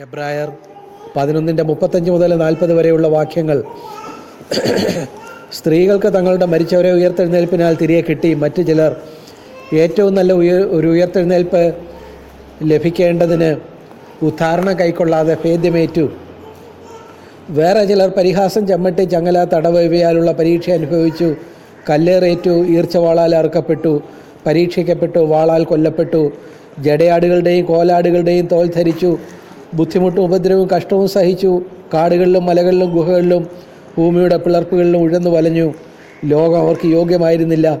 എബ്രായർ പതിനൊന്നിന്റെ മുപ്പത്തഞ്ച് മുതൽ നാൽപ്പത് വരെയുള്ള വാക്യങ്ങൾ. സ്ത്രീകൾക്ക് തങ്ങളുടെ മരിച്ചവരെ ഉയർത്തെഴുന്നേൽപ്പിനാൽ തിരികെ കിട്ടി. മറ്റു ചിലർ ഏറ്റവും നല്ല ഉയർ ഒരു ഉയർത്തെഴുന്നേൽപ്പ് ലഭിക്കേണ്ടതിന് ഉദ്ധാരണ കൈക്കൊള്ളാതെ ഭേദ്യമേറ്റു. വേറെ ചിലർ പരിഹാസം ചമ്മട്ടി ചങ്ങല തടവ് ഇവയാലുള്ള പരീക്ഷ അനുഭവിച്ചു. കല്ലേറേറ്റു ഈർച്ചവാളാൽ അറുക്കപ്പെട്ടു പരീക്ഷിക്കപ്പെട്ടു വാളാൽ കൊല്ലപ്പെട്ടു ജടയാടുകളുടെയും കോലാടുകളുടെയും തോൽ ധരിച്ചു ബുദ്ധിമുട്ടും ഉപദ്രവവും കഷ്ടവും സഹിച്ചു. കാടുകളിലും മലകളിലും ഗുഹകളിലും ഭൂമിയുടെ പിളർപ്പുകളിലും ഉഴന്നു വലഞ്ഞു. ലോകം അവർക്ക് യോഗ്യമായിരുന്നില്ല.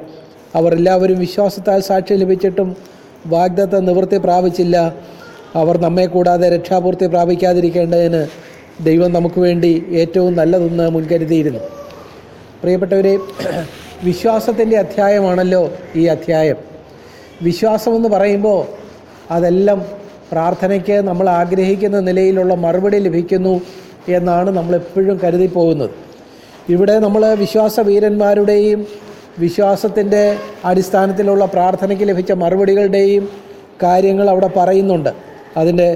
അവർ എല്ലാവരും വിശ്വാസത്താൽ സാക്ഷ്യം ലഭിച്ചിട്ടും വാഗ്ദത്ത നിവൃത്തി പ്രാപിച്ചില്ല. അവർ നമ്മെ കൂടാതെ രക്ഷാപൂർത്തി പ്രാപിക്കാതിരിക്കേണ്ടതിന് ദൈവം നമുക്ക് വേണ്ടി ഏറ്റവും നല്ലതെന്ന് മുൻകരുതിയിരുന്നു. പ്രിയപ്പെട്ടവരെ വിശ്വാസത്തിന്റെ അധ്യായമാണല്ലോ ഈ അധ്യായം. വിശ്വാസമെന്ന് പറയുമ്പോൾ അതെല്ലാം പ്രാർത്ഥനയ്ക്ക് നമ്മൾ ആഗ്രഹിക്കുന്ന നിലയിലുള്ള മറുപടി ലഭിക്കുന്നു എന്നാണ് നമ്മളെപ്പോഴും കരുതി പോകുന്നത്. ഇവിടെ നമ്മൾ വിശ്വാസ വീരന്മാരുടെയും വിശ്വാസത്തിന്റെ അടിസ്ഥാനത്തിലുള്ള പ്രാർത്ഥനയ്ക്ക് ലഭിച്ച മറുപടികളുടെയും കാര്യങ്ങൾ അവിടെ പറയുന്നുണ്ട്. അതിന്റെ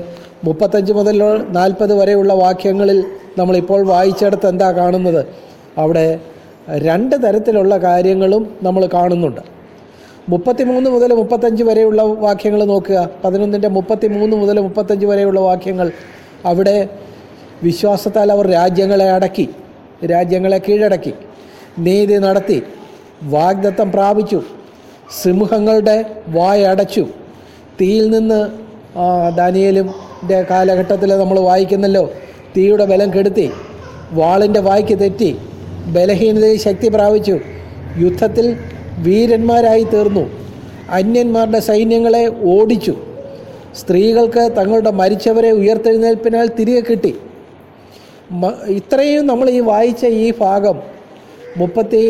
മുപ്പത്തഞ്ച് മുതൽ നാൽപ്പത് വരെയുള്ള വാക്യങ്ങളിൽ നമ്മളിപ്പോൾ വായിച്ചെടുത്ത് എന്താ കാണുന്നത്? അവിടെ രണ്ട് തരത്തിലുള്ള കാര്യങ്ങളും നമ്മൾ കാണുന്നുണ്ട്. മുപ്പത്തിമൂന്ന് മുതൽ മുപ്പത്തഞ്ച് വരെയുള്ള വാക്യങ്ങൾ നോക്കുക. പതിനൊന്നിന്റെ മുപ്പത്തി മൂന്ന് മുതൽ മുപ്പത്തഞ്ച് വരെയുള്ള വാക്യങ്ങൾ അവിടെ വിശ്വാസത്താൽ അവർ രാജ്യങ്ങളെ അടക്കി രാജ്യങ്ങളെ കീഴടക്കി നീതി നടത്തി വാഗ്ദത്തം പ്രാപിച്ചു സിംഹങ്ങളുടെ വായടച്ചു തീയിൽ നിന്ന് ദാനിയലിന്റെ ദാനിയേലും ന്റെ കാലഘട്ടത്തിൽ നമ്മൾ വായിക്കുന്നല്ലോ തീയുടെ ബലം കെടുത്തി വാളിന്റെ വായ്ക്ക് തെറ്റി ബലഹീനതയിൽ ശക്തി പ്രാപിച്ചു യുദ്ധത്തിൽ വീരന്മാരായി തീർന്നു. അന്യന്മാരുടെ സൈന്യങ്ങളെ ഓടിച്ചു. സ്ത്രീകൾക്ക് തങ്ങളുടെ മരിച്ചവരെ ഉയർത്തെഴുന്നേൽപ്പിനാൽ തിരികെ കിട്ടി. ഇത്രയും നമ്മൾ ഈ വായിച്ച ഈ ഭാഗം മുപ്പത്തി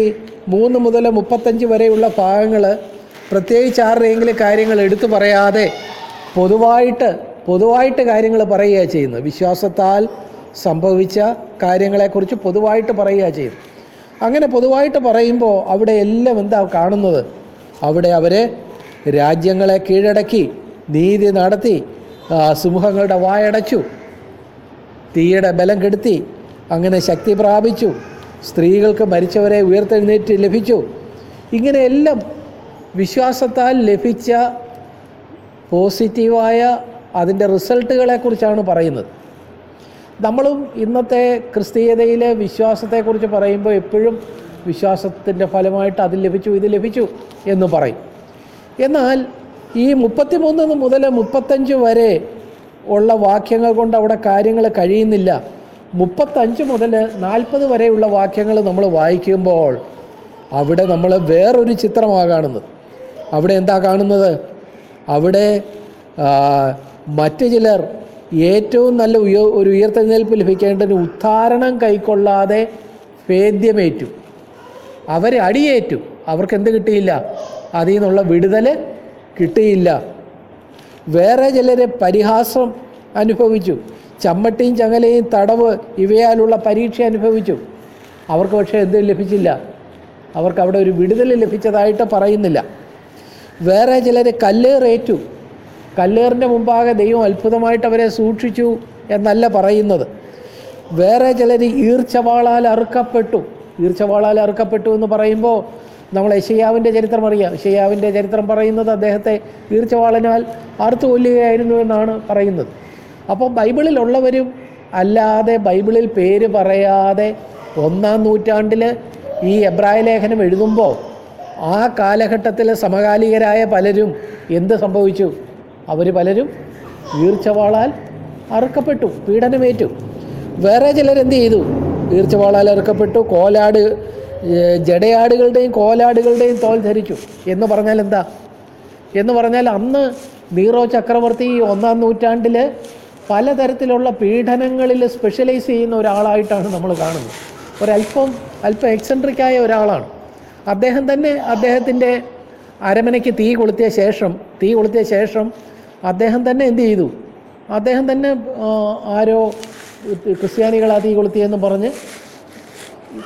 മൂന്ന് മുതൽ മുപ്പത്തഞ്ച് വരെയുള്ള ഭാഗങ്ങൾ പ്രത്യേകിച്ച് ആരുടെയെങ്കിലും കാര്യങ്ങൾ എടുത്തു പറയാതെ പൊതുവായിട്ട് പൊതുവായിട്ട് കാര്യങ്ങൾ പറയുക ചെയ്യുന്നു വിശ്വാസത്താൽ സംഭവിച്ച കാര്യങ്ങളെക്കുറിച്ച് പൊതുവായിട്ട് പറയുക ചെയ്യുന്നത്. അങ്ങനെ പൊതുവായിട്ട് പറയുമ്പോൾ അവിടെ എല്ലാം എന്താ കാണുന്നത്? അവിടെ അവരെ രാജ്യങ്ങളെ കീഴടക്കി നീതി നടത്തി സിംഹങ്ങളുടെ വായടച്ചു തീയുടെ ബലം കെടുത്തി അങ്ങനെ ശക്തി പ്രാപിച്ചു സ്ത്രീകൾക്ക് മരിച്ചവരെ ഉയർത്തെഴുന്നേറ്റ് ലഭിച്ചു. ഇങ്ങനെയെല്ലാം വിശ്വാസത്താൽ ലഭിച്ച പോസിറ്റീവായ അതിന്റെ റിസൾട്ടുകളെക്കുറിച്ചാണ് പറയുന്നത്. നമ്മളും ഇന്നത്തെ ക്രിസ്തീയതയിലെ വിശ്വാസത്തെക്കുറിച്ച് പറയുമ്പോൾ എപ്പോഴും വിശ്വാസത്തിന്റെ ഫലമായിട്ട് അത് ലഭിച്ചു ഇത് ലഭിച്ചു എന്ന് പറയും. എന്നാൽ ഈ മുപ്പത്തിമൂന്ന് മുതൽ മുപ്പത്തഞ്ച് വരെ ഉള്ള വാക്യങ്ങൾ കൊണ്ട് അവിടെ കാര്യങ്ങൾ കഴിയുന്നില്ല. മുപ്പത്തഞ്ച് മുതൽ നാൽപ്പത് വരെയുള്ള വാക്യങ്ങൾ നമ്മൾ വായിക്കുമ്പോൾ അവിടെ നമ്മൾ വേറൊരു ചിത്രമാണ് കാണുന്നത്. അവിടെ എന്താ കാണുന്നത്? അവിടെ മറ്റു ചിലർ ഏറ്റവും നല്ല ഉയ ഒരു ഉയർത്തെഴുന്നേൽപ്പ് ലഭിക്കേണ്ടതിന് ഉദ്ധാരണം കൈക്കൊള്ളാതെ ഭേദ്യമേറ്റു അവരെ അടിയേറ്റു. അവർക്ക് എന്ത് കിട്ടിയില്ല? അതിൽ നിന്നുള്ള വിടുതൽ കിട്ടിയില്ല. വേറെ ചിലരെ പരിഹാസം അനുഭവിച്ചു. ചമ്മട്ടിയും ചങ്ങലയും തടവ് ഇവയാലുള്ള പരീക്ഷ അനുഭവിച്ചു. അവർക്ക് പക്ഷേ എന്തും ലഭിച്ചില്ല. അവർക്ക് അവിടെ ഒരു വിടുതൽ ലഭിച്ചതായിട്ട് പറയുന്നില്ല. വേറെ ചിലർ കല്ലേറേറ്റു. കല്ലേറിന്റെ മുമ്പാകെ ദൈവം അത്ഭുതമായിട്ട് അവരെ സൂക്ഷിച്ചു എന്നല്ല പറയുന്നത്. വേറെ ചിലർ ഈർച്ചവാളാൽ അറുക്കപ്പെട്ടു. ഈർച്ചവാളാൽ അറുക്കപ്പെട്ടു എന്ന് പറയുമ്പോൾ നമ്മൾ യശയ്യാവിന്റെ ചരിത്രം അറിയാം. യശയ്യാവിന്റെ ചരിത്രം പറയുന്നത് അദ്ദേഹത്തെ ഈർച്ചവാളനാൽ അറുത്തു കൊല്ലുകയായിരുന്നു എന്നാണ് പറയുന്നത്. അപ്പോൾ ബൈബിളിലുള്ളവരും അല്ലാതെ ബൈബിളിൽ പേര് പറയാതെ ഒന്നാം നൂറ്റാണ്ടിൽ ഈ എബ്രായ ലേഖനം എഴുതുമ്പോൾ ആ കാലഘട്ടത്തിൽ സമകാലികരായ പലരും എന്ത് സംഭവിച്ചു? അവർ പലരും ഈർച്ചവാളാൽ അറുക്കപ്പെട്ടു പീഡനമേറ്റു. വേറെ ചിലരെന്ത് ചെയ്തു? ഈർച്ചവാളാൽ അറുക്കപ്പെട്ടു കോലാട് ജടയാടുകളുടെയും കോലാടുകളുടെയും തോൽ ധരിച്ചു. എന്ന് പറഞ്ഞാൽ എന്താ? എന്ന് പറഞ്ഞാൽ അന്ന് നീറോ ചക്രവർത്തി ഒന്നാം നൂറ്റാണ്ടിൽ പലതരത്തിലുള്ള പീഡനങ്ങളിൽ സ്പെഷ്യലൈസ് ചെയ്യുന്ന ഒരാളായിട്ടാണ് നമ്മൾ കാണുന്നത്. ഒരല്പം അല്പം എക്സെൻട്രിക്കായ ഒരാളാണ്. അദ്ദേഹം തന്നെ അദ്ദേഹത്തിന്റെ അരമനയ്ക്ക് തീ കൊളുത്തിയ ശേഷം തീ കൊളുത്തിയ ശേഷം അദ്ദേഹം തന്നെ എന്ത് ചെയ്തു? അദ്ദേഹം തന്നെ ആരോ ക്രിസ്ത്യാനികളാ തീ കൊളുത്തിയെന്ന് പറഞ്ഞ്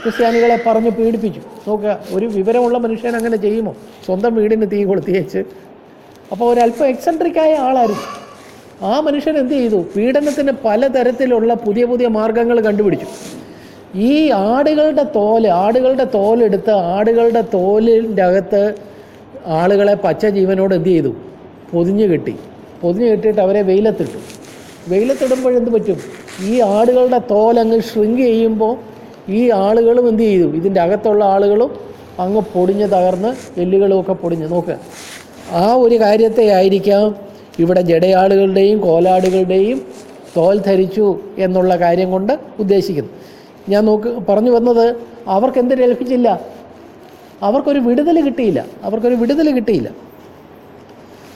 ക്രിസ്ത്യാനികളെ പറഞ്ഞ് പീഡിപ്പിച്ചു. നോക്കുക ഒരു വിവരമുള്ള മനുഷ്യൻ അങ്ങനെ ചെയ്യുമോ? സ്വന്തം വീടിന് തീ കൊളുത്തിയേച്ച് അപ്പോൾ ഒരല്പം എക്സെൻട്രിക്കായ ആളായിരുന്നു. ആ മനുഷ്യൻ എന്ത് ചെയ്തു? പീഡനത്തിന് പലതരത്തിലുള്ള പുതിയ പുതിയ മാർഗങ്ങൾ കണ്ടുപിടിച്ചു. ഈ ആടുകളുടെ തോൽ ആടുകളുടെ തോലെടുത്ത് ആടുകളുടെ തോലിന്റെ അകത്ത് ആളുകളെ പച്ച ജീവനോട് എന്ത് ചെയ്തു? പൊതിഞ്ഞ് കെട്ടി. പൊതിഞ്ഞ് കെട്ടിയിട്ട് അവരെ വെയിലത്തിട്ടു വെയിലത്തിടുമ്പോൾ എന്ത് പറ്റും? ഈ ആടുകളുടെ തോലങ്ങ് ഷ്രിങ്ക് ചെയ്യുമ്പോൾ ഈ ആളുകളും എന്ത് ചെയ്തു ഇതിന്റെ അകത്തുള്ള ആളുകളും അങ്ങ് പൊടിഞ്ഞ് തകർന്ന് എല്ലുകളുമൊക്കെ പൊടിഞ്ഞ്. നോക്കുക ആ ഒരു കാര്യത്തെ ആയിരിക്കാം ഇവിടെ ജടയാളുകളുടെയും കോലാടുകളുടെയും തോൽ ധരിച്ചു എന്നുള്ള കാര്യം കൊണ്ട് ഉദ്ദേശിക്കുന്നു ഞാൻ നോക്ക് പറഞ്ഞു വന്നത് അവർക്ക് എന്ത് ലഭിച്ചില്ല? അവർക്കൊരു വിടുതൽ കിട്ടിയില്ല. അവർക്കൊരു വിടുതൽ കിട്ടിയില്ല.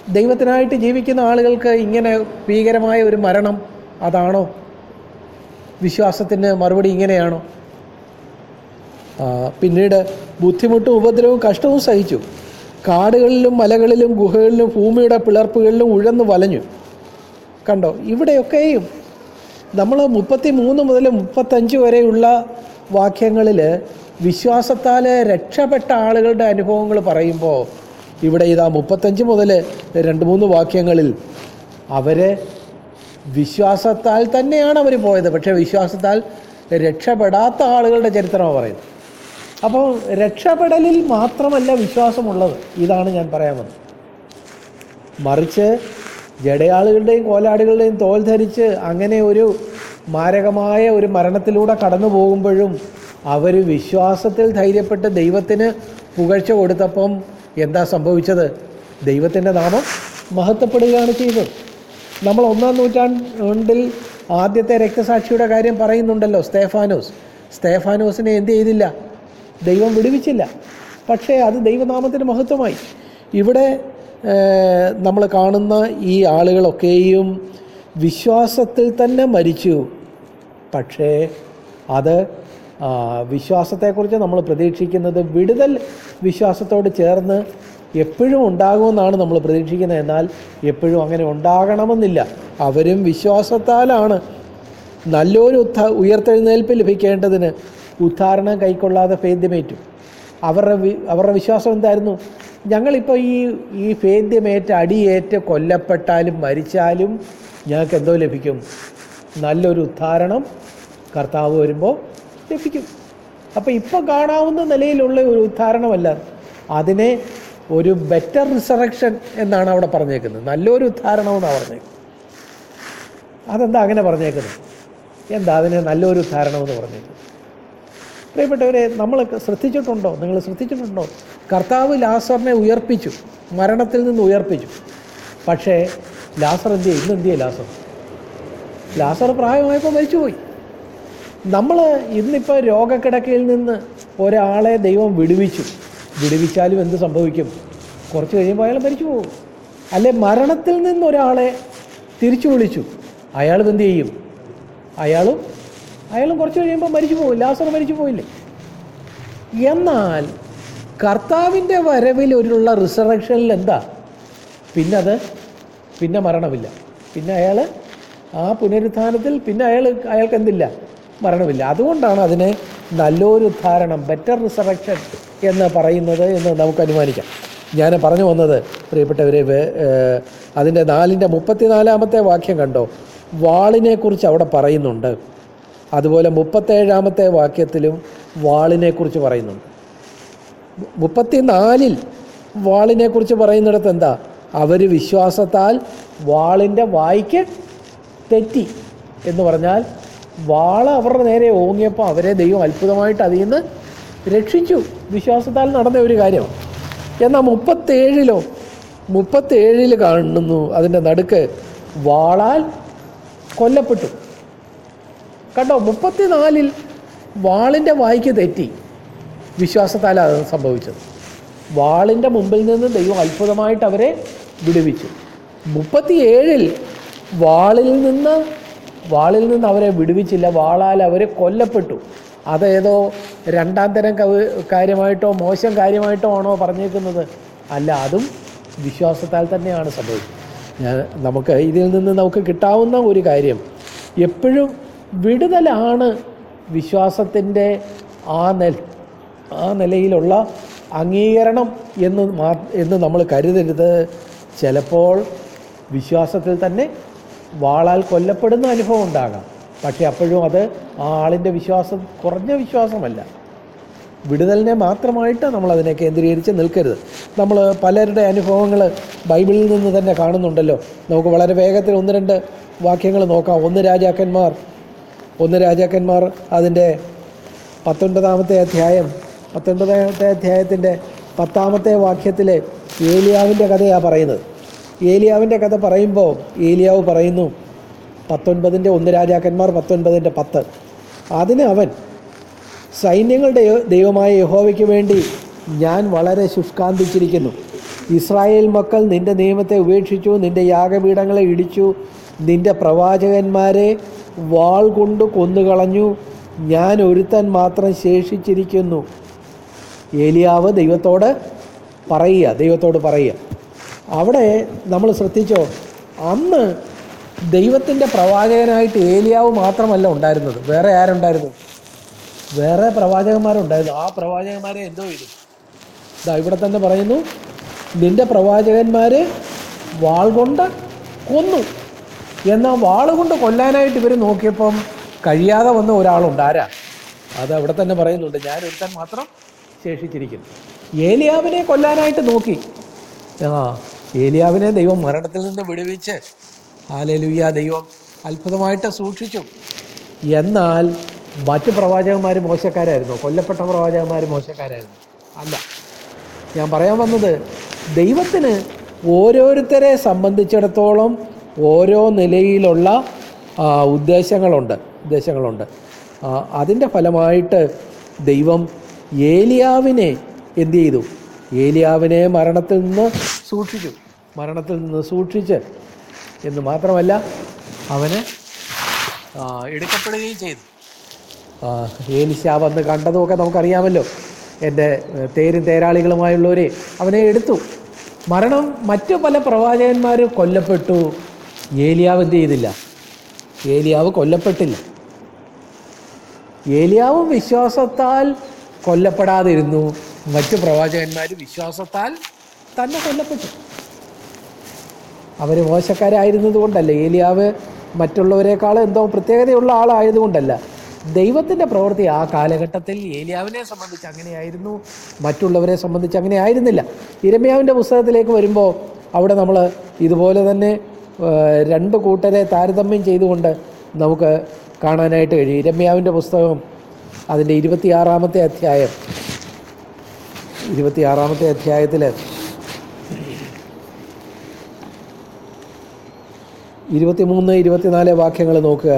ദൈവത്തിനായിട്ട് ജീവിക്കുന്ന ആളുകൾക്ക് ഇങ്ങനെ ഭീകരമായ ഒരു മരണം അതാണോ? വിശ്വാസത്തിന് മറുപടി ഇങ്ങനെയാണോ? പിന്നീട് ബുദ്ധിമുട്ടും ഉപദ്രവവും കഷ്ടവും സഹിച്ചു. കാടുകളിലും മലകളിലും ഗുഹകളിലും ഭൂമിയുടെ പിളർപ്പുകളിലും ഉഴന്ന് വലഞ്ഞു. കണ്ടോ? ഇവിടെയൊക്കെയും നമ്മൾ മുപ്പത്തി മൂന്ന് മുതൽ മുപ്പത്തഞ്ച് വരെയുള്ള വാക്യങ്ങളിൽ വിശ്വാസത്താൽ രക്ഷപ്പെട്ട ആളുകളുടെ അനുഭവങ്ങൾ പറയുമ്പോൾ ഇവിടെ ഇതാ മുപ്പത്തഞ്ച് മുതൽ രണ്ട് മൂന്ന് വാക്യങ്ങളിൽ അവരെ വിശ്വാസത്താൽ തന്നെയാണ് അവർ പോയത്. പക്ഷേ വിശ്വാസത്താൽ രക്ഷപ്പെടാത്ത ആളുകളുടെ ചരിത്രമാണ് പറയുന്നത്. അപ്പോൾ രക്ഷപ്പെടലിൽ മാത്രമല്ല വിശ്വാസമുള്ളത്. ഇതാണ് ഞാൻ പറയാൻ വന്നത്. മറിച്ച് ജടയാളുകളുടെയും കോലാടുകളുടെയും തോൽ ധരിച്ച് അങ്ങനെ ഒരു മാരകമായ ഒരു മരണത്തിലൂടെ കടന്നു പോകുമ്പോഴും അവർ വിശ്വാസത്തിൽ ധൈര്യപ്പെട്ട് ദൈവത്തിന് പുകഴ്ച കൊടുത്തപ്പം എന്താ സംഭവിച്ചത്? ദൈവത്തിന്റെ നാമം മഹത്വപ്പെടുകയാണ് ചെയ്തത് നമ്മൾ ഒന്നാം നൂറ്റാണ്ടിൽ ആദ്യത്തെ രക്തസാക്ഷിയുടെ കാര്യം പറയുന്നുണ്ടല്ലോ സ്തേഫാനോസ്. സ്തേഫാനോസിനെ എന്ത് ചെയ്തില്ല? ദൈവം വിടുവിച്ചില്ല. പക്ഷേ അത് ദൈവനാമത്തിന് മഹത്വമായി. ഇവിടെ നമ്മൾ കാണുന്ന ഈ ആളുകളൊക്കെയും വിശ്വാസത്തിൽ തന്നെ മരിച്ചു. പക്ഷേ അത് വിശ്വാസത്തെക്കുറിച്ച് നമ്മൾ പ്രതീക്ഷിക്കുന്നത് വിടുതൽ വിശ്വാസത്തോട് ചേർന്ന് എപ്പോഴും ഉണ്ടാകുമെന്നാണ് നമ്മൾ പ്രതീക്ഷിക്കുന്നത്. എന്നാൽ എപ്പോഴും അങ്ങനെ ഉണ്ടാകണമെന്നില്ല. അവരും വിശ്വാസത്താലാണ് നല്ലൊരു ഉദ്ധ ഉയർത്തെഴുന്നേൽപ്പ് ലഭിക്കേണ്ടതിന് ഉദ്ധാരണം കൈക്കൊള്ളാതെ ഫേദ്യമേറ്റു. അവരുടെ അവരുടെ വിശ്വാസം എന്തായിരുന്നു? ഞങ്ങളിപ്പോൾ ഈ ഈ ഫേദ്യമേറ്റ് അടിയേറ്റ് കൊല്ലപ്പെട്ടാലും മരിച്ചാലും ഞങ്ങൾക്ക് എന്തോ ലഭിക്കും. നല്ലൊരു ഉദ്ധാരണം കർത്താവ് വരുമ്പോൾ ലഭിക്കും അപ്പോൾ ഇപ്പോൾ കാണാവുന്ന നിലയിലുള്ള ഒരു ഉദ്ധാരണമല്ല. അതിനെ ഒരു ബെറ്റർ റിസറക്ഷൻ എന്നാണ് അവിടെ പറഞ്ഞേക്കുന്നത്. നല്ലൊരു ഉദ്ധാരണമെന്നാണ് പറഞ്ഞേക്കുന്നത്. അതെന്താ അങ്ങനെ പറഞ്ഞേക്കുന്നത്? എന്താ അതിനെ നല്ലൊരു ഉദ്ധാരണമെന്ന് പറഞ്ഞേക്കുന്നത്? പ്രിയപ്പെട്ടവരെ നമ്മൾ ശ്രദ്ധിച്ചിട്ടുണ്ടോ? നിങ്ങൾ ശ്രദ്ധിച്ചിട്ടുണ്ടോ? കർത്താവ് ലാസറിനെ ഉയർപ്പിച്ചു. മരണത്തിൽ നിന്ന് ഉയർപ്പിച്ചു. പക്ഷേ ലാസർ എന്ത് ചെയ്യും ഇന്ന് എന്ത് ചെയ്യും ലാസർ? ലാസർ പ്രായമായപ്പോൾ മരിച്ചുപോയി. നമ്മൾ ഇന്നിപ്പോൾ രോഗക്കിടക്കയിൽ നിന്ന് ഒരാളെ ദൈവം വിടുവിച്ചു. വിടുവിച്ചാലും എന്ത് സംഭവിക്കും? കുറച്ച് കഴിയുമ്പോൾ അയാൾ മരിച്ചു പോകും. അല്ലെ മരണത്തിൽ നിന്ന് ഒരാളെ തിരിച്ചു വിളിച്ചു. അയാളും എന്ത് ചെയ്യും? അയാളും അയാളും കുറച്ച് കഴിയുമ്പോൾ മരിച്ചു പോകും. ലാസർ മരിച്ചു പോയില്ലേ? എന്നാൽ കർത്താവിന്റെ വരവിൽ ഒരുള്ള റിസറക്ഷനിൽ എന്താ? പിന്നെ അത് പിന്നെ മരണമില്ല. പിന്നെ അയാൾ ആ പുനരുത്ഥാനത്തിൽ പിന്നെ അയാൾ അയാൾക്ക് എന്തില്ല? മരണമില്ല. അതുകൊണ്ടാണ് അതിനെ നല്ലൊരു ധാരണം ബെറ്റർ റിസറക്ഷൻ എന്ന് പറയുന്നത് എന്ന് നമുക്ക് അനുമാനിക്കാം. ഞാൻ പറഞ്ഞു വന്നത് പ്രിയപ്പെട്ടവരെ അതിന്റെ നാലിന്റെ മുപ്പത്തിനാലാമത്തെ വാക്യം കണ്ടോ? വാളിനെക്കുറിച്ച് അവിടെ പറയുന്നുണ്ട്. അതുപോലെ മുപ്പത്തേഴാമത്തെ വാക്യത്തിലും വാളിനെക്കുറിച്ച് പറയുന്നുണ്ട്. മുപ്പത്തിനാലിൽ വാളിനെക്കുറിച്ച് പറയുന്നിടത്ത് എന്താ? അവർ വിശ്വാസത്താൽ വാളിന്റെ വായിക്ക് തെറ്റി എന്ന് പറഞ്ഞാൽ വാൾ അവരുടെ നേരെ ഓങ്ങിയപ്പോൾ അവരെ ദൈവം അത്ഭുതമായിട്ട് അതിൽ നിന്ന് രക്ഷിച്ചു. വിശ്വാസത്താൽ നടന്ന ഒരു കാര്യം. എന്നാൽ മുപ്പത്തേഴിലോ മുപ്പത്തേഴിൽ കാണുന്നു അതിന്റെ നടുക്ക് വാളാൽ കൊല്ലപ്പെട്ടു. കണ്ടോ മുപ്പത്തിനാലിൽ വാളിന്റെ വായിക്ക് തെറ്റി. വിശ്വാസത്താലാണ് അത് സംഭവിച്ചത്. വാളിന്റെ മുമ്പിൽ നിന്ന് ദൈവം അത്ഭുതമായിട്ട് അവരെ വിടുവിച്ചു. മുപ്പത്തിയേഴിൽ വാളിൽ നിന്ന് വാളിൽ നിന്ന് അവരെ വിടുവിച്ചില്ല. വാളാൽ അവർ കൊല്ലപ്പെട്ടു. അതേതോ രണ്ടാം തരം കവ്- കാര്യമായിട്ടോ മോശം കാര്യമായിട്ടോ ആണോ പറഞ്ഞേക്കുന്നത്? അല്ല അതും വിശ്വാസത്താൽ തന്നെയാണ് സംഭവിച്ചത്. ഞാൻ നമുക്ക് ഇതിൽ നിന്ന് നമുക്ക് കിട്ടാവുന്ന ഒരു കാര്യം. എപ്പോഴും വിടുതലാണ് വിശ്വാസത്തിന്റെ ആ നെൽ ആ നിലയിലുള്ള അംഗീകരണം എന്ന് മാ എന്ന് നമ്മൾ കരുതരുത്. ചിലപ്പോൾ വിശ്വാസത്തിൽ തന്നെ വാളാൽ കൊല്ലപ്പെടുന്ന അനുഭവം ഉണ്ടാകാം. പക്ഷേ അപ്പോഴും അത് ആ ആളിന്റെ വിശ്വാസം കുറഞ്ഞ വിശ്വാസമല്ല. വിടുതലിനെ മാത്രമായിട്ട് നമ്മൾ അതിനെ കേന്ദ്രീകരിച്ച് നിൽക്കരുത്. നമ്മൾ പലരുടെ അനുഭവങ്ങൾ ബൈബിളിൽ നിന്ന് തന്നെ കാണുന്നുണ്ടല്ലോ. നമുക്ക് വളരെ വേഗത്തിൽ ഒന്ന് രണ്ട് വാക്യങ്ങൾ നോക്കാം. ഒന്ന് രാജാക്കന്മാർ. ഒന്ന് രാജാക്കന്മാർ അതിന്റെ പത്തൊൻപതാമത്തെ അധ്യായം പത്തൊൻപതാമത്തെ അധ്യായത്തിന്റെ പത്താമത്തെ വാക്യത്തിലെ ഏലിയാവിന്റെ കഥയാണ് പറയുന്നത്. ഏലിയാവിന്റെ കഥ പറയുമ്പോൾ ഏലിയാവ് പറയുന്നു പത്തൊൻപതിന്റെ ഒന്ന് രാജാക്കന്മാർ പത്തൊൻപതിന്റെ പത്ത്. അതിന് അവൻ സൈന്യങ്ങളുടെ ദൈവമായ യഹോവയ്ക്ക് വേണ്ടി ഞാൻ വളരെ ശുഷ്കാന്തിച്ചിരിക്കുന്നു. ഇസ്രായേൽ മക്കൾ നിന്റെ നിയമത്തെ ഉപേക്ഷിച്ചു നിന്റെ യാഗപീഠങ്ങളെ ഇടിച്ചു നിന്റെ പ്രവാചകന്മാരെ വാൾ കൊണ്ട് കൊന്നുകളഞ്ഞു. ഞാൻ ഒരുത്തൻ മാത്രം ശേഷിച്ചിരിക്കുന്നു. ഏലിയാവ് ദൈവത്തോട് പറയുക ദൈവത്തോട് പറയുക. അവിടെ നമ്മൾ ശ്രദ്ധിച്ചോ? അന്ന് ദൈവത്തിന്റെ പ്രവാചകനായിട്ട് ഏലിയാവ് മാത്രമല്ല ഉണ്ടായിരുന്നത്. വേറെ ആരുണ്ടായിരുന്നു? വേറെ പ്രവാചകന്മാരുണ്ടായിരുന്നു. ആ പ്രവാചകന്മാരെ എന്തോ ചെയ്തു? ഇതാ ഇവിടെ തന്നെ പറയുന്നു നിന്റെ പ്രവാചകന്മാരെ വാൾ കൊണ്ട് കൊന്നു. എന്നാൽ വാൾ കൊണ്ട് കൊല്ലാനായിട്ട് ഇവർ നോക്കിയപ്പം കഴിയാതെ വന്ന ഒരാളുണ്ട്. ആരാ? അത് അവിടെ തന്നെ പറയുന്നുണ്ട്. ഞാൻ ഒരുത്തൻ മാത്രം ശേഷിച്ചിരിക്കുന്നു. ഏലിയാവിനെ കൊല്ലാനായിട്ട് നോക്കി. ആ ഏലിയാവിനെ ദൈവം മരണത്തിൽ നിന്ന് വിടുവിച്ച് ആലലുയ്യ ദൈവം അത്ഭുതമായിട്ട് സൂക്ഷിച്ചു. എന്നാൽ മറ്റ് പ്രവാചകന്മാർ മോശക്കാരായിരുന്നു. കൊല്ലപ്പെട്ട പ്രവാചകന്മാർ മോശക്കാരായിരുന്നു. അല്ല ഞാൻ പറയാൻ വന്നത് ദൈവത്തിന് ഓരോരുത്തരെ സംബന്ധിച്ചിടത്തോളം ഓരോ നിലയിലുള്ള ഉദ്ദേശങ്ങളുണ്ട് ഉദ്ദേശങ്ങളുണ്ട്. അതിന്റെ ഫലമായിട്ട് ദൈവം ഏലിയാവിനെ എന്തു ചെയ്തു? ഏലിയാവിനെ മരണത്തിൽ നിന്ന് സൂക്ഷിച്ചു. മരണത്തിൽ നിന്ന് സൂക്ഷിച്ച് എന്ന് മാത്രമല്ല അവന് എടുക്കപ്പെടുകയും ചെയ്തു. ഏലിശാ വന്ന് കണ്ടതുമൊക്കെ നമുക്കറിയാമല്ലോ. എന്റെ തേരും തേരാളികളുമായുള്ളവരെ അവനെ എടുത്തു. മരണം മറ്റു പല പ്രവാചകന്മാരും കൊല്ലപ്പെട്ടു. ഏലിയാവ് എന്ത് ചെയ്തില്ല? ഏലിയാവ് കൊല്ലപ്പെട്ടില്ല. ഏലിയാവും വിശ്വാസത്താൽ കൊല്ലപ്പെടാതിരുന്നു. മറ്റു പ്രവാചകന്മാർ വിശ്വാസത്താൽ തന്നെ കൊല്ലപ്പെട്ടു. അവർ മോശക്കാരായിരുന്നത് കൊണ്ടല്ല. ഏലിയാവ് മറ്റുള്ളവരെക്കാൾ എന്തോ പ്രത്യേകതയുള്ള ആളായതുകൊണ്ടല്ല ദൈവത്തിന്റെ പ്രവൃത്തി ആ കാലഘട്ടത്തിൽ ഏലിയാവിനെ സംബന്ധിച്ച് അങ്ങനെയായിരുന്നു. മറ്റുള്ളവരെ സംബന്ധിച്ച് അങ്ങനെ ആയിരുന്നില്ല. ഇരമ്യാവിന്റെ പുസ്തകത്തിലേക്ക് വരുമ്പോൾ അവിടെ നമ്മൾ ഇതുപോലെ തന്നെ രണ്ട് കൂട്ടരെ താരതമ്യം ചെയ്തുകൊണ്ട് നമുക്ക് കാണാനായിട്ട് കഴിയും. ഇരമ്യാവിന്റെ പുസ്തകം അതിന്റെ ഇരുപത്തിയാറാമത്തെ അധ്യായം. ഇരുപത്തിയാറാമത്തെ അധ്യായത്തിൽ ഇരുപത്തിമൂന്ന് ഇരുപത്തിനാല് വാക്യങ്ങൾ നോക്കുക.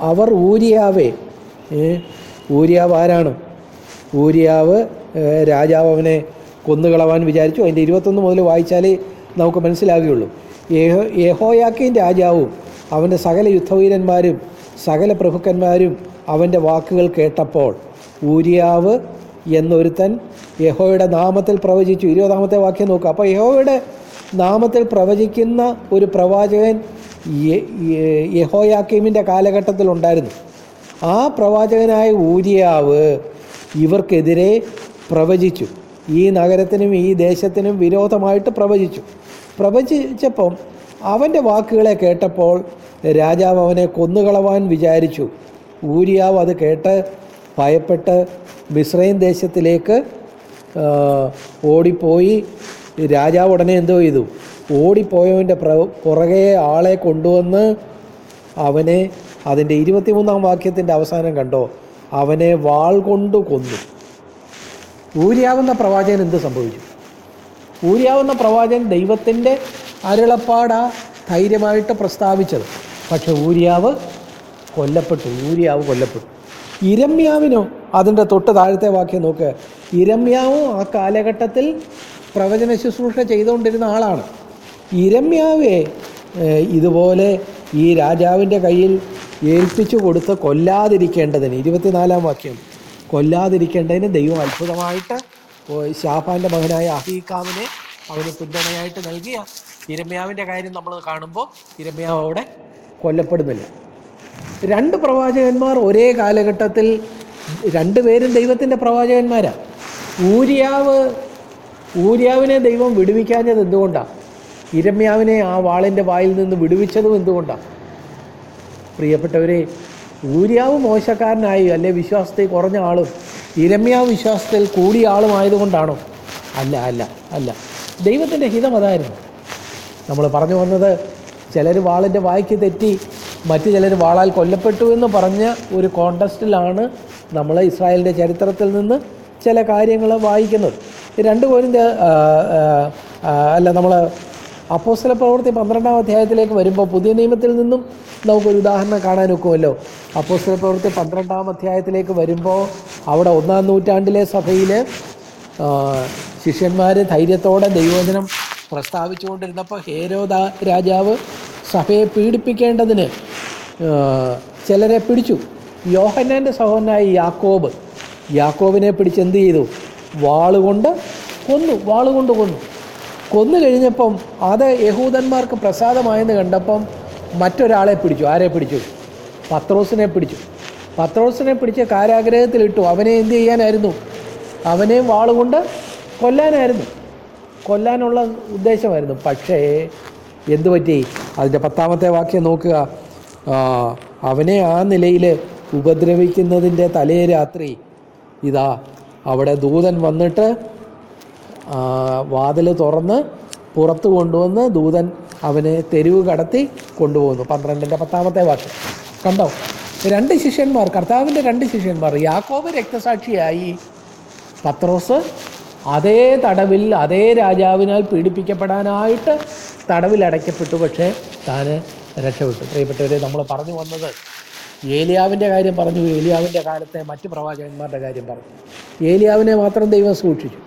അവർ ഊരിയാവേ ഊരിയാവ് ആരാണ്? ഊരിയാവ് രാജാവ് അവനെ കൊന്നുകളവാൻ വിചാരിച്ചു. അതിന്റെ ഇരുപത്തൊന്ന് മുതൽ വായിച്ചാലേ നമുക്ക് മനസ്സിലാകുകയുള്ളൂ യഹോ യഹോയാക്കീൻ രാജാവും അവന്റെ സകല യുദ്ധവീരന്മാരും സകല പ്രഭുക്കന്മാരും അവന്റെ വാക്കുകൾ കേട്ടപ്പോൾ ഊരിയാവ് എന്നൊരുത്തൻ യഹോയുടെ നാമത്തിൽ പ്രവചിച്ചു. ഇരുപതാമത്തെ വാക്യം നോക്കുക. അപ്പോൾ യഹോയുടെ നാമത്തിൽ പ്രവചിക്കുന്ന ഒരു പ്രവാചകൻ യഹോയാക്കീമിന്റെ കാലഘട്ടത്തിൽ ഉണ്ടായിരുന്നു. കാലഘട്ടത്തിലുണ്ടായിരുന്നു ആ പ്രവാചകനായ ഊരിയാവ് ഇവർക്കെതിരെ പ്രവചിച്ചു. ഈ നഗരത്തിനും ഈ ദേശത്തിനും വിരോധമായിട്ട് പ്രവചിച്ചു. പ്രവചിച്ചപ്പം അവന്റെ വാക്കുകളെ കേട്ടപ്പോൾ രാജാവ് അവനെ കൊന്നുകളവാൻ വിചാരിച്ചു. ഊരിയാവ് അത് കേട്ട് ഭയപ്പെട്ട് മിശ്രൈൻ ദേശത്തിലേക്ക് ഓടിപ്പോയി. രാജാവ് ഉടനെ എന്തോ ചെയ്തു? ഓടിപ്പോയവന്റെ പ്ര പുറകെ ആളെ കൊണ്ടുവന്ന് അവനെ അതിന്റെ ഇരുപത്തിമൂന്നാം വാക്യത്തിന്റെ അവസാനം കണ്ടോ? അവനെ വാൾ കൊണ്ട് കൊന്നു. ഊര്യാവുന്ന പ്രവാചകൻ എന്ത് സംഭവിച്ചു? ഊര്യാവുന്ന പ്രവാചകൻ ദൈവത്തിന്റെ അരുളപ്പാടാ ധൈര്യമായിട്ട് പ്രസ്താവിച്ചത്. പക്ഷെ ഊര്യാവ് കൊല്ലപ്പെട്ടു. ഊര്യാവ് കൊല്ലപ്പെട്ടു. ഇരമ്യാവിനോ? അതിന്റെ തൊട്ട് താഴത്തെ വാക്യം നോക്ക്. ഇരമ്യാവും ആ കാലഘട്ടത്തിൽ പ്രവചന ശുശ്രൂഷ ചെയ്തുകൊണ്ടിരുന്ന ആളാണ്. ഇരമ്യാവെ ഇതുപോലെ ഈ രാജാവിന്റെ കയ്യിൽ ഏൽപ്പിച്ചു കൊടുത്ത് കൊല്ലാതിരിക്കേണ്ടതിന് ഇരുപത്തിനാലാം വാക്യം കൊല്ലാതിരിക്കേണ്ടതിന് ദൈവം അത്ഭുതമായിട്ട് ഷാഫാന്റെ മകനായ അഹീക്കാമിനെ അവന് പിന്തുണയായിട്ട് നൽകിയ ഇരമ്യാവിന്റെ കാര്യം നമ്മൾ കാണുമ്പോൾ ഇരമ്യാവ് അവിടെ കൊല്ലപ്പെടുന്നില്ല. രണ്ട് പ്രവാചകന്മാർ ഒരേ കാലഘട്ടത്തിൽ രണ്ടുപേരും ദൈവത്തിന്റെ പ്രവാചകന്മാരാണ് ഊരിയാവ് ഊരിയാവിനെ ദൈവം വിടുവിക്കാഞ്ഞത് എന്തുകൊണ്ടാണ് ഇരമ്യാവിനെ ആ വാളിന്റെ വായിൽ നിന്ന് വിടുവിച്ചതും എന്തുകൊണ്ടാണ് പ്രിയപ്പെട്ടവരെ ഊര്യാവ് മോശക്കാരനായി അല്ലെ വിശ്വാസത്തിൽ കുറഞ്ഞ ആളും ഇരമ്യാവ് വിശ്വാസത്തിൽ കൂടിയ ആളുമായതുകൊണ്ടാണോ? അല്ല അല്ല അല്ല. ദൈവത്തിന്റെ ഹിതം അതായിരുന്നു. നമ്മൾ പറഞ്ഞു വന്നത് ചിലർ വാളിന്റെ വായ്ക്ക് തെറ്റി മറ്റു ചിലർ വാളാൽ കൊല്ലപ്പെട്ടു എന്ന് പറഞ്ഞ ഒരു കോണ്ടസ്റ്റിലാണ് നമ്മൾ ഇസ്രായേലിന്റെ ചരിത്രത്തിൽ നിന്ന് ചില കാര്യങ്ങൾ വായിക്കുന്നത്. രണ്ട് കോരിന്റെ അല്ല നമ്മൾ അപ്പോസ്തല പ്രവൃത്തി പന്ത്രണ്ടാം അധ്യായത്തിലേക്ക് വരുമ്പോൾ പുതിയ നിയമത്തിൽ നിന്നും നമുക്കൊരു ഉദാഹരണം കാണാൻ ഒക്കുമല്ലോ അപ്പോസ്തല പ്രവൃത്തി പന്ത്രണ്ടാം അധ്യായത്തിലേക്ക് വരുമ്പോൾ അവിടെ ഒന്നാം നൂറ്റാണ്ടിലെ സഭയിൽ ശിഷ്യന്മാർ ധൈര്യത്തോടെ ദൈവവചനം പ്രസ്താവിച്ചുകൊണ്ടിരുന്നപ്പോൾ ഹേരോദ രാജാവ് സഭയെ പീഡിപ്പിക്കേണ്ടതിന് ചിലരെ പിടിച്ചു. യോഹന്നാന്റെ സഹോദരനായി യാക്കോബ് യാക്കോബിനെ പിടിച്ച് എന്ത് ചെയ്തു? വാളുകൊണ്ട് കൊന്നു വാളുകൊണ്ട് കൊന്നു. കൊന്നു കഴിഞ്ഞപ്പം അത് യഹൂദന്മാർക്ക് പ്രസാദമായെന്ന് കണ്ടപ്പം മറ്റൊരാളെ പിടിച്ചു. ആരെ പിടിച്ചു? പത്രോസിനെ പിടിച്ചു. പത്രോസിനെ പിടിച്ച് കാരാഗ്രഹത്തിലിട്ടു. അവനെ എന്ത് ചെയ്യാനായിരുന്നു? അവനെയും വാളുകൊണ്ട് കൊല്ലാനായിരുന്നു. കൊല്ലാനുള്ള ഉദ്ദേശമായിരുന്നു. പക്ഷേ എന്തു പറ്റി? അതിന്റെ പത്താമത്തെ വാക്യം നോക്കുക. അവനെ ആ നിലയിൽ ഉപദ്രവിക്കുന്നതിന്റെ തലേ രാത്രി ഇതാ അവിടെ ദൂതൻ വന്നിട്ട് വാതിൽ തുറന്ന് പുറത്ത് കൊണ്ടുവന്ന് ദൂതൻ അവനെ തെരുവ് കടത്തി കൊണ്ടുപോകുന്നു. പന്ത്രണ്ടിന്റെ പത്താമത്തെ വാക്യം കണ്ടോ? രണ്ട് ശിഷ്യന്മാർ കർത്താവിന്റെ രണ്ട് ശിഷ്യന്മാർ യാക്കോബ് രക്തസാക്ഷിയായി. പത്രോസ് അതേ തടവിൽ അതേ രാജാവിനാൽ പീഡിപ്പിക്കപ്പെടാനായിട്ട് തടവിലടയ്ക്കപ്പെട്ടു. പക്ഷേ താൻ രക്ഷപ്പെട്ടു. പ്രിയപ്പെട്ടവരെ നമ്മൾ പറഞ്ഞു വന്നത് ഏലിയാവിന്റെ കാര്യം പറഞ്ഞു ഏലിയാവിന്റെ കാലത്തെ മറ്റ് പ്രവാചകന്മാരുടെ കാര്യം പറഞ്ഞു. ഏലിയാവിനെ മാത്രം ദൈവം സൂക്ഷിച്ചു.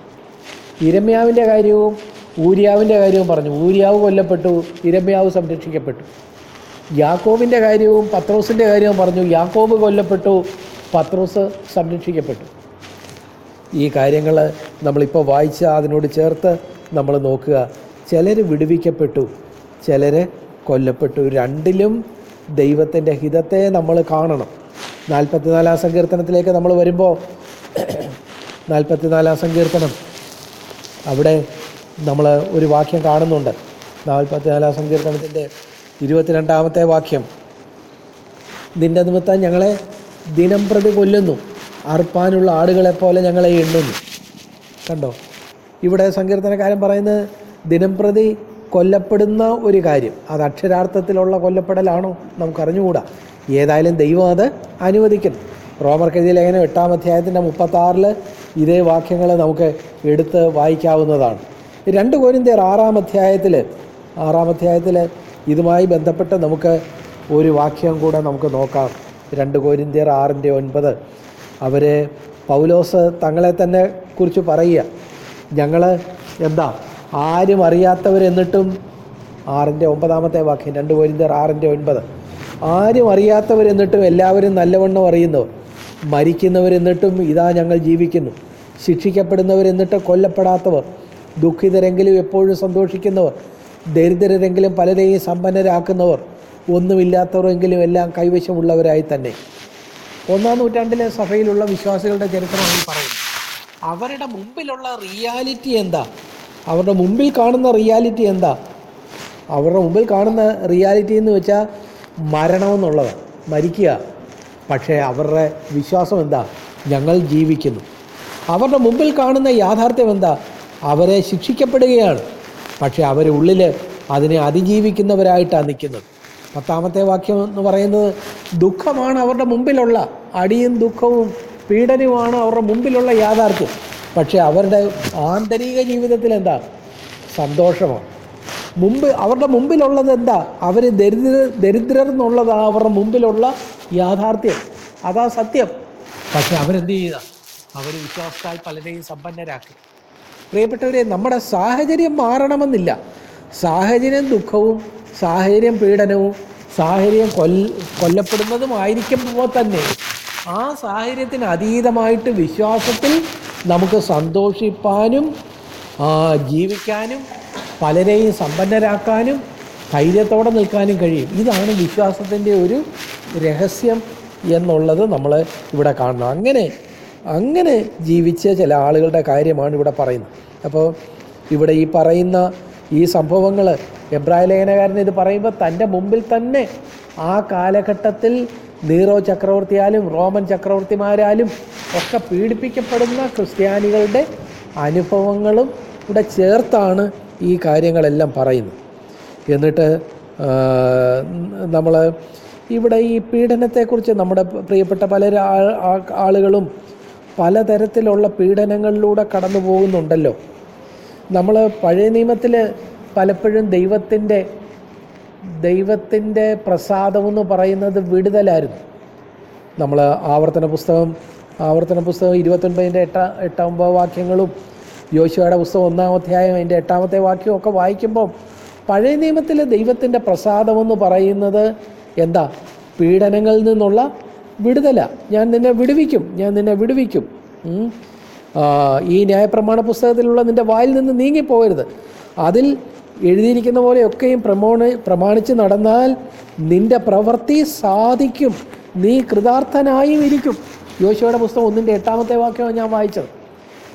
ഇരമ്യാവിന്റെ കാര്യവും ഊര്യാവിന്റെ കാര്യവും പറഞ്ഞു. ഊര്യാവ് കൊല്ലപ്പെട്ടു ഇരമ്യാവ് സംരക്ഷിക്കപ്പെട്ടു. യാക്കോബിന്റെ കാര്യവും പത്രോസിന്റെ കാര്യവും പറഞ്ഞു. യാക്കോബ് കൊല്ലപ്പെട്ടു പത്രോസ് സംരക്ഷിക്കപ്പെട്ടു. ഈ കാര്യങ്ങൾ നമ്മളിപ്പോൾ വായിച്ച അതിനോട് ചേർത്ത് നമ്മൾ നോക്കുക. ചിലർ വിടുവിക്കപ്പെട്ടു ചിലർ കൊല്ലപ്പെട്ടു. രണ്ടിലും ദൈവത്തിന്റെ ഹിതത്തെ നമ്മൾ കാണണം. നാൽപ്പത്തിനാലാം സങ്കീർത്തനത്തിലേക്ക് നമ്മൾ വരുമ്പോൾ നാൽപ്പത്തിനാലാം സങ്കീർത്തനം. അവിടെ നമ്മൾ ഒരു വാക്യം കാണുന്നുണ്ട്. നാൽപ്പത്തിനാലാം സങ്കീർത്തനത്തിന്റെ ഇരുപത്തിരണ്ടാമത്തെ വാക്യം. നിന്റെ നിമിത്തം ഞങ്ങളെ ദിനം പ്രതി കൊല്ലുന്നു. അർപ്പാനുള്ള ആടുകളെപ്പോലെ ഞങ്ങളെ എണ്ണുന്നു. കണ്ടോ? ഇവിടെ സങ്കീർത്തനക്കാരൻ പറയുന്നത് ദിനം പ്രതി കൊല്ലപ്പെടുന്ന ഒരു കാര്യം. അത് അക്ഷരാർത്ഥത്തിലുള്ള കൊല്ലപ്പെടലാണോ? നമുക്കറിഞ്ഞുകൂടാ. ഏതായാലും ദൈവം അത് അനുവദിക്കുന്നു. റോമർ കെഴുതിയ ലേഖനം എട്ടാം അധ്യായത്തിന്റെ മുപ്പത്താറിൽ ഇതേ വാക്യങ്ങൾ നമുക്ക് എടുത്ത് വായിക്കാവുന്നതാണ്. രണ്ട് കോരിന്തേർ ആറാം അധ്യായത്തിൽ ആറാം അധ്യായത്തിൽ ഇതുമായി ബന്ധപ്പെട്ട് നമുക്ക് ഒരു വാക്യം കൂടെ നമുക്ക് നോക്കാം. രണ്ട് കോരിന്തേർ ആറിന്റെ ഒൻപത്. അവർ പൗലോസ് തങ്ങളെ തന്നെ കുറിച്ച് പറയുക. ഞങ്ങൾ എന്താ ആരും അറിയാത്തവരെന്നിട്ടും ആറിന്റെ ഒമ്പതാമത്തെ വാക്യം രണ്ട് പോയിന്റ് ആറിന്റെ ഒൻപത്. ആരും അറിയാത്തവരെന്നിട്ടും എല്ലാവരും നല്ലവണ്ണം അറിയുന്നവർ മരിക്കുന്നവരെന്നിട്ടും ഇതാ ഞങ്ങൾ ജീവിക്കുന്നു. ശിക്ഷിക്കപ്പെടുന്നവരെന്നിട്ട് കൊല്ലപ്പെടാത്തവർ ദുഃഖിതരെങ്കിലും എപ്പോഴും സന്തോഷിക്കുന്നവർ ദരിദ്രരെങ്കിലും പലരെയും സമ്പന്നരാക്കുന്നവർ ഒന്നുമില്ലാത്തവരെങ്കിലും എല്ലാം കൈവശമുള്ളവരായി തന്നെ. ഒന്നാം നൂറ്റാണ്ടിലെ സഭയിലുള്ള വിശ്വാസികളുടെ ചരിത്രമായി പറയും അവരുടെ മുമ്പിലുള്ള റിയാലിറ്റി എന്താ? അവരുടെ മുമ്പിൽ കാണുന്ന റിയാലിറ്റി എന്താ? അവരുടെ മുമ്പിൽ കാണുന്ന റിയാലിറ്റി എന്ന് വെച്ചാൽ മരണമെന്നുള്ളത് മരിക്കുക. പക്ഷേ അവരുടെ വിശ്വാസം എന്താ? ഞങ്ങൾ ജീവിക്കുന്നു. അവരുടെ മുമ്പിൽ കാണുന്ന യാഥാർത്ഥ്യം എന്താ? അവരെ ശിക്ഷിക്കപ്പെടുകയാണ്. പക്ഷേ അവരുടെ ഉള്ളിൽ അതിനെ അതിജീവിക്കുന്നവരായിട്ടാണ് നിൽക്കുന്നത്. പത്താമത്തെ വാക്യം എന്ന് പറയുന്നത് ദുഃഖമാണ് അവരുടെ മുമ്പിലുള്ള അടിയും ദുഃഖവും പീഡനവുമാണ് അവരുടെ മുമ്പിലുള്ള യാഥാർത്ഥ്യം. പക്ഷേ അവരുടെ ആന്തരിക ജീവിതത്തിൽ എന്താ? സന്തോഷമാണ്. മുമ്പ് അവരുടെ മുമ്പിലുള്ളത് എന്താ? അവർ ദരിദ്ര ദരിദ്രർ എന്നുള്ളതാ അവരുടെ മുമ്പിലുള്ള യാഥാർത്ഥ്യം. അതാ സത്യം. പക്ഷെ അവരെന്ത് ചെയ്ത അവർ വിശ്വാസത്താൽ പലരെയും സമ്പന്നരാക്കി. പ്രിയപ്പെട്ടവരെ നമ്മുടെ സാഹചര്യം മാറണമെന്നില്ല. സാഹചര്യം ദുഃഖവും സാഹചര്യം പീഡനവും സാഹചര്യം കൊല്ല കൊല്ലപ്പെടുന്നതുമായിരിക്കുമ്പോൾ തന്നെ ആ സാഹചര്യത്തിന് അതീതമായിട്ട് വിശ്വാസത്തിൽ നമുക്ക് സന്തോഷിപ്പാനും ജീവിക്കാനും പലരെയും സമ്പന്നരാക്കാനും ധൈര്യത്തോടെ നിൽക്കാനും കഴിയും. ഇതാണ് വിശ്വാസത്തിന്റെ ഒരു രഹസ്യം എന്നുള്ളത് നമ്മൾ ഇവിടെ കാണണം അങ്ങനെ അങ്ങനെ ജീവിച്ച ചില ആളുകളുടെ കാര്യമാണ് ഇവിടെ പറയുന്നത്. അപ്പോൾ ഇവിടെ ഈ പറയുന്ന ഈ സംഭവങ്ങൾ എബ്രാഹിം ലേഖനകാരൻ ഇത് പറയുമ്പോൾ തന്റെ മുമ്പിൽ തന്നെ ആ കാലഘട്ടത്തിൽ നീറോ ചക്രവർത്തിയാലും റോമൻ ചക്രവർത്തിമാരാലും ഒക്കെ പീഡിപ്പിക്കപ്പെടുന്ന ക്രിസ്ത്യാനികളുടെ അനുഭവങ്ങളും കൂടെ ചേർത്താണ് ഈ കാര്യങ്ങളെല്ലാം പറയുന്നത്. എന്നിട്ട് നമ്മൾ ഇവിടെ ഈ പീഡനത്തെക്കുറിച്ച് നമ്മുടെ പ്രിയപ്പെട്ട പല ആളുകളും പലതരത്തിലുള്ള പീഡനങ്ങളിലൂടെ കടന്നു പോകുന്നുണ്ടല്ലോ നമ്മൾ പഴയ നിയമത്തിൽ പലപ്പോഴും ദൈവത്തിന്റെ ദൈവത്തിന്റെ പ്രസാദമെന്ന് പറയുന്നത് വിടുതലായിരുന്നു. നമ്മൾ ആവർത്തന പുസ്തകം ആവർത്തന പുസ്തകം ഇരുപത്തൊൻപതിന്റെ എട്ട എട്ടാമ്പത് വാക്യങ്ങളും യോശുവയുടെ പുസ്തകം ഒന്നാം അധ്യായം അതിന്റെ എട്ടാമത്തെ വാക്യവും ഒക്കെ വായിക്കുമ്പോൾ പഴയ നിയമത്തിൽ ദൈവത്തിന്റെ പ്രസാദമെന്ന് പറയുന്നത് എന്താ? പീഡനങ്ങളിൽ നിന്നുള്ള വിടുതല. ഞാൻ നിന്നെ വിടുവിക്കും ഞാൻ നിന്നെ വിടുവിക്കും. ഈ ന്യായപ്രമാണ പുസ്തകത്തിലുള്ള നിന്റെ വായിൽ നിന്ന് നീങ്ങിപ്പോകരുത്. അതിൽ എഴുതിയിരിക്കുന്ന പോലെയൊക്കെയും പ്രമോണ പ്രമാണിച്ച് നടന്നാൽ നിന്റെ പ്രവൃത്തി സാധിക്കും. നീ കൃതാർത്ഥനായും ഇരിക്കും. യോശുവയുടെ പുസ്തകം ഒന്നിന്റെ എട്ടാമത്തെ വാക്യമാണ് ഞാൻ വായിച്ചത്.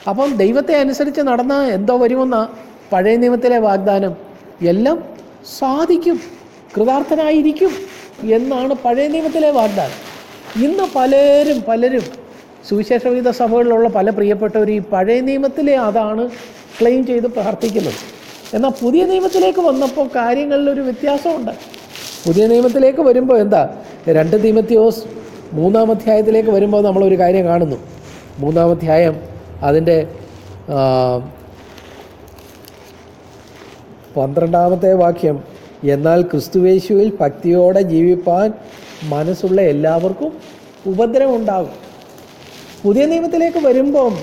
അപ്പം ദൈവത്തെ അനുസരിച്ച് നടന്ന എന്തോ വരുമെന്ന പഴയ നിയമത്തിലെ വാഗ്ദാനം. എല്ലാം സാധിക്കും. കൃതാർത്ഥനായിരിക്കും എന്നാണ് പഴയ നിയമത്തിലെ വാഗ്ദാനം. ഇന്ന് പലരും പലരും സുവിശേഷവിധ സഭകളിലുള്ള പല പ്രിയപ്പെട്ടവർ ഈ പഴയ നിയമത്തിലെ അതാണ് ക്ലെയിം ചെയ്ത് പ്രാർത്ഥിക്കുന്നത്. എന്നാൽ പുതിയ നിയമത്തിലേക്ക് വന്നപ്പോൾ കാര്യങ്ങളിൽ കാര്യങ്ങളിലൊരു വ്യത്യാസമുണ്ട്. പുതിയ നിയമത്തിലേക്ക് വരുമ്പോൾ എന്താ? രണ്ട് തീമത്യോസ് മൂന്നാം അധ്യായത്തിലേക്ക് വരുമ്പോൾ നമ്മളൊരു കാര്യം കാണുന്നു. മൂന്നാം അധ്യായം അതിന്റെ പന്ത്രണ്ടാമത്തെ വാക്യം എന്നാൽ ക്രിസ്തുവേശുവിൽ ഭക്തിയോടെ ജീവിപ്പാൻ മനസ്സുള്ള എല്ലാവർക്കും ഉപദ്രവം ഉണ്ടാകും പുതിയ നിയമത്തിലേക്ക് വരുമ്പം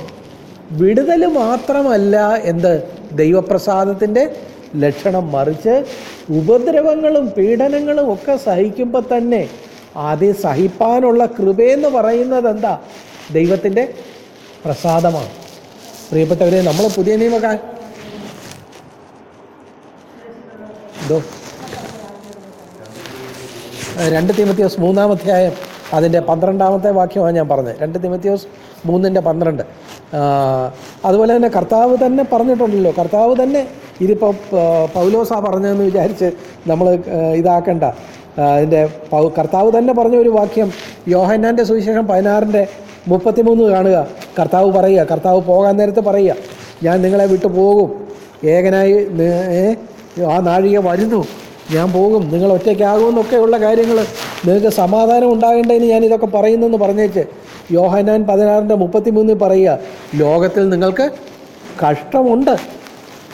വിടുതൽ മാത്രമല്ല എന്ത് ദൈവപ്രസാദത്തിന്റെ ലക്ഷണം മറിച്ച് ഉപദ്രവങ്ങളും പീഡനങ്ങളും ഒക്കെ സഹിക്കുമ്പോൾ തന്നെ അത് സഹിപ്പാനുള്ള കൃപയെന്ന് പറയുന്നത് എന്താ? ദൈവത്തിന്റെ പ്രസാദമാണ്. പ്രിയപ്പെട്ടവരെ നമ്മൾ പുതിയ നിയമക്കാൻ എന്തോ രണ്ട് തിമത്തിയോസ് മൂന്നാം അധ്യായം അതിന്റെ പന്ത്രണ്ടാമത്തെ വാക്യമാണ് ഞാൻ പറഞ്ഞത്. രണ്ട് തിമത്തിയോസ് മൂന്നിന്റെ പന്ത്രണ്ട്. അതുപോലെ തന്നെ കർത്താവ് തന്നെ പറഞ്ഞിട്ടുണ്ടല്ലോ. കർത്താവ് തന്നെ ഇതിപ്പോൾ പൗലോസാ പറഞ്ഞതെന്ന് വിചാരിച്ച് നമ്മൾ ഇതാക്കണ്ട. അതിന്റെ കർത്താവ് തന്നെ പറഞ്ഞ ഒരു വാക്യം യോഹന്നാന്റെ സുവിശേഷം പതിനാറിന്റെ മുപ്പത്തിമൂന്ന് കാണുക. കർത്താവ് പറയുക കർത്താവ് പോകാൻ നേരത്ത് പറയുക ഞാൻ നിങ്ങളെ വിട്ടു പോകും. ഏകനായി ആ നാഴിക വരുന്നു. ഞാൻ പോകും. നിങ്ങൾ ഒറ്റയ്ക്കാകുമെന്നൊക്കെയുള്ള കാര്യങ്ങൾ നിങ്ങൾക്ക് സമാധാനം ഉണ്ടാകേണ്ടതിന് ഞാൻ ഇതൊക്കെ പറയുന്നെന്ന് പറഞ്ഞേച്ച് യോഹനാൻ പതിനാറിന്റെ മുപ്പത്തിമൂന്നിൽ പറയുക ലോകത്തിൽ നിങ്ങൾക്ക് കഷ്ടമുണ്ട്.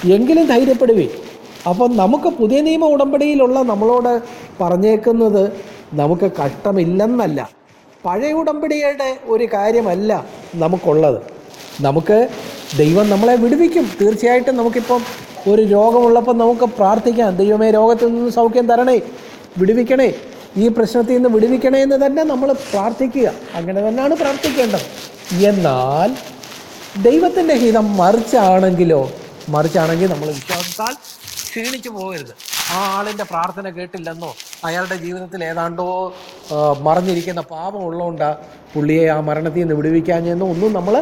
എങ്കിലും ധൈര്യപ്പെടുവേ അപ്പം നമുക്ക് പുതിയ നിയമ ഉടമ്പടിയിലുള്ള നമ്മളോട് പറഞ്ഞേക്കുന്നത് നമുക്ക് കഷ്ടമില്ലെന്നല്ല. പഴയ ഉടമ്പടിയുടെ ഒരു കാര്യമല്ല നമുക്കുള്ളത്. നമുക്ക് ദൈവം നമ്മളെ വിടുവിക്കും. തീർച്ചയായിട്ടും നമുക്കിപ്പം ഒരു രോഗമുള്ളപ്പോൾ നമുക്ക് പ്രാർത്ഥിക്കാം. ദൈവമേ രോഗത്തിൽ നിന്ന് സൗഖ്യം തരണേ. വിടുവിക്കണേ. ഈ പ്രശ്നത്തിൽ നിന്ന് വിടുവിക്കണേ എന്ന് തന്നെ നമ്മൾ പ്രാർത്ഥിക്കുക. അങ്ങനെ തന്നെയാണ് പ്രാർത്ഥിക്കേണ്ടത്. എന്നാൽ ദൈവത്തിന്റെ ഹിതം മറിച്ചാണെങ്കിലോ മറിച്ചാണെങ്കിൽ നമ്മൾ വിശ്വാസത്താൽ ക്ഷീണിച്ചു പോകരുത്. ആ ആളിന്റെ പ്രാർത്ഥന കേട്ടില്ലെന്നോ അയാളുടെ ജീവിതത്തിൽ ഏതാണ്ടോ മറിഞ്ഞിരിക്കുന്ന പാപം ഉള്ളതുകൊണ്ട് പുള്ളിയെ ആ മരണത്തിൽ നിന്ന് വിടുവിക്കാഞ്ഞെന്നോ ഒന്നും നമ്മൾ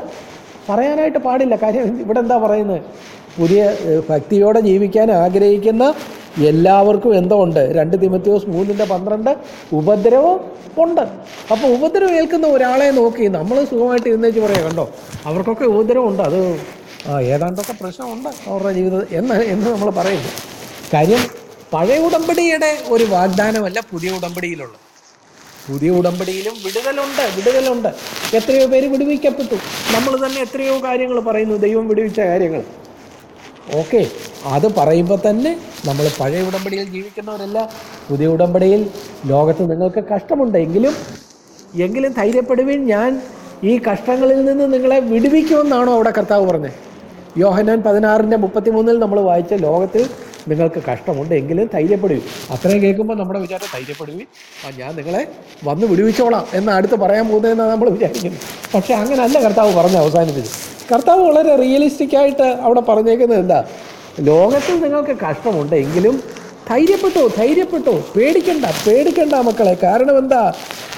പറയാനായിട്ട് പാടില്ല. കാര്യം ഇവിടെ എന്താ പറയുന്നത്? പുതിയ ഭക്തിയോടെ ജീവിക്കാൻ ആഗ്രഹിക്കുന്ന എല്ലാവർക്കും എന്തോ ഉണ്ട്. രണ്ട് തിമത്യോസ് മൂന്നിന്റെ പന്ത്രണ്ട് ഉപദ്രവം ഉണ്ട്. അപ്പോൾ ഉപദ്രവം ഏൽക്കുന്ന ഒരാളെ നോക്കി നമ്മൾ സുഖമായിട്ട് ഇരുന്നേച്ച് പറയാം. കണ്ടോ? അവർക്കൊക്കെ ഉപദ്രവം ഉണ്ട്. അത് ഏതാണ്ടൊക്കെ പ്രശ്നമുണ്ട് അവരുടെ ജീവിതം എന്ന് എന്ന് നമ്മൾ പറയുന്നു. കാര്യം പഴയ ഉടമ്പടിയുടെ ഒരു വാഗ്ദാനമല്ല പുതിയ ഉടമ്പടിയിലുള്ളത്. പുതിയ ഉടമ്പടിയിലും വിടുതലുണ്ട് വിടുതലുണ്ട്. എത്രയോ പേര് വിടുവിക്കപ്പെട്ടു. നമ്മൾ തന്നെ എത്രയോ കാര്യങ്ങൾ പറയുന്നു. ദൈവം വിടുവിച്ച കാര്യങ്ങൾ. ഓക്കെ അത് പറയുമ്പോൾ തന്നെ നമ്മൾ പഴയ ഉടമ്പടിയിൽ ജീവിക്കുന്നവരല്ല പുതിയ ഉടമ്പടിയിൽ ലോകത്ത് നിങ്ങൾക്ക് കഷ്ടമുണ്ടെങ്കിലും എങ്കിലും ധൈര്യപ്പെടുവിൻ ഞാൻ ഈ കഷ്ടങ്ങളിൽ നിന്ന് നിങ്ങളെ വിടുവിക്കുമെന്നാണോ അവിടെ കർത്താവ് പറഞ്ഞത് യോഹനാൻ പതിനാറിന്റെ മുപ്പത്തി മൂന്നിൽ നമ്മൾ വായിച്ച ലോകത്തിൽ നിങ്ങൾക്ക് കഷ്ടമുണ്ട് എങ്കിലും ധൈര്യപ്പെടുവി. അത്രയും കേൾക്കുമ്പോൾ നമ്മുടെ വിചാരം ധൈര്യപ്പെടുവി. ആ ഞാൻ നിങ്ങളെ വന്ന് വിടുവിച്ചോളാം എന്ന് അടുത്ത് പറയാൻ പോകുന്നതെന്നാണ് നമ്മൾ വിചാരിക്കുന്നത് പക്ഷേ അങ്ങനല്ല കർത്താവ് പറഞ്ഞ് അവസാനിപ്പിച്ചത്. കർത്താവ് വളരെ റിയലിസ്റ്റിക് ആയിട്ട് അവിടെ പറഞ്ഞേക്കുന്നത് എന്താ? ലോകത്തിൽ നിങ്ങൾക്ക് കഷ്ടമുണ്ട് എങ്കിലും ധൈര്യപ്പെട്ടോ ധൈര്യപ്പെട്ടോ. പേടിക്കണ്ട പേടിക്കണ്ട മക്കളെ. കാരണം എന്താ?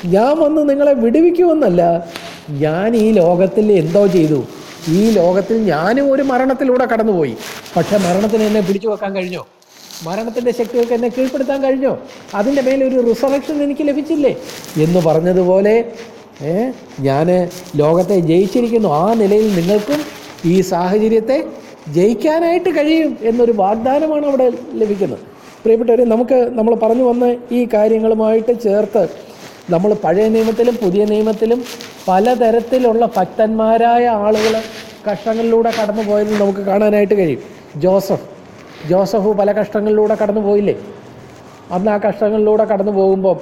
ഞാൻ വന്ന് നിങ്ങളെ വിടുവിക്കുമെന്നല്ല ഞാൻ ഈ ലോകത്തിൽ എന്തോ ചെയ്തു. ഈ ലോകത്തിൽ ഞാനും ഒരു മരണത്തിലൂടെ കടന്നുപോയി. പക്ഷെ മരണത്തിന് എന്നെ പിടിച്ചു വെക്കാൻ കഴിഞ്ഞോ? മരണത്തിന്റെ ശക്തികൾക്ക് എന്നെ കീഴ്പ്പെടുത്താൻ കഴിഞ്ഞോ? അതിന്റെ മേലെ ഒരു റിസറക്ഷൻ എനിക്ക് ലഭിച്ചില്ലേ? എന്ന് പറഞ്ഞതുപോലെ ഞാൻ ലോകത്തെ ജയിച്ചിരിക്കുന്നു. ആ നിലയിൽ നിങ്ങൾക്കും ഈ സാഹചര്യത്തെ ജയിക്കാനായിട്ട് കഴിയും എന്നൊരു വാഗ്ദാനമാണ് അവിടെ ലഭിക്കുന്നത്. പ്രിയപ്പെട്ടവർ നമുക്ക് നമ്മൾ പറഞ്ഞു വന്ന ഈ കാര്യങ്ങളുമായിട്ട് ചേർത്ത് നമ്മൾ പഴയ നിയമത്തിലും പുതിയ നിയമത്തിലും പലതരത്തിലുള്ള ഭക്തന്മാരായ ആളുകൾ കഷ്ടങ്ങളിലൂടെ കടന്നു പോയത് നമുക്ക് കാണാനായിട്ട് കഴിയും. ജോസഫ്. ജോസഫ് പല കഷ്ടങ്ങളിലൂടെ കടന്നു പോയില്ലേ? അന്ന് ആ കഷ്ടങ്ങളിലൂടെ കടന്നു പോകുമ്പോൾ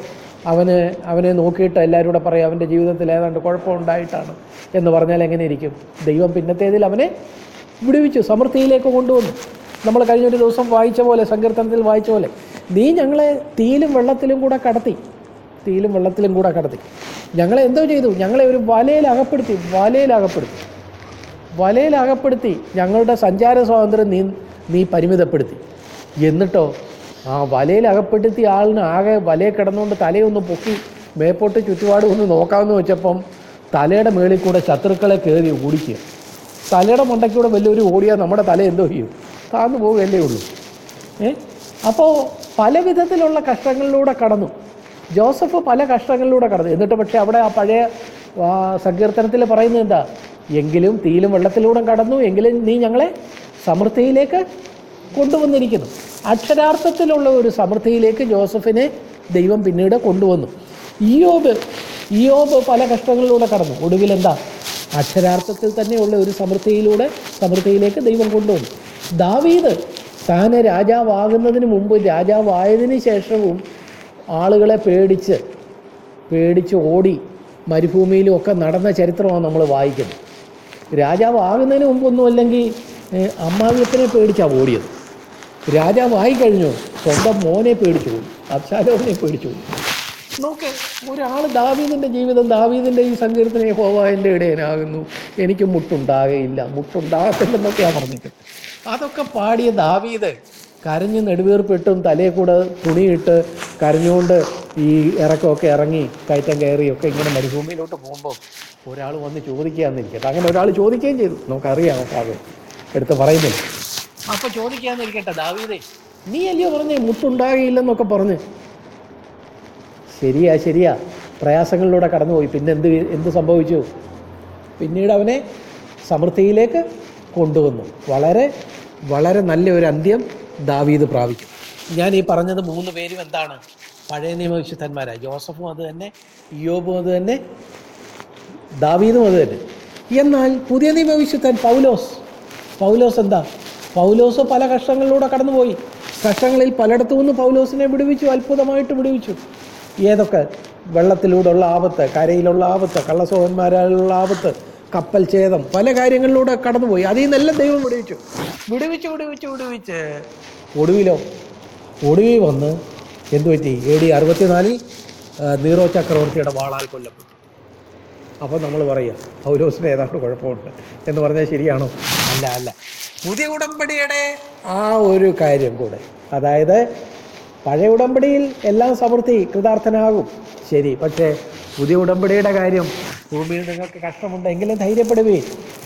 അവന് അവനെ നോക്കിയിട്ട് എല്ലാവരും കൂടെ പറയും അവന്റെ ജീവിതത്തിൽ ഏതാണ്ട് കുഴപ്പമുണ്ടായിട്ടാണ് എന്ന് പറഞ്ഞാൽ എങ്ങനെ ഇരിക്കും? ദൈവം പിന്നത്തേതിൽ അവനെ വിടുവിച്ചു സമൃദ്ധിയിലേക്ക് കൊണ്ടുവന്നു. നമ്മൾ കഴിഞ്ഞൊരു ദിവസം വായിച്ച പോലെ സങ്കീർത്തനത്തിൽ വായിച്ച പോലെ നീ ഞങ്ങളെ തീയിലും വെള്ളത്തിലും കൂടെ കടത്തി തീയിലും വെള്ളത്തിലും കൂടെ കടത്തി. ഞങ്ങളെ എന്തോ ചെയ്തു? ഞങ്ങളെ ഒരു വലയിൽ അകപ്പെടുത്തി വലയിൽ അകപ്പെടുത്തി. വലയിൽ അകപ്പെടുത്തി ഞങ്ങളുടെ സഞ്ചാര സ്വാതന്ത്ര്യം നീ നീ പരിമിതപ്പെടുത്തി. എന്നിട്ടോ ആ വലയിൽ അകപ്പെടുത്തിയ ആളിന് ആകെ വലയിൽ കിടന്നുകൊണ്ട് തലയൊന്ന് പൊക്കി മേപ്പോട്ട് ചുറ്റുപാടും ഒന്ന് നോക്കാമെന്ന് വെച്ചപ്പം തലയുടെ മേളിൽ കൂടെ ശത്രുക്കളെ കയറി ഓടിക്കുക. തലയുടെ മണ്ടയ്ക്കൂടെ വലിയൊരു ഓടിയാൽ നമ്മുടെ തല എന്തോ ചെയ്യും? താന്നു പോവുകയല്ലേ ഉള്ളൂ. ഏ? അപ്പോൾ പല വിധത്തിലുള്ള കഷ്ടങ്ങളിലൂടെ കടന്നു. ജോസഫ് പല കഷ്ടങ്ങളിലൂടെ കടന്നു. എന്നിട്ട് പക്ഷേ അവിടെ ആ പഴയ സങ്കീർത്തനത്തിൽ പറയുന്നത് എന്താ? എങ്കിലും തീയിലും വെള്ളത്തിലൂടെ കടന്നു എങ്കിലും നീ ഞങ്ങളെ സമൃദ്ധിയിലേക്ക് കൊണ്ടുവന്നിരിക്കുന്നു. അക്ഷരാർത്ഥത്തിലുള്ള ഒരു സമൃദ്ധിയിലേക്ക് ജോസഫിനെ ദൈവം പിന്നീട് കൊണ്ടുവന്നു. ഇയോബ് ഇയോബ് പല കഷ്ടങ്ങളിലൂടെ കടന്നു. ഒടുവിൽ എന്താ? അക്ഷരാർത്ഥത്തിൽ തന്നെയുള്ള ഒരു സമൃദ്ധിയിലൂടെ സമൃദ്ധിയിലേക്ക് ദൈവം കൊണ്ടുവന്നു. ദാവീദ് താൻ രാജാവാകുന്നതിന് മുമ്പ് രാജാവായതിനു ശേഷവും ആളുകളെ പേടിച്ച് പേടിച്ച് ഓടി മരുഭൂമിയിലും ഒക്കെ നടന്ന ചരിത്രമാണ് നമ്മൾ വായിക്കുന്നത്. രാജാവ് ആകുന്നതിന് മുമ്പൊന്നും അല്ലെങ്കിൽ അമ്മാവിയത്തിനെ പേടിച്ചാണ് ഓടിയത്. രാജാവായി കഴിഞ്ഞു സ്വന്തം മോനെ പേടിച്ചു പോയി അബ്ശാലോനെ പേടിച്ചു പോയി. നോക്ക് ഒരാൾ ദാവീദിന്റെ ജീവിതം ദാവീദിന്റെ ഈ സങ്കീർത്തന ഹോവ ഇടയനാകുന്നു. എനിക്ക് മുട്ടുണ്ടാകയില്ല മുട്ടുണ്ടാകത്തില്ലെന്നൊക്കെയാണ് പറഞ്ഞിട്ട് അതൊക്കെ പാടിയ ദാവീദ് കരഞ്ഞ് നെടുവീർപ്പിട്ടും തലയിൽ കൂടെ തുണിയിട്ട് കരഞ്ഞുകൊണ്ട് ഈ ഇറക്കമൊക്കെ ഇറങ്ങി കയറ്റം കയറിയൊക്കെ ഇങ്ങനെ മരുഭൂമിയിലോട്ട് പോകുമ്പോൾ ഒരാൾ വന്ന് ചോദിക്കാമെന്നിരിക്കട്ടെ അങ്ങനെ ഒരാൾ ചോദിക്കുകയും ചെയ്തു. നമുക്കറിയാം അത് എടുത്ത് പറയുന്നില്ല. അപ്പോൾ ചോദിക്കാമെന്നിരിക്കട്ടെ ദാവീദേ നീ അല്ലയോ പറഞ്ഞേ മുട്ടുണ്ടാകയില്ലെന്നൊക്കെ പറഞ്ഞ്. ശരിയാ ശരിയാ. പ്രയാസങ്ങളിലൂടെ കടന്നുപോയി. പിന്നെ എന്ത് എന്ത് സംഭവിച്ചു? പിന്നീട് അവനെ സമൃദ്ധിയിലേക്ക് കൊണ്ടുവന്നു. വളരെ വളരെ നല്ല ഒരു അന്ത്യം ദാവീദ് പ്രാപിക്കും. ഞാൻ ഈ പറഞ്ഞത് മൂന്ന് പേരും എന്താണ്? പഴയ നിയമവിശുദ്ധന്മാരാണ് ജോസഫും അത് തന്നെ ഇയോബും അത് തന്നെ ദാവീദും അത് തന്നെ. എന്നാൽ പുതിയ നിയമവിശുദ്ധൻ പൗലോസ് പൗലോസ് എന്താ? പൗലോസ് പല കഷ്ടങ്ങളിലൂടെ കടന്നുപോയി. കഷ്ടങ്ങളിൽ പലയിടത്തു നിന്ന് പൗലോസിനെ വിടുവിച്ചു അത്ഭുതമായിട്ട് വിടുവിച്ചു. ഏതൊക്കെ? വെള്ളത്തിലൂടെയുള്ള ആപത്ത് കരയിലുള്ള ആപത്ത് കള്ളസോഹന്മാരാലുള്ള ആപത്ത് കപ്പൽ ഛേദം പല കാര്യങ്ങളിലൂടെ കടന്നുപോയി. അതിൽ നിന്നെല്ലാം ദൈവം വിടുവിച്ചു. വിടുവിച്ച് വിടുവിച്ച് വിടുവിച്ച്. ഒടുവിലോ? ഒടുവിൽ വന്ന് എന്തു പറ്റി? എ ഡി അറുപത്തിനാലിൽ നീറോ ചക്രവർത്തിയുടെ വാളാൽ കൊല്ലപ്പെട്ടു. അപ്പോൾ നമ്മൾ പറയുക പൗലോസിന് ഏതാണ്ട് കുഴപ്പമുണ്ട് എന്ന് പറഞ്ഞാൽ ശരിയാണോ? അല്ല അല്ല. പുതിയ ഉടമ്പടിയുടെ ആ ഒരു കാര്യം കൂടെ. അതായത് പഴയ ഉടമ്പടിയിൽ എല്ലാം സമൃദ്ധി കൃതാർത്ഥനാകും. ശരി പക്ഷേ പുതിയ ഉടമ്പടിയുടെ കാര്യം ഭൂമിയിൽ നിങ്ങൾക്ക് കഷ്ടമുണ്ടെങ്കിലും ധൈര്യപ്പെടുവേ.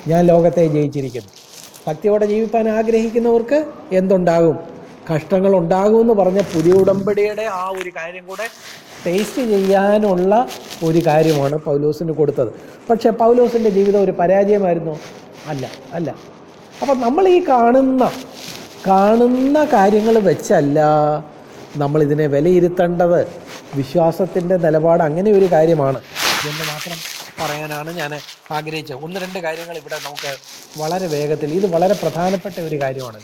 ഞാൻ ലോകത്തെ ജയിച്ചിരിക്കുന്നു. ഭക്തിയോടെ ജീവിക്കാൻ ആഗ്രഹിക്കുന്നവർക്ക് എന്തുണ്ടാകും? കഷ്ടങ്ങൾ ഉണ്ടാകുമെന്ന് പറഞ്ഞ പുതിയ ഉടമ്പടിയുടെ ആ ഒരു കാര്യം കൂടെ ടേസ്റ്റ് ചെയ്യാനുള്ള ഒരു കാര്യമാണ് പൗലോസിന് കൊടുത്തത്. പക്ഷേ പൗലോസിന്റെ ജീവിതം ഒരു പരാജയമായിരുന്നു? അല്ല അല്ല. അപ്പം നമ്മൾ ഈ കാണുന്ന കാണുന്ന കാര്യങ്ങൾ വെച്ചല്ല നമ്മളിതിനെ വിലയിരുത്തേണ്ടത്. വിശ്വാസത്തിന്റെ നിലപാട് അങ്ങനെ ഒരു കാര്യമാണ് എന്ന് മാത്രം പറയാനാണ് ഞാൻ ആഗ്രഹിച്ചത്. ഒന്ന് രണ്ട് കാര്യങ്ങൾ ഇവിടെ നമുക്ക് വളരെ വേഗത്തിൽ ഇത് വളരെ പ്രധാനപ്പെട്ട ഒരു കാര്യമാണ്.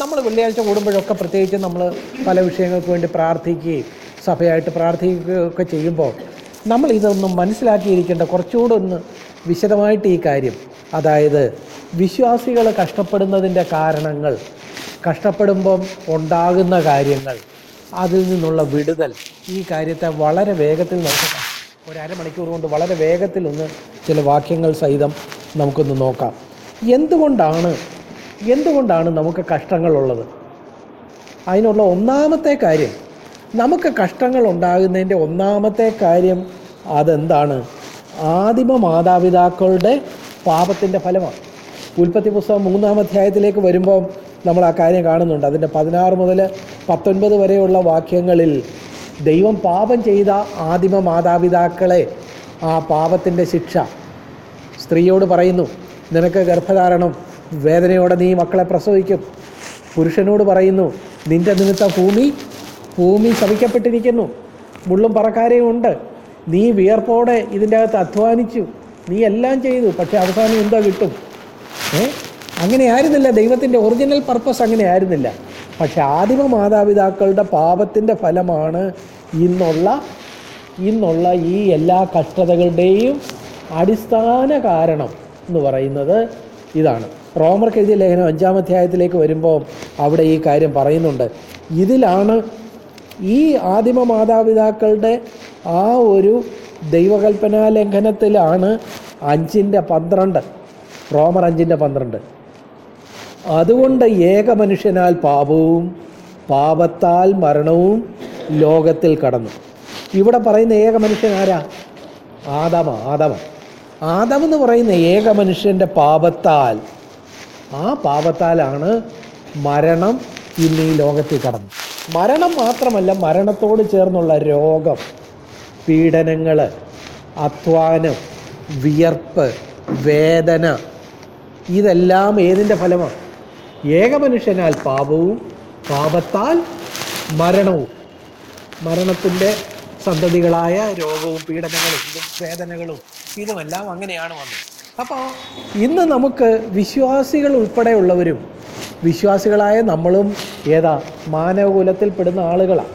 നമ്മൾ വെള്ളിയാഴ്ച കൂടുമ്പോഴൊക്കെ പ്രത്യേകിച്ച് നമ്മൾ പല വിഷയങ്ങൾക്ക് വേണ്ടി പ്രാർത്ഥിക്കുകയും സഭയായിട്ട് പ്രാർത്ഥിക്കുകയൊക്കെ ചെയ്യുമ്പോൾ നമ്മൾ ഇതൊന്നും മനസ്സിലാക്കിയിരിക്കേണ്ട കുറച്ചുകൂടെ ഒന്ന് വിശദമായിട്ട് ഈ കാര്യം. അതായത് വിശ്വാസികൾ കഷ്ടപ്പെടുന്നതിന്റെ കാരണങ്ങൾ കഷ്ടപ്പെടുമ്പം ഉണ്ടാകുന്ന കാര്യങ്ങൾ അതിൽ നിന്നുള്ള വിടുതൽ ഈ കാര്യത്തെ വളരെ വേഗത്തിൽ നമുക്ക് ഒരു അരമണിക്കൂർ കൊണ്ട് വളരെ വേഗത്തിൽ ഒന്ന് ചില വാക്യങ്ങൾ സഹിതം നമുക്കൊന്ന് നോക്കാം. എന്തുകൊണ്ടാണ് എന്തുകൊണ്ടാണ് നമുക്ക് കഷ്ടങ്ങളുള്ളത്? അതിനുള്ള ഒന്നാമത്തെ കാര്യം നമുക്ക് കഷ്ടങ്ങൾ ഉണ്ടാകുന്നതിന്റെ ഒന്നാമത്തെ കാര്യം അതെന്താണ്? ആദിമ മാതാപിതാക്കളുടെ പാപത്തിന്റെ ഫലമാണ്. ഉൽപ്പത്തി പുസ്തകം മൂന്നാം അധ്യായത്തിലേക്ക് വരുമ്പോൾ നമ്മൾ ആ കാര്യം കാണുന്നുണ്ട്. അതിന്റെ പതിനാറ് മുതൽ പത്തൊൻപത് വരെയുള്ള വാക്യങ്ങളിൽ ദൈവം പാപം ചെയ്ത ആദിമ മാതാപിതാക്കളെ ആ പാപത്തിന്റെ ശിക്ഷ. സ്ത്രീയോട് പറയുന്നു നിനക്ക് ഗർഭധാരണം വേദനയോടെ നീ മക്കളെ പ്രസവിക്കും. പുരുഷനോട് പറയുന്നു നിന്റെ നിമിത്ത ഭൂമി ഭൂമി ശവിക്കപ്പെട്ടിരിക്കുന്നു മുള്ളും പറക്കാരെയും ഉണ്ട്. നീ വിയർപ്പോടെ ഇതിന്റെ അകത്ത് അധ്വാനിച്ചു. നീ എല്ലാം ചെയ്തു പക്ഷേ അവസാനം എന്താ കിട്ടും? ഏ? അങ്ങനെ ആയിരുന്നില്ല ദൈവത്തിന്റെ ഒറിജിനൽ പർപ്പസ് അങ്ങനെ ആയിരുന്നില്ല പക്ഷെ ആദിമ മാതാപിതാക്കളുടെ പാപത്തിന്റെ ഫലമാണ് ഇന്നുള്ള ഇന്നുള്ള ഈ എല്ലാ കഷ്ടതകളുടെയും അടിസ്ഥാന കാരണം എന്ന് പറയുന്നത് ഇതാണ്. റോമർ എഴുതിയ ലേഖനം അഞ്ചാം അധ്യായത്തിലേക്ക് വരുമ്പോൾ അവിടെ ഈ കാര്യം പറയുന്നുണ്ട്. ഇതിലാണ് ഈ ആദിമ മാതാപിതാക്കളുടെ ആ ഒരു ദൈവകൽപ്പനാ ലംഘനത്തിലാണ് അഞ്ചിന്റെ പന്ത്രണ്ട് റോമർ അഞ്ചിന്റെ പന്ത്രണ്ട്. അതുകൊണ്ട് ഏക മനുഷ്യനാൽ പാപവും പാപത്താൽ മരണവും ലോകത്തിൽ കടന്നു. ഇവിടെ പറയുന്ന ഏക മനുഷ്യൻ ആരാ? ആദമ ആദമ. ആദം എന്ന് പറയുന്ന ഏക മനുഷ്യന്റെ പാപത്താൽ ആ പാപത്താലാണ് മരണം ഇന്ന് ഈ ലോകത്തിൽ കടന്നു. മരണം മാത്രമല്ല മരണത്തോട് ചേർന്നുള്ള രോഗം പീഡനങ്ങൾ അധ്വാനം വിയർപ്പ് വേദന ഇതെല്ലാം ഏതിന്റെ ഫലമാണ് ഏകമനുഷ്യനാൽ പാപവും പാപത്താൽ മരണവും. മരണത്തിന്റെ സന്തതികളായ രോഗവും പീഡനങ്ങളും വേദനകളും ഇതുമെല്ലാം അങ്ങനെയാണ് വന്നത്. അപ്പോൾ ഇന്ന് നമുക്ക് വിശ്വാസികൾ ഉൾപ്പെടെയുള്ളവരും വിശ്വാസികളായ നമ്മളും ഏതാ മാനവകുലത്തിൽപ്പെടുന്ന ആളുകളാണ്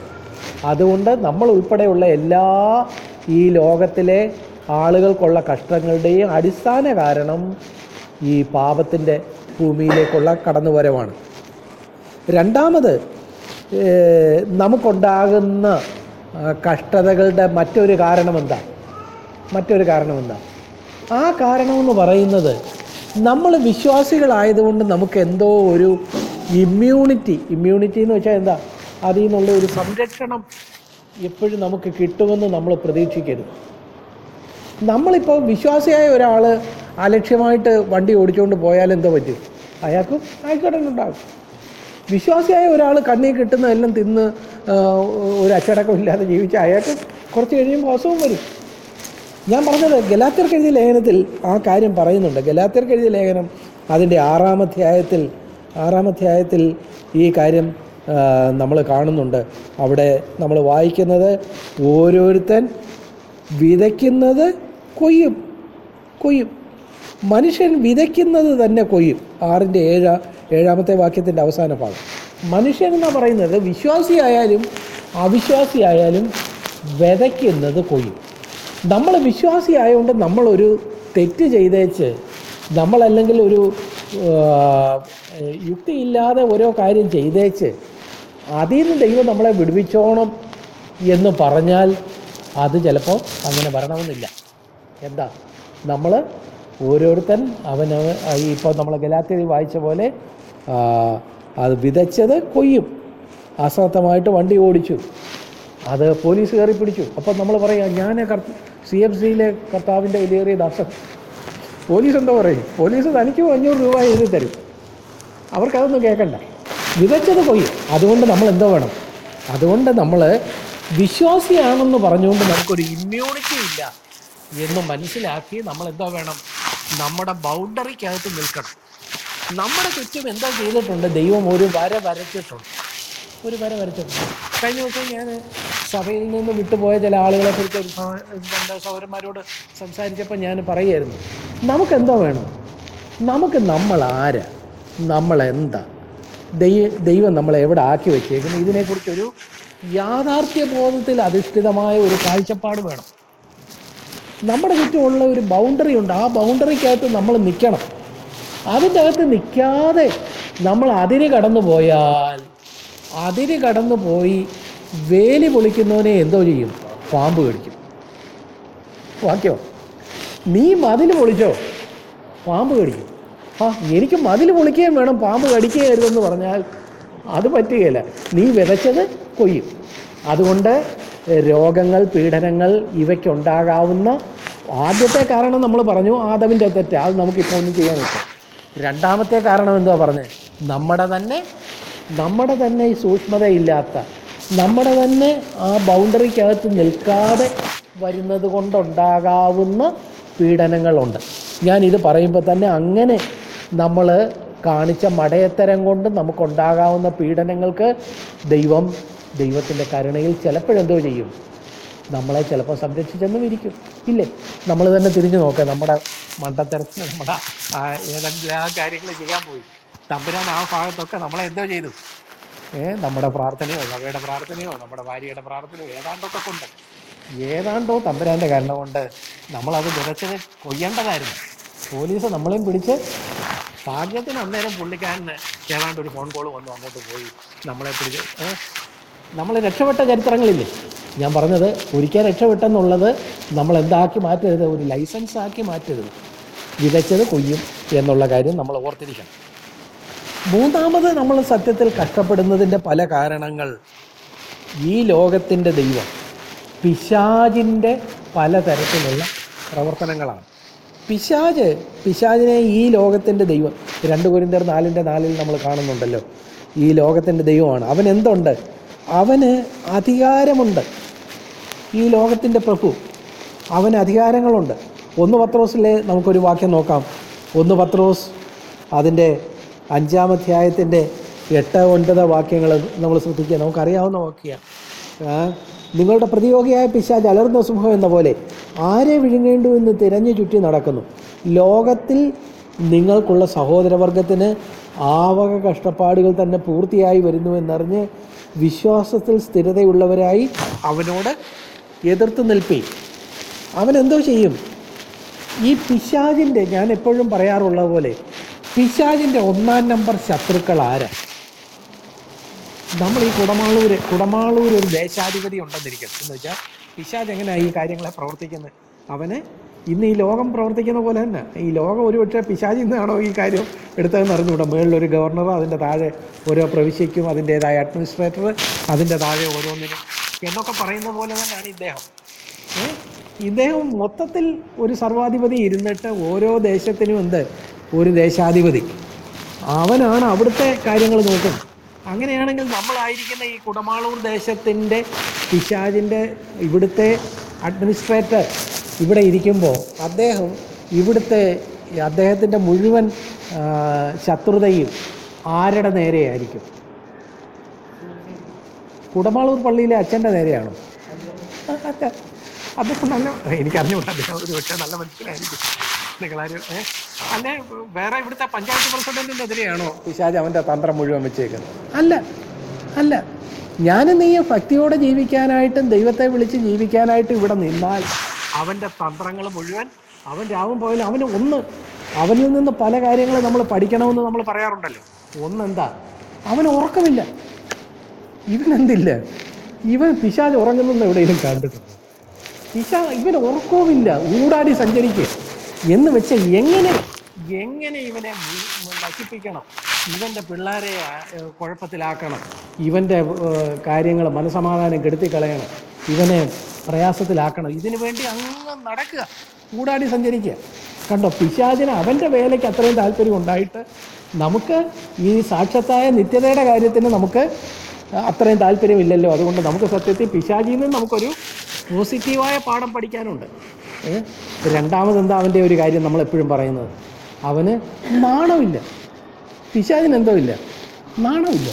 അതുകൊണ്ട് നമ്മൾ ഉൾപ്പെടെയുള്ള എല്ലാ ഈ ലോകത്തിലെ ആളുകൾക്കുള്ള കഷ്ടങ്ങളുടെയും അടിസ്ഥാന കാരണം ഈ പാപത്തിന്റെ ഭൂമിയിലേക്കുള്ള കടന്നുവരവാണ്. രണ്ടാമത് നമുക്കുണ്ടാകുന്ന കഷ്ടതകളുടെ മറ്റൊരു കാരണമെന്താ? മറ്റൊരു കാരണമെന്താ? ആ കാരണമെന്ന് പറയുന്നത് നമ്മൾ വിശ്വാസികളായതുകൊണ്ട് നമുക്ക് എന്തോ ഒരു ഇമ്മ്യൂണിറ്റി ഇമ്മ്യൂണിറ്റി എന്ന് വെച്ചാൽ എന്താ? അതിൽ നിന്നുള്ള ഒരു സംരക്ഷണം എപ്പോഴും നമുക്ക് കിട്ടുമെന്ന് നമ്മൾ പ്രതീക്ഷിക്കരുത്. നമ്മളിപ്പോൾ വിശ്വാസിയായ ഒരാൾ അലക്ഷ്യമായിട്ട് വണ്ടി ഓടിച്ചുകൊണ്ട് പോയാൽ എന്തോ പറ്റും? അയാൾക്കും ആയിക്കോട്ടുണ്ടാകും വിശ്വാസിയായ ഒരാൾ കണ്ണിൽ കിട്ടുന്നതെല്ലാം തിന്ന് ഒരു അച്ചടക്കം ഇല്ലാതെ ജീവിച്ച അയാൾക്ക് കുറച്ച് കഴിയുമ്പോൾ അസുഖം വരും. ഞാൻ പറഞ്ഞത് ഗലാത്യർക്ക് എഴുതിയ ലേഖനത്തിൽ ആ കാര്യം പറയുന്നുണ്ട്. ഗലാത്യർക്ക് എഴുതിയ ലേഖനം അതിന്റെ ആറാമധ്യായത്തിൽ ആറാമധ്യായത്തിൽ ഈ കാര്യം നമ്മൾ കാണുന്നുണ്ട്. അവിടെ നമ്മൾ വായിക്കുന്നത് ഓരോരുത്തൻ വിതയ്ക്കുന്നത് കൊയ്യും. കൊയ്യും. മനുഷ്യൻ വിതയ്ക്കുന്നത് തന്നെ കൊയ്യും. ആറിന്റെ ഏഴ ഏഴാമത്തെ വാക്യത്തിന്റെ അവസാന ഭാഗം. മനുഷ്യൻ എന്ന് പറയുന്നത്? വിശ്വാസിയായാലും അവിശ്വാസിയായാലും വിതയ്ക്കുന്നത് കൊയ്യും. നമ്മൾ വിശ്വാസിയായതുകൊണ്ട് നമ്മളൊരു തെറ്റ് ചെയ്തേച്ച് നമ്മളല്ലെങ്കിൽ ഒരു യുക്തിയില്ലാതെ ഓരോ കാര്യം ചെയ്തേച്ച് അതിൽ നിന്ന് ദൈവം നമ്മളെ വിടുവിച്ചോണം എന്ന് പറഞ്ഞാൽ അത് ചിലപ്പോൾ അങ്ങനെ വരണമെന്നില്ല. എന്താ? നമ്മൾ ഓരോരുത്തൻ അവന് ഇപ്പോൾ നമ്മൾ ഗലാത്തി വായിച്ച പോലെ അത് വിതച്ചത് കൊയ്യും. അശ്രദ്ധമായിട്ട് വണ്ടി ഓടിച്ചു. അത് പോലീസ് കയറി പിടിച്ചു. അപ്പം നമ്മൾ പറയാം ഞാൻ കർത്ത സി എഫ് സിയിലെ കർത്താവിന്റെ വിലയേറിയ ദാസൻ. പോലീസ് എന്താ പറയും? പോലീസ് തനിക്ക് അഞ്ഞൂറ് രൂപ എഴുതി തരും. അവർക്കതൊന്നും കേൾക്കണ്ട. വിതച്ചത് കൊയ്യും. അതുകൊണ്ട് നമ്മൾ എന്തോ വേണം? അതുകൊണ്ട് നമ്മൾ വിശ്വാസിയാണെന്ന് പറഞ്ഞുകൊണ്ട് നമുക്കൊരു ഇമ്മ്യൂണിറ്റി ഇല്ല. എന്ന് മനസ്സിലാക്കി നമ്മൾ എന്തോ വേണം? നമ്മുടെ ബൗണ്ടറിക്കകത്ത് നിൽക്കണം. നമ്മുടെ ചുറ്റും എന്താ ചെയ്തിട്ടുണ്ട്? ദൈവം ഒരു വര വരച്ചിട്ടുണ്ട്. ഒരു വര വരച്ചിട്ടുണ്ട്. കഴിഞ്ഞ ദിവസം ഞാൻ സഭയിൽ നിന്ന് വിട്ടുപോയ ചില ആളുകളെ കുറിച്ച് ഒരു സഹോദരന്മാരോട് സംസാരിച്ചപ്പോൾ ഞാൻ പറയുമായിരുന്നു. നമുക്കെന്തോ വേണം? നമുക്ക് നമ്മൾ ആരാ നമ്മൾ എന്താ ദൈവ ദൈവം നമ്മളെ എവിടെ ആക്കി വെച്ചേക്കുന്നു? ഇതിനെക്കുറിച്ചൊരു യാഥാർത്ഥ്യ ബോധത്തിൽ അധിഷ്ഠിതമായ ഒരു കാഴ്ചപ്പാട് വേണം. നമ്മുടെ ചുറ്റുമുള്ള ഒരു ബൗണ്ടറി ഉണ്ട്. ആ ബൗണ്ടറിക്കകത്ത് നമ്മൾ നിൽക്കണം അതിന്റെ അകത്ത് നിൽക്കാതെ നമ്മൾ അതിന് കടന്നു പോയാൽ അതിന് കടന്നു പോയി വേലി പൊളിക്കുന്നവനെ എന്തോ ചെയ്യും? പാമ്പ് കടിക്കും. വാക്യോ. നീ മതിൽ പൊളിച്ചോ? പാമ്പ് കടിക്കും. ആ എനിക്ക് മതിൽ പൊളിക്കുകയും വേണം. പാമ്പ് കടിക്കുകയരുതെന്ന് പറഞ്ഞാൽ അത് പറ്റുകയില്ല. നീ വിതച്ചത് കൊയ്യും. അതുകൊണ്ട് രോഗങ്ങൾ പീഡനങ്ങൾ ഇവയ്ക്കുണ്ടാകാവുന്ന ആദ്യത്തെ കാരണം നമ്മൾ പറഞ്ഞു ആദവിന്റെ തെറ്റ്. അത് നമുക്കിപ്പോൾ ഒന്നും ചെയ്യാൻ പറ്റും രണ്ടാമത്തെ കാരണം എന്താ പറഞ്ഞത് നമ്മുടെ തന്നെ നമ്മുടെ തന്നെ ഈ സൂക്ഷ്മതയില്ലാത്ത നമ്മുടെ തന്നെ ആ ബൗണ്ടറിക്കകത്ത് നിൽക്കാതെ വരുന്നത് കൊണ്ടുണ്ടാകാവുന്ന പീഡനങ്ങളുണ്ട്. ഞാനിത് പറയുമ്പോൾ തന്നെ അങ്ങനെ നമ്മൾ കാണിച്ച മടയത്തരം കൊണ്ട് നമുക്കുണ്ടാകാവുന്ന പീഡനങ്ങൾക്ക് ദൈവം ദൈവത്തിന്റെ കരുണയിൽ ചിലപ്പോഴെന്തോ ചെയ്യും. നമ്മളെ ചിലപ്പോൾ സംരക്ഷിച്ചെന്നും ഇരിക്കും ഇല്ലേ? നമ്മൾ തന്നെ തിരിഞ്ഞു നോക്കാം. നമ്മുടെ മണ്ടത്തരത്തിൽ നമ്മുടെ ആ ഏതെല്ലാം കാര്യങ്ങൾ ചെയ്യാൻ പോയി. തമ്പുരാൻ ആ ഭാഗത്തൊക്കെ നമ്മളെ എന്തോ ചെയ്തു? ഏ നമ്മുടെ പ്രാർത്ഥനയോ സഭയുടെ പ്രാർത്ഥനയോ നമ്മുടെ ഭാര്യയുടെ പ്രാർത്ഥനയോ ഏതാണ്ടൊക്കെ കൊണ്ട്. ഏതാണ്ടോ തമ്പുരാന്റെ കാരണം കൊണ്ട് നമ്മളത് വിതച്ചത് കൊയ്യേണ്ടതായിരുന്നു. പോലീസ് നമ്മളെയും പിടിച്ച് ഭാഗ്യത്തിന് അന്നേരം പുള്ളിക്കാരന് ഏതാണ്ട് ഒരു ഫോൺ കോൾ വന്നു അങ്ങോട്ട് പോയി. നമ്മളെ പിടിച്ച്? നമ്മൾ രക്ഷപ്പെട്ട ചരിത്രങ്ങളില്ലേ? ഞാൻ പറഞ്ഞത് ഒരിക്കൽ രക്ഷപ്പെട്ടെന്നുള്ളത് നമ്മൾ എന്താക്കി മാറ്റരുത്? ഒരു ലൈസൻസ് ആക്കി മാറ്റരുത്. വിതച്ചത് കൊയ്യും എന്നുള്ള കാര്യം നമ്മൾ ഓർത്തിരിക്കണം. മൂന്നാമത് നമ്മൾ സത്യത്തിൽ കഷ്ടപ്പെടുന്നതിന്റെ പല കാരണങ്ങൾ. ഈ ലോകത്തിന്റെ ദൈവം പിശാജിന്റെ പലതരത്തിലുള്ള പ്രവർത്തനങ്ങളാണ്. പിശാജ് പിശാജിനെ ഈ ലോകത്തിന്റെ ദൈവം രണ്ട് കുരിന്തർ നാലിന്റെ നാലിൽ നമ്മൾ കാണുന്നുണ്ടല്ലോ. ഈ ലോകത്തിന്റെ ദൈവമാണ്. അവൻ എന്തുണ്ട്? അവന് അധികാരമുണ്ട്. ഈ ലോകത്തിന്റെ പ്രഭു അവന് അധികാരങ്ങളുണ്ട്. ഒന്ന് പത്രോസിലെ നമുക്കൊരു വാക്യം നോക്കാം. ഒന്ന് പത്രോസ് അതിന്റെ അഞ്ചാം അധ്യായത്തിന്റെ എട്ട് ഒൻപത് വാക്യങ്ങൾ നമ്മൾ ശ്രദ്ധിക്കുക. നമുക്കറിയാവുന്ന വാക്യമാണ് നിങ്ങളുടെ പ്രതിയോഗിയായ പിശാജ് അലർന്ന സിംഹം എന്ന പോലെ ആരെ വിഴുങ്ങേണ്ടു എന്ന് തിരഞ്ഞു ചുറ്റി നടക്കുന്നു? ലോകത്തിൽ നിങ്ങൾക്കുള്ള സഹോദരവർഗത്തിന് ആവക കഷ്ടപ്പാടുകൾ തന്നെ പൂർത്തിയായി വരുന്നു എന്നറിഞ്ഞ് വിശ്വാസത്തിൽ സ്ഥിരതയുള്ളവരായി അവനോട് എതിർത്ത് അവൻ എന്തോ ചെയ്യും? ഈ പിശാജിന്റെ ഞാൻ എപ്പോഴും പറയാറുള്ള പോലെ പിശാജിന്റെ ഒന്നാം നമ്പർ ശത്രുക്കൾ ആരാ? നമ്മൾ ഈ കുടമാളൂർ കുടമാളൂർ ഒരു ദേശാധിപതി ഉണ്ടെന്നിരിക്കും. എന്ന് വെച്ചാൽ പിശാജ് എങ്ങനെയാണ് ഈ കാര്യങ്ങളെ പ്രവർത്തിക്കുന്നത് അവന് ഇന്ന് ഈ ലോകം പ്രവർത്തിക്കുന്ന പോലെ തന്നെ. ഈ ലോകം ഒരുപക്ഷെ പിശാചിൽ നിന്നാണോ ഈ കാര്യം എടുത്തതെന്ന് അറിഞ്ഞുകൂടാ. മുകളിലൊരു ഗവർണർ അതിന്റെ താഴെ ഓരോ പ്രവിശ്യയ്ക്കും അതിന്റേതായ അഡ്മിനിസ്ട്രേറ്റർ അതിന്റെ താഴെ ഓരോന്നിനും എന്നൊക്കെ പറയുന്ന പോലെ തന്നെയാണ് ഇദ്ദേഹം. ഇദ്ദേഹം മൊത്തത്തിൽ ഒരു സർവാധിപതി ഇരുന്നിട്ട് ഓരോ ദേശത്തിനും എന്ത്? ഒരു ദേശാധിപതി. അവനാണ് അവിടുത്തെ കാര്യങ്ങൾ നോക്കുന്നത്. അങ്ങനെയാണെങ്കിൽ നമ്മളായിരിക്കുന്ന ഈ കുടമാളൂർ ദേശത്തിന്റെ പിശാജിന്റെ ഇവിടുത്തെ അഡ്മിനിസ്ട്രേറ്റർ ഇവിടെ ഇരിക്കുമ്പോൾ അദ്ദേഹം ഇവിടുത്തെ അദ്ദേഹത്തിന്റെ മുഴുവൻ ശത്രുതയും ആരുടെ നേരെയായിരിക്കും? കുടമാളൂർ പള്ളിയിലെ അച്ഛന്റെ നേരെയാണോ? അദ്ദേഹം നല്ല എനിക്ക് അറിഞ്ഞുകൂടാ അദ്ദേഹം ഒരു പക്ഷേ നല്ല മനസ്സിലായിരിക്കും നിങ്ങളാരും അല്ലെ വേറെ ഇവിടുത്തെ പഞ്ചായത്ത് പ്രസിഡന്റിന്റെ എതിരെയാണോ പിശാജ് അവന്റെ തന്ത്രം മുഴുവൻ വെച്ചേക്കുന്നത് അല്ല അല്ല. ഞാനും നീ ഭക്തിയോടെ ജീവിക്കാനായിട്ടും ദൈവത്തെ വിളിച്ച് ജീവിക്കാനായിട്ടും ഇവിടെ നിന്നാൽ അവന്റെ തന്ത്രങ്ങൾ മുഴുവൻ അവൻ രാവും പോയാലും അവന് ഒന്ന് അവനിൽ നിന്ന് പല കാര്യങ്ങളും നമ്മൾ പഠിക്കണമെന്ന് നമ്മൾ പറയാറുണ്ടല്ലോ. ഒന്നെന്താ? അവന് ഉറക്കമില്ല. ഇവനെന്തില്ല? ഇവൻ പിശാജ് ഉറങ്ങുന്നെന്ന് എവിടെയെങ്കിലും കണ്ടിട്ടുണ്ട്? പിശാ ഇവന് ഉറക്കവുമില്ല. ഊടാടി സഞ്ചരിക്കുക എന്ന് വെച്ചാൽ എങ്ങനെ എങ്ങനെ ഇവനെ നശിപ്പിക്കണം? ഇവന്റെ പിള്ളേരെ കുഴപ്പത്തിലാക്കണം. ഇവന്റെ കാര്യങ്ങൾ മനസമാധാനം കെടുത്തി കളയണം ഇവനെ പ്രയാസത്തിലാക്കണം. ഇതിനു വേണ്ടി അങ്ങ് നടക്കുക. കൂടാടി സഞ്ചരിക്കുക. കണ്ടോ പിശാചിന് അവന്റെ വേലയ്ക്ക് അത്രയും താല്പര്യം ഉണ്ടായിട്ട് നമുക്ക് ഈ സാക്ഷത്തായ നിത്യതയുടെ കാര്യത്തിന് നമുക്ക് അത്രയും താല്പര്യമില്ലല്ലോ. അതുകൊണ്ട് നമുക്ക് സത്യത്തിൽ പിശാചിയിൽ നിന്ന് നമുക്കൊരു പോസിറ്റീവായ പാഠം പഠിക്കാനുണ്ട്? രണ്ടാമത് എന്താ അവന്റെ ഒരു കാര്യം നമ്മൾ എപ്പോഴും പറയുന്നത്? അവന് നാണമില്ല. പിശാചിന് എന്തോ ഇല്ല. നാണമില്ല.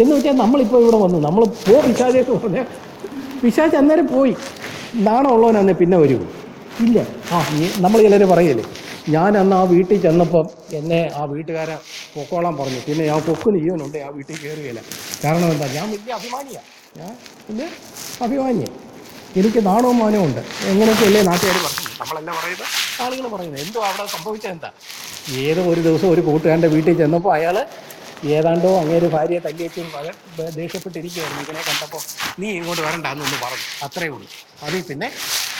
എന്ന് വെച്ചാൽ നമ്മളിപ്പോൾ ഇവിടെ വന്നു. നമ്മൾ പോ പിശാചെന്ന് പറഞ്ഞാൽ പിശാച് അന്നേരം പോയി. നാണമുള്ളവനന്നേ പിന്നെ വരൂ. ഇല്ല. ആ നമ്മൾ ചിലർ പറയല്ലേ ഞാൻ അന്ന് ആ വീട്ടിൽ ചെന്നപ്പം എന്നെ ആ വീട്ടുകാരെ പൊക്കോളാൻ പറഞ്ഞു. പിന്നെ ഞാൻ പൊക്കിന് ജീവനുണ്ട് ആ വീട്ടിൽ കയറുകയില്ല. കാരണം എന്താ? ഞാൻ വലിയ അഭിമാനിയാണ് ഞാൻ വലിയ അഭിമാനിയാണ് എനിക്ക് നാണവും മാനവും ഉണ്ട്. എങ്ങനെയൊക്കെയല്ലേ നാട്ടുകാർ പറഞ്ഞു നമ്മളെല്ലാം പറയുന്നത്? ആളുകൾ പറയുന്നത്. എന്തോ അവിടെ സംഭവിച്ചത് എന്താ? ഏതോ ഒരു ദിവസം ഒരു കൂട്ടുകാരന്റെ വീട്ടിൽ ചെന്നപ്പോൾ അയാൾ ഏതാണ്ടോ അങ്ങേര് ഭാര്യയെ തല്ലിയേച്ചും പക ദേഷ്യപ്പെട്ടിരിക്കുകയായിരുന്നു. ഇതിനെ കണ്ടപ്പോൾ നീ ഇങ്ങോട്ട് വരണ്ട എന്നൊന്ന് പറഞ്ഞു. അത്രയേ ഉള്ളൂ. അതിൽ പിന്നെ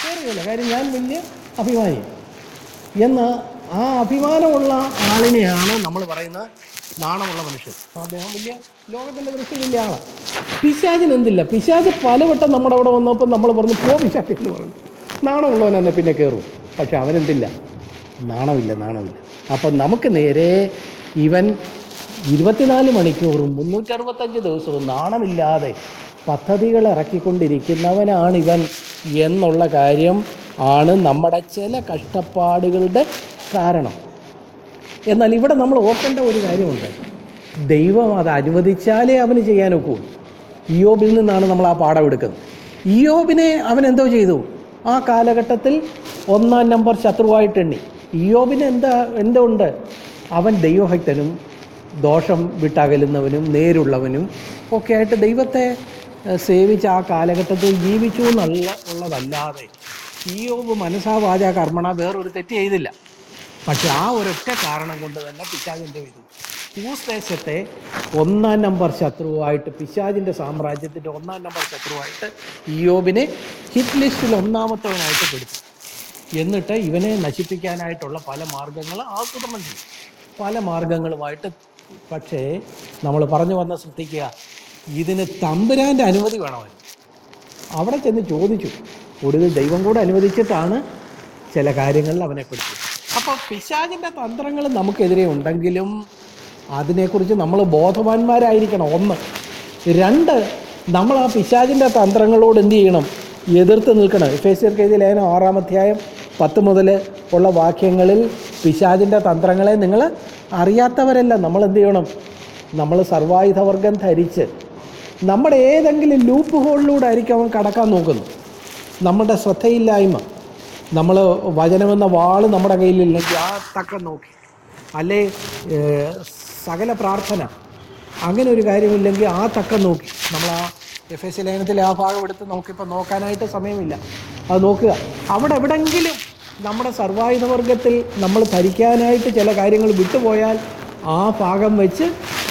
കയറുകയില്ല കാര്യം ഞാൻ വലിയ അഭിമാനി. എന്ന ആ അഭിമാനമുള്ള ആളിനെയാണ് നമ്മൾ പറയുന്ന നാണമുള്ള മനുഷ്യൻ. അദ്ദേഹം വലിയ ലോകത്തിന്റെ ദൃഷ്ടി വലിയ ആളാണ്. പിശാചിന് എന്തില്ല? പിശാജ് പലവട്ടം നമ്മുടെ അവിടെ വന്നപ്പോൾ നമ്മൾ പറഞ്ഞു പോ പിശാജ് എന്ന് പറഞ്ഞു. നാണമുള്ളവൻ എന്നെ പിന്നെ കയറും പക്ഷെ അവനെന്തില്ല? നാണമില്ല നാണമില്ല. അപ്പം നമുക്ക് നേരെ ഇവൻ ഇരുപത്തിനാല് മണിക്കൂറും മുന്നൂറ്ററുപത്തഞ്ച് ദിവസവും നാണമില്ലാതെ പദ്ധതികൾ ഇറക്കിക്കൊണ്ടിരിക്കുന്നവനാണ് ഇവൻ എന്നുള്ള കാര്യം ആണ് നമ്മുടെ ചില കഷ്ടപ്പാടുകളുടെ കാരണം. എന്നാൽ ഇവിടെ നമ്മൾ ഓർക്കേണ്ട ഒരു കാര്യമുണ്ട്. ദൈവം അത് അനുവദിച്ചാലേ അവന് ചെയ്യാനൊക്കൂ. ഇയോബിൽ നിന്നാണ് നമ്മൾ ആ പാഠം എടുക്കുന്നത്. ഇയോബിനെ അവൻ എന്തോ ചെയ്തു? ആ കാലഘട്ടത്തിൽ ഒന്നാം നമ്പർ ശത്രുവായിട്ട് എണ്ണി. ഇയോബിന് എന്താ എന്തുണ്ട്? അവൻ ദൈവഭക്തനും ദോഷം വിട്ടകലുന്നവനും നേരുള്ളവനും ഒക്കെ ആയിട്ട് ദൈവത്തെ സേവിച്ച് ആ കാലഘട്ടത്തിൽ ജീവിച്ചു എന്നുള്ള ഉള്ളതല്ലാതെ ഈയോബ് മനസ്സാ വാച കർമ്മണ വേറൊരു തെറ്റ് ചെയ്തില്ല. പക്ഷെ ആ ഒരൊറ്റ കാരണം കൊണ്ട് തന്നെ പിശാചിന്റെ ചെയ്തു ഭൂസ്ദേശത്തെ ഒന്നാം നമ്പർ ശത്രുവായിട്ട് പിശാചിന്റെ സാമ്രാജ്യത്തിന്റെ ഒന്നാം നമ്പർ ശത്രുവായിട്ട് ഇയോബിനെ ഹിറ്റ് ലിസ്റ്റിൽ ഒന്നാമത്തവനായിട്ട് പെടുത്തി എന്നിട്ട് ഇവനെ നശിപ്പിക്കാനായിട്ടുള്ള പല മാർഗങ്ങൾ ആസൂത്രണം ചെയ്യും പല മാർഗങ്ങളുമായിട്ട് പക്ഷേ നമ്മൾ പറഞ്ഞു വന്ന ശ്രദ്ധിക്കുക ഇതിന് തമ്പുരാന്റെ അനുമതി വേണമായിരുന്നു. അവിടെ ചെന്ന് ചോദിച്ചു. ഒടുവിൽ ദൈവം കൂടെ അനുവദിച്ചിട്ടാണ് ചില കാര്യങ്ങളിൽ അവനെ പിടിച്ചത്. അപ്പോൾ പിശാചിന്റെ തന്ത്രങ്ങൾ നമുക്കെതിരെ ഉണ്ടെങ്കിലും അതിനെക്കുറിച്ച് നമ്മൾ ബോധവാന്മാരായിരിക്കണം. ഒന്ന് രണ്ട് നമ്മൾ ആ പിശാചിന്റെ തന്ത്രങ്ങളോട് എന്ത് ചെയ്യണം? എതിർത്ത് നിൽക്കണം. എഫ് എസ് എഴുതിയ ലേഖനം ആറാം അധ്യായം പത്ത് മുതൽ ഉള്ള വാക്യങ്ങളിൽ പിശാജിന്റെ തന്ത്രങ്ങളെ നിങ്ങൾ അറിയാത്തവരല്ല. നമ്മൾ എന്ത് ചെയ്യണം? നമ്മൾ സർവായുധവർഗം ധരിച്ച് നമ്മുടെ ഏതെങ്കിലും ലൂപ്പ് ഹോളിലൂടെ ആയിരിക്കും അവൻ കടക്കാൻ നോക്കുന്നു നമ്മുടെ ശ്രദ്ധയില്ലായ്മ നമ്മൾ വചനമെന്ന വാൾ നമ്മുടെ കയ്യിലില്ലെങ്കിൽ ആ തക്കം നോക്കി. അല്ലേ സകല പ്രാർത്ഥന അങ്ങനെ ഒരു കാര്യമില്ലെങ്കിൽ ആ തക്കം നോക്കി. നമ്മൾ ആ എഫ് എസ് ലേഖനത്തിലെ ആ ഭാഗം എടുത്ത് നമുക്കിപ്പോൾ നോക്കാനായിട്ട് സമയമില്ല. അത് നോക്കുക. അവിടെ എവിടെങ്കിലും നമ്മുടെ സർവായുധവർഗത്തിൽ നമ്മൾ ധരിക്കാനായിട്ട് ചില കാര്യങ്ങൾ വിട്ടുപോയാൽ ആ ഭാഗം വെച്ച്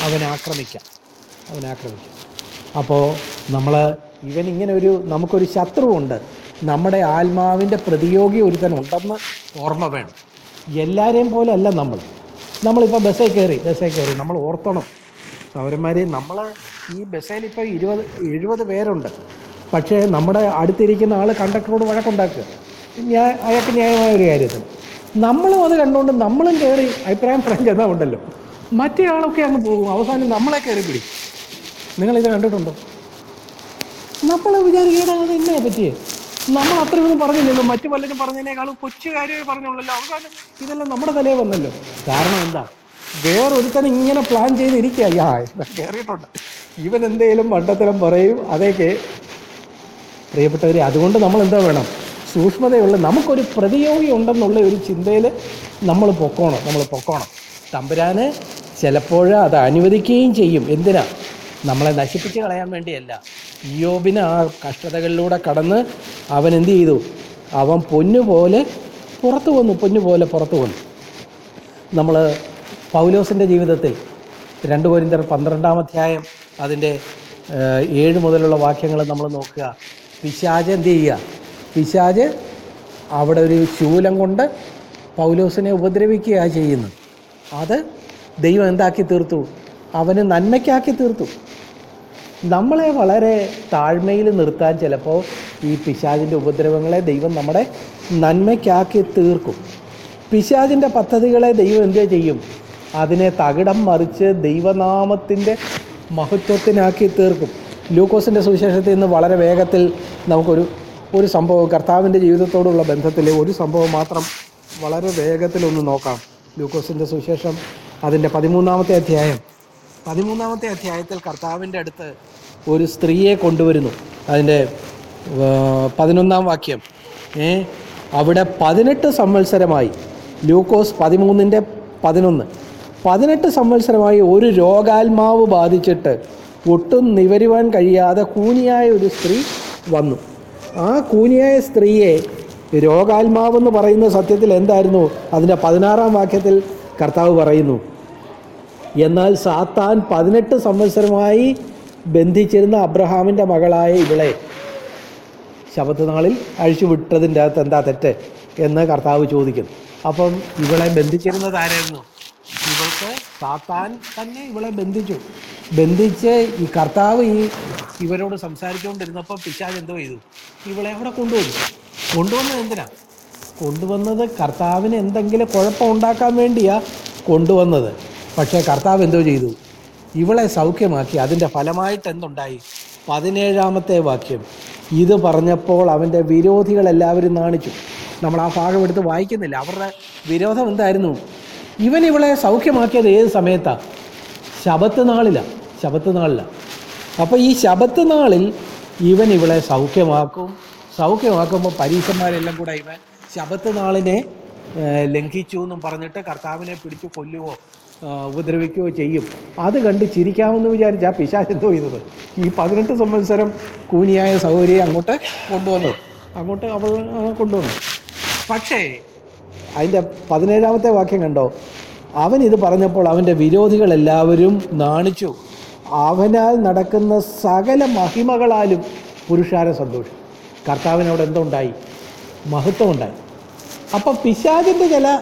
അവനെ ആക്രമിക്കാം. അവനെ ആക്രമിക്കാം. അപ്പോൾ നമ്മൾ ഇവൻ ഇങ്ങനെ ഒരു നമുക്കൊരു ശത്രുവുണ്ട്. നമ്മുടെ ആത്മാവിന്റെ പ്രതിയോഗി ഒരുത്തനുണ്ടെന്ന് ഓർമ്മ വേണം. എല്ലാവരെയും പോലെ അല്ല നമ്മൾ. നമ്മളിപ്പോൾ ബസ്സിൽ കയറി ബസ്സിൽ കയറി. നമ്മൾ ഓർത്തണം. സൗരന്മാരെ നമ്മൾ ഈ ബസ്സിൽ ഇപ്പോൾ ഇരുപത് എഴുപത് പേരുണ്ട്. പക്ഷേ നമ്മുടെ അടുത്തിരിക്കുന്ന ആൾ കണ്ടക്ടറോട് വഴക്കുണ്ടാക്കുക. ഞാൻ അയാൾക്ക് ന്യായമായ ഒരു കാര്യത്തിൽ നമ്മളും അത് കണ്ടുകൊണ്ട് നമ്മളും കയറി അഭിപ്രായം പറയാൻ ചെന്നാൽ ഉണ്ടല്ലോ. മറ്റേ ആളൊക്കെ അങ്ങ് പോകും. അവസാനം നമ്മളെ കയറി പിടിക്കും. നിങ്ങളിത് കണ്ടിട്ടുണ്ടോ? നമ്മൾ വിചാരിക്കണം അത് എന്നെ പറ്റിയേ. നമ്മൾ അത്രയൊന്നും പറഞ്ഞില്ലല്ലോ. മറ്റു പലരും പറഞ്ഞതിനേക്കാളും കൊച്ചു കാര്യമായി പറഞ്ഞുള്ളല്ലോ. അവസാനം ഇതെല്ലാം നമ്മുടെ തലയിൽ വന്നല്ലോ. കാരണം എന്താ? വേറൊരുത്തൻ ഇങ്ങനെ പ്ലാൻ ചെയ്തിരിക്കുക യാ കയറിയിട്ടുണ്ട് ഇവൻ എന്തെങ്കിലും മണ്ടത്തരം പറയും. അതേക്ക് പ്രിയപ്പെട്ടവരെ അതുകൊണ്ട് നമ്മൾ എന്താ വേണം? സൂക്ഷ്മതയുള്ള നമുക്കൊരു പ്രതിയോഗി ഉണ്ടെന്നുള്ള ഒരു ചിന്തയിൽ നമ്മൾ പൊക്കോണം നമ്മൾ പൊക്കോണം. തമ്പുരാന് ചിലപ്പോൾ അത് അനുവദിക്കുകയും ചെയ്യും. എന്തിനാ? നമ്മളെ നശിപ്പിച്ച് കളയാൻ വേണ്ടിയല്ല. ഇയോബിന് ആ കഷ്ടതകളിലൂടെ കടന്ന് അവൻ എന്ത് ചെയ്തു? അവൻ പൊന്നുപോലെ പുറത്തു വന്നു പൊന്നുപോലെ പുറത്തു വന്നു. നമ്മൾ പൗലോസിന്റെ ജീവിതത്തിൽ രണ്ട് കോരിന്തർ പന്ത്രണ്ടാം അധ്യായം അതിന്റെ ഏഴ് മുതലുള്ള വാക്യങ്ങൾ നമ്മൾ നോക്കുക. പിശാജ് എന്ത് ചെയ്യുക? പിശാജ് അവിടെ ഒരു ശൂലം കൊണ്ട് പൗലോസിനെ ഉപദ്രവിക്കുകയാണ് ചെയ്യുന്നത്. അത് ദൈവം എന്താക്കി തീർത്തു? അവന് നന്മയ്ക്കാക്കി തീർത്തു. നമ്മളെ വളരെ താഴ്മയിൽ നിർത്താൻ ചിലപ്പോൾ ഈ പിശാജിന്റെ ഉപദ്രവങ്ങളെ ദൈവം നമ്മുടെ നന്മയ്ക്കാക്കി തീർക്കും. പിശാജിന്റെ പദ്ധതികളെ ദൈവം എന്ത് ചെയ്യും? അതിനെ തകിടം മറിച്ച് ദൈവനാമത്തിന്റെ മഹത്വത്തിനാക്കി തീർക്കും. ലൂക്കോസിന്റെ സുവിശേഷത്തിൽ നിന്ന് വളരെ വേഗത്തിൽ നമുക്കൊരു ഒരു സംഭവം കർത്താവിന്റെ ജീവിതത്തോടുള്ള ബന്ധത്തിൽ ഒരു സംഭവം മാത്രം വളരെ വേഗത്തിലൊന്ന് നോക്കാം. ലൂക്കോസിന്റെ സുശേഷം അതിന്റെ പതിമൂന്നാമത്തെ അധ്യായം. പതിമൂന്നാമത്തെ അധ്യായത്തിൽ കർത്താവിന്റെ അടുത്ത് ഒരു സ്ത്രീയെ കൊണ്ടുവരുന്നു. അതിന്റെ പതിനൊന്നാം വാക്യം. ഏ അവിടെ പതിനെട്ട് സംവത്സരമായി. ലൂക്കോസ് പതിമൂന്നിന്റെ പതിനൊന്ന്. പതിനെട്ട് സംവത്സരമായി ഒരു രോഗാത്മാവ് ബാധിച്ചിട്ട് ഒട്ടും നിവരുവാൻ കഴിയാതെ കൂനിയായ ഒരു സ്ത്രീ വന്നു. ആ കൂനിയായ സ്ത്രീയെ രോഗാത്മാവെന്ന് പറയുന്ന സത്യത്തിൽ എന്തായിരുന്നു? അതിന്റെ പതിനാറാം വാക്യത്തിൽ കർത്താവ് പറയുന്നു എന്നാൽ സാത്താൻ പതിനെട്ട് സംവത്സരമായി ബന്ധിച്ചിരുന്ന അബ്രഹാമിന്റെ മകളായ ഇവളെ ശബത്ത് നാളിൽ അഴിച്ചുവിട്ടതിന്റെ അകത്ത് എന്താ തെറ്റ്? എന്ന് കർത്താവ് ചോദിക്കുന്നു. അപ്പം ഇവളെ ബന്ധിച്ചിരുന്നത് ആരായിരുന്നു? ഇവൾക്ക് സാത്താൻ തന്നെ ഇവളെ ബന്ധിച്ചു. ബന്ധിച്ച് ഈ കർത്താവ് ഈ ഇവരോട് സംസാരിച്ചുകൊണ്ടിരുന്നപ്പോൾ പിശാജ് എന്തോ ചെയ്തു? ഇവളെ എവിടെ കൊണ്ടുവന്നു. കൊണ്ടുവന്നത് എന്തിനാ? കൊണ്ടുവന്നത് കർത്താവിന് എന്തെങ്കിലും കുഴപ്പം ഉണ്ടാക്കാൻ വേണ്ടിയാ കൊണ്ടുവന്നത്. പക്ഷേ കർത്താവ് എന്തോ ചെയ്തു? ഇവളെ സൗഖ്യമാക്കി. അതിന്റെ ഫലമായിട്ട് എന്തുണ്ടായി? പതിനേഴാമത്തെ വാക്യം. ഇത് പറഞ്ഞപ്പോൾ അവന്റെ വിരോധികളെല്ലാവരും നാണിച്ചു. നമ്മൾ ആ ഭാഗം എടുത്ത് വായിക്കുന്നില്ല. അവരുടെ വിരോധം എന്തായിരുന്നു? ഇവൻ ഇവളെ സൗഖ്യമാക്കിയത് ഏത് സമയത്താണ് ശബത്ത് നാളിലാണ് ശബത്ത് നാളിലാണ് അപ്പോൾ ഈ ശബത്ത് നാളിൽ ഇവൻ ഇവളെ സൗഖ്യമാക്കും. സൗഖ്യമാക്കുമ്പോൾ പരീക്ഷന്മാരെല്ലാം കൂടെ ഇവൻ ശബത്ത് നാളിനെ ലംഘിച്ചു എന്നും പറഞ്ഞിട്ട് കർത്താവിനെ പിടിച്ച് കൊല്ലുവോ ഉപദ്രവിക്കുകയോ ചെയ്യും. അത് കണ്ട് ചിരിക്കാമെന്ന് വിചാരിച്ച ആ പിശാച് എന്തോ ചെയ്തത്. ഈ പതിനെട്ട് സംവത്സരം കൂനിയായ സൗകര്യം അങ്ങോട്ട് കൊണ്ടുവന്നു. അങ്ങോട്ട് അവൾ കൊണ്ടുവന്നു. പക്ഷേ അതിന്റെ പതിനേഴാമത്തെ വാക്യം കണ്ടോ? അവൻ ഇത് പറഞ്ഞപ്പോൾ അവന്റെ വിരോധികളെല്ലാവരും നാണിച്ചു. അവനാൽ നടക്കുന്ന സകല മഹിമകളാലും പുരുഷാരം സന്തോഷം. കർത്താവിനവിടെ എന്തുണ്ടായി? മഹത്വമുണ്ടായി. അപ്പം പിശാചിന്റെ ചില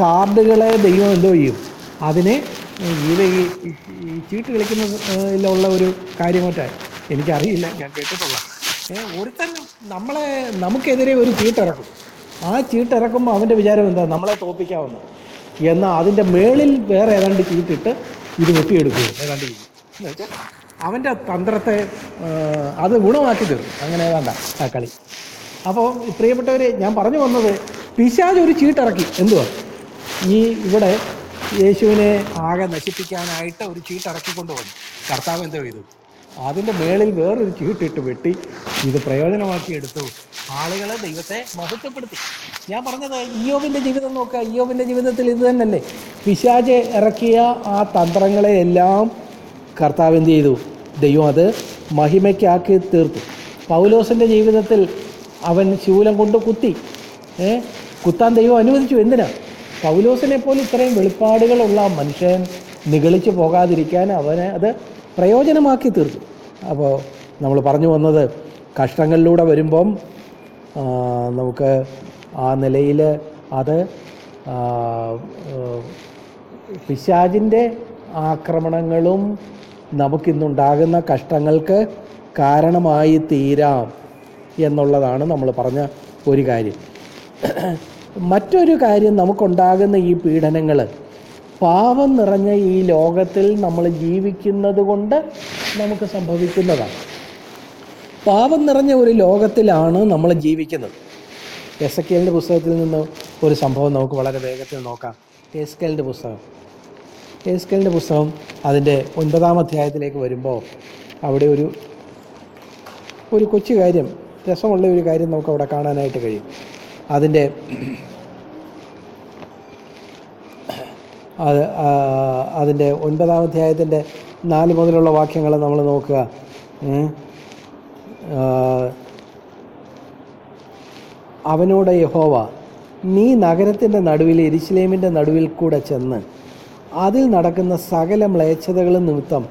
കാർഡുകളെ ദൈവം എന്തോ ചെയ്യും? അതിനെ ഇത് ഈ ചീട്ട് കളിക്കുന്നതിലുള്ള ഒരു കാര്യമായിട്ടാണ്. എനിക്കറിയില്ല ഞാൻ കേട്ടിട്ടുള്ള. ഒരുത്തൻ നമ്മളെ നമുക്കെതിരെ ഒരു ചീട്ടിറക്കും. ആ ചീട്ടിറക്കുമ്പോൾ അവന്റെ വിചാരം എന്താ? നമ്മളെ തോപ്പിക്കാവുന്ന. എന്നാൽ അതിന്റെ മേളിൽ വേറെ ഏതാണ്ട് ചീട്ടിട്ട് ഇത് വെട്ടിയെടുക്കുകയും ഏതാണ്ട് ചെയ്യും എന്ന് വെച്ചാൽ അവന്റെ തന്ത്രത്തെ അത് ഗുണമാക്കി തീർക്കും അങ്ങനെ ഏതാണ്ട ആ കളി. അപ്പോൾ പ്രിയപ്പെട്ടവർ ഞാൻ പറഞ്ഞു വന്നത് പിശാജ് ഒരു ചീട്ടിറക്കി. എന്തുവാ? ഈ ഇവിടെ യേശുവിനെ ആകെ നശിപ്പിക്കാനായിട്ട് ഒരു ചീട്ടിറക്കിക്കൊണ്ട് വന്നു കർത്താവ് എന്തോ ചെയ്തു? അതിന്റെ മേളിൽ വേറൊരു ചീട്ടിട്ട് വെട്ടി. ഇത് പ്രയോജനമാക്കി എടുത്തു. ആളുകളെ ദൈവത്തെ മഹത്വപ്പെടുത്തി. ഞാൻ പറഞ്ഞത് ഇയോബിന്റെ ജീവിതം നോക്കുക. ഇയോബിന്റെ ജീവിതത്തിൽ ഇത് തന്നെയല്ലേ? പിശാജ് ഇറക്കിയ ആ തന്ത്രങ്ങളെ എല്ലാം കർത്താവ് എന്ത് ചെയ്തു? ദൈവം അത് മഹിമയ്ക്കാക്കി തീർത്തു. പൗലോസിന്റെ ജീവിതത്തിൽ അവൻ ശൂലം കൊണ്ട് കുത്തി. ഏ? കുത്താൻ ദൈവം അനുവദിച്ചു. എന്തിനാ? പൗലോസിനെ പോലെ ഇത്രയും വെളിപ്പാടുകളുള്ള മനുഷ്യൻ നിഗളിച്ചു പോകാതിരിക്കാൻ അവനെ അത് പ്രയോജനമാക്കി തീർത്തു. അപ്പോൾ നമ്മൾ പറഞ്ഞു വന്നത് കഷ്ടങ്ങളിലൂടെ വരുമ്പം നമുക്ക് ആ നിലയിൽ അത് പിശാജിന്റെ ആക്രമണങ്ങളും നമുക്കിന്നുണ്ടാകുന്ന കഷ്ടങ്ങൾക്ക് കാരണമായി തീരാം എന്നുള്ളതാണ് നമ്മൾ പറഞ്ഞ ഒരു കാര്യം. മറ്റൊരു കാര്യം നമുക്കുണ്ടാകുന്ന ഈ പീഡനങ്ങൾ പാവം നിറഞ്ഞ ഈ ലോകത്തിൽ നമ്മൾ ജീവിക്കുന്നത് കൊണ്ട് നമുക്ക് സംഭവിക്കുന്നതാണ്. പാപം നിറഞ്ഞ ഒരു ലോകത്തിലാണ് നമ്മൾ ജീവിക്കുന്നത്. എസ് എ പുസ്തകത്തിൽ നിന്ന് ഒരു സംഭവം നമുക്ക് വളരെ വേഗത്തിൽ നോക്കാം. എസ് കെലിന്റെ പുസ്തകം. എസ് കെലിന്റെ പുസ്തകം അതിന്റെ ഒൻപതാം അധ്യായത്തിലേക്ക് വരുമ്പോൾ അവിടെ ഒരു ഒരു കൊച്ചു കാര്യം രസമുള്ള ഒരു കാര്യം നമുക്ക് അവിടെ കാണാനായിട്ട് കഴിയും. അതിന്റെ അത് അതിന്റെ ഒൻപതാം അധ്യായത്തിന്റെ നാല് മുതലുള്ള വാക്യങ്ങൾ നമ്മൾ നോക്കുക. അവനോട് യഹോവ നീ നഗരത്തിന്റെ നടുവിൽ എരിശിലേമിന്റെ നടുവിൽ കൂടെ ചെന്ന് അതിൽ നടക്കുന്ന സകല മ്ലേച്ഛതകളും നിമിത്തം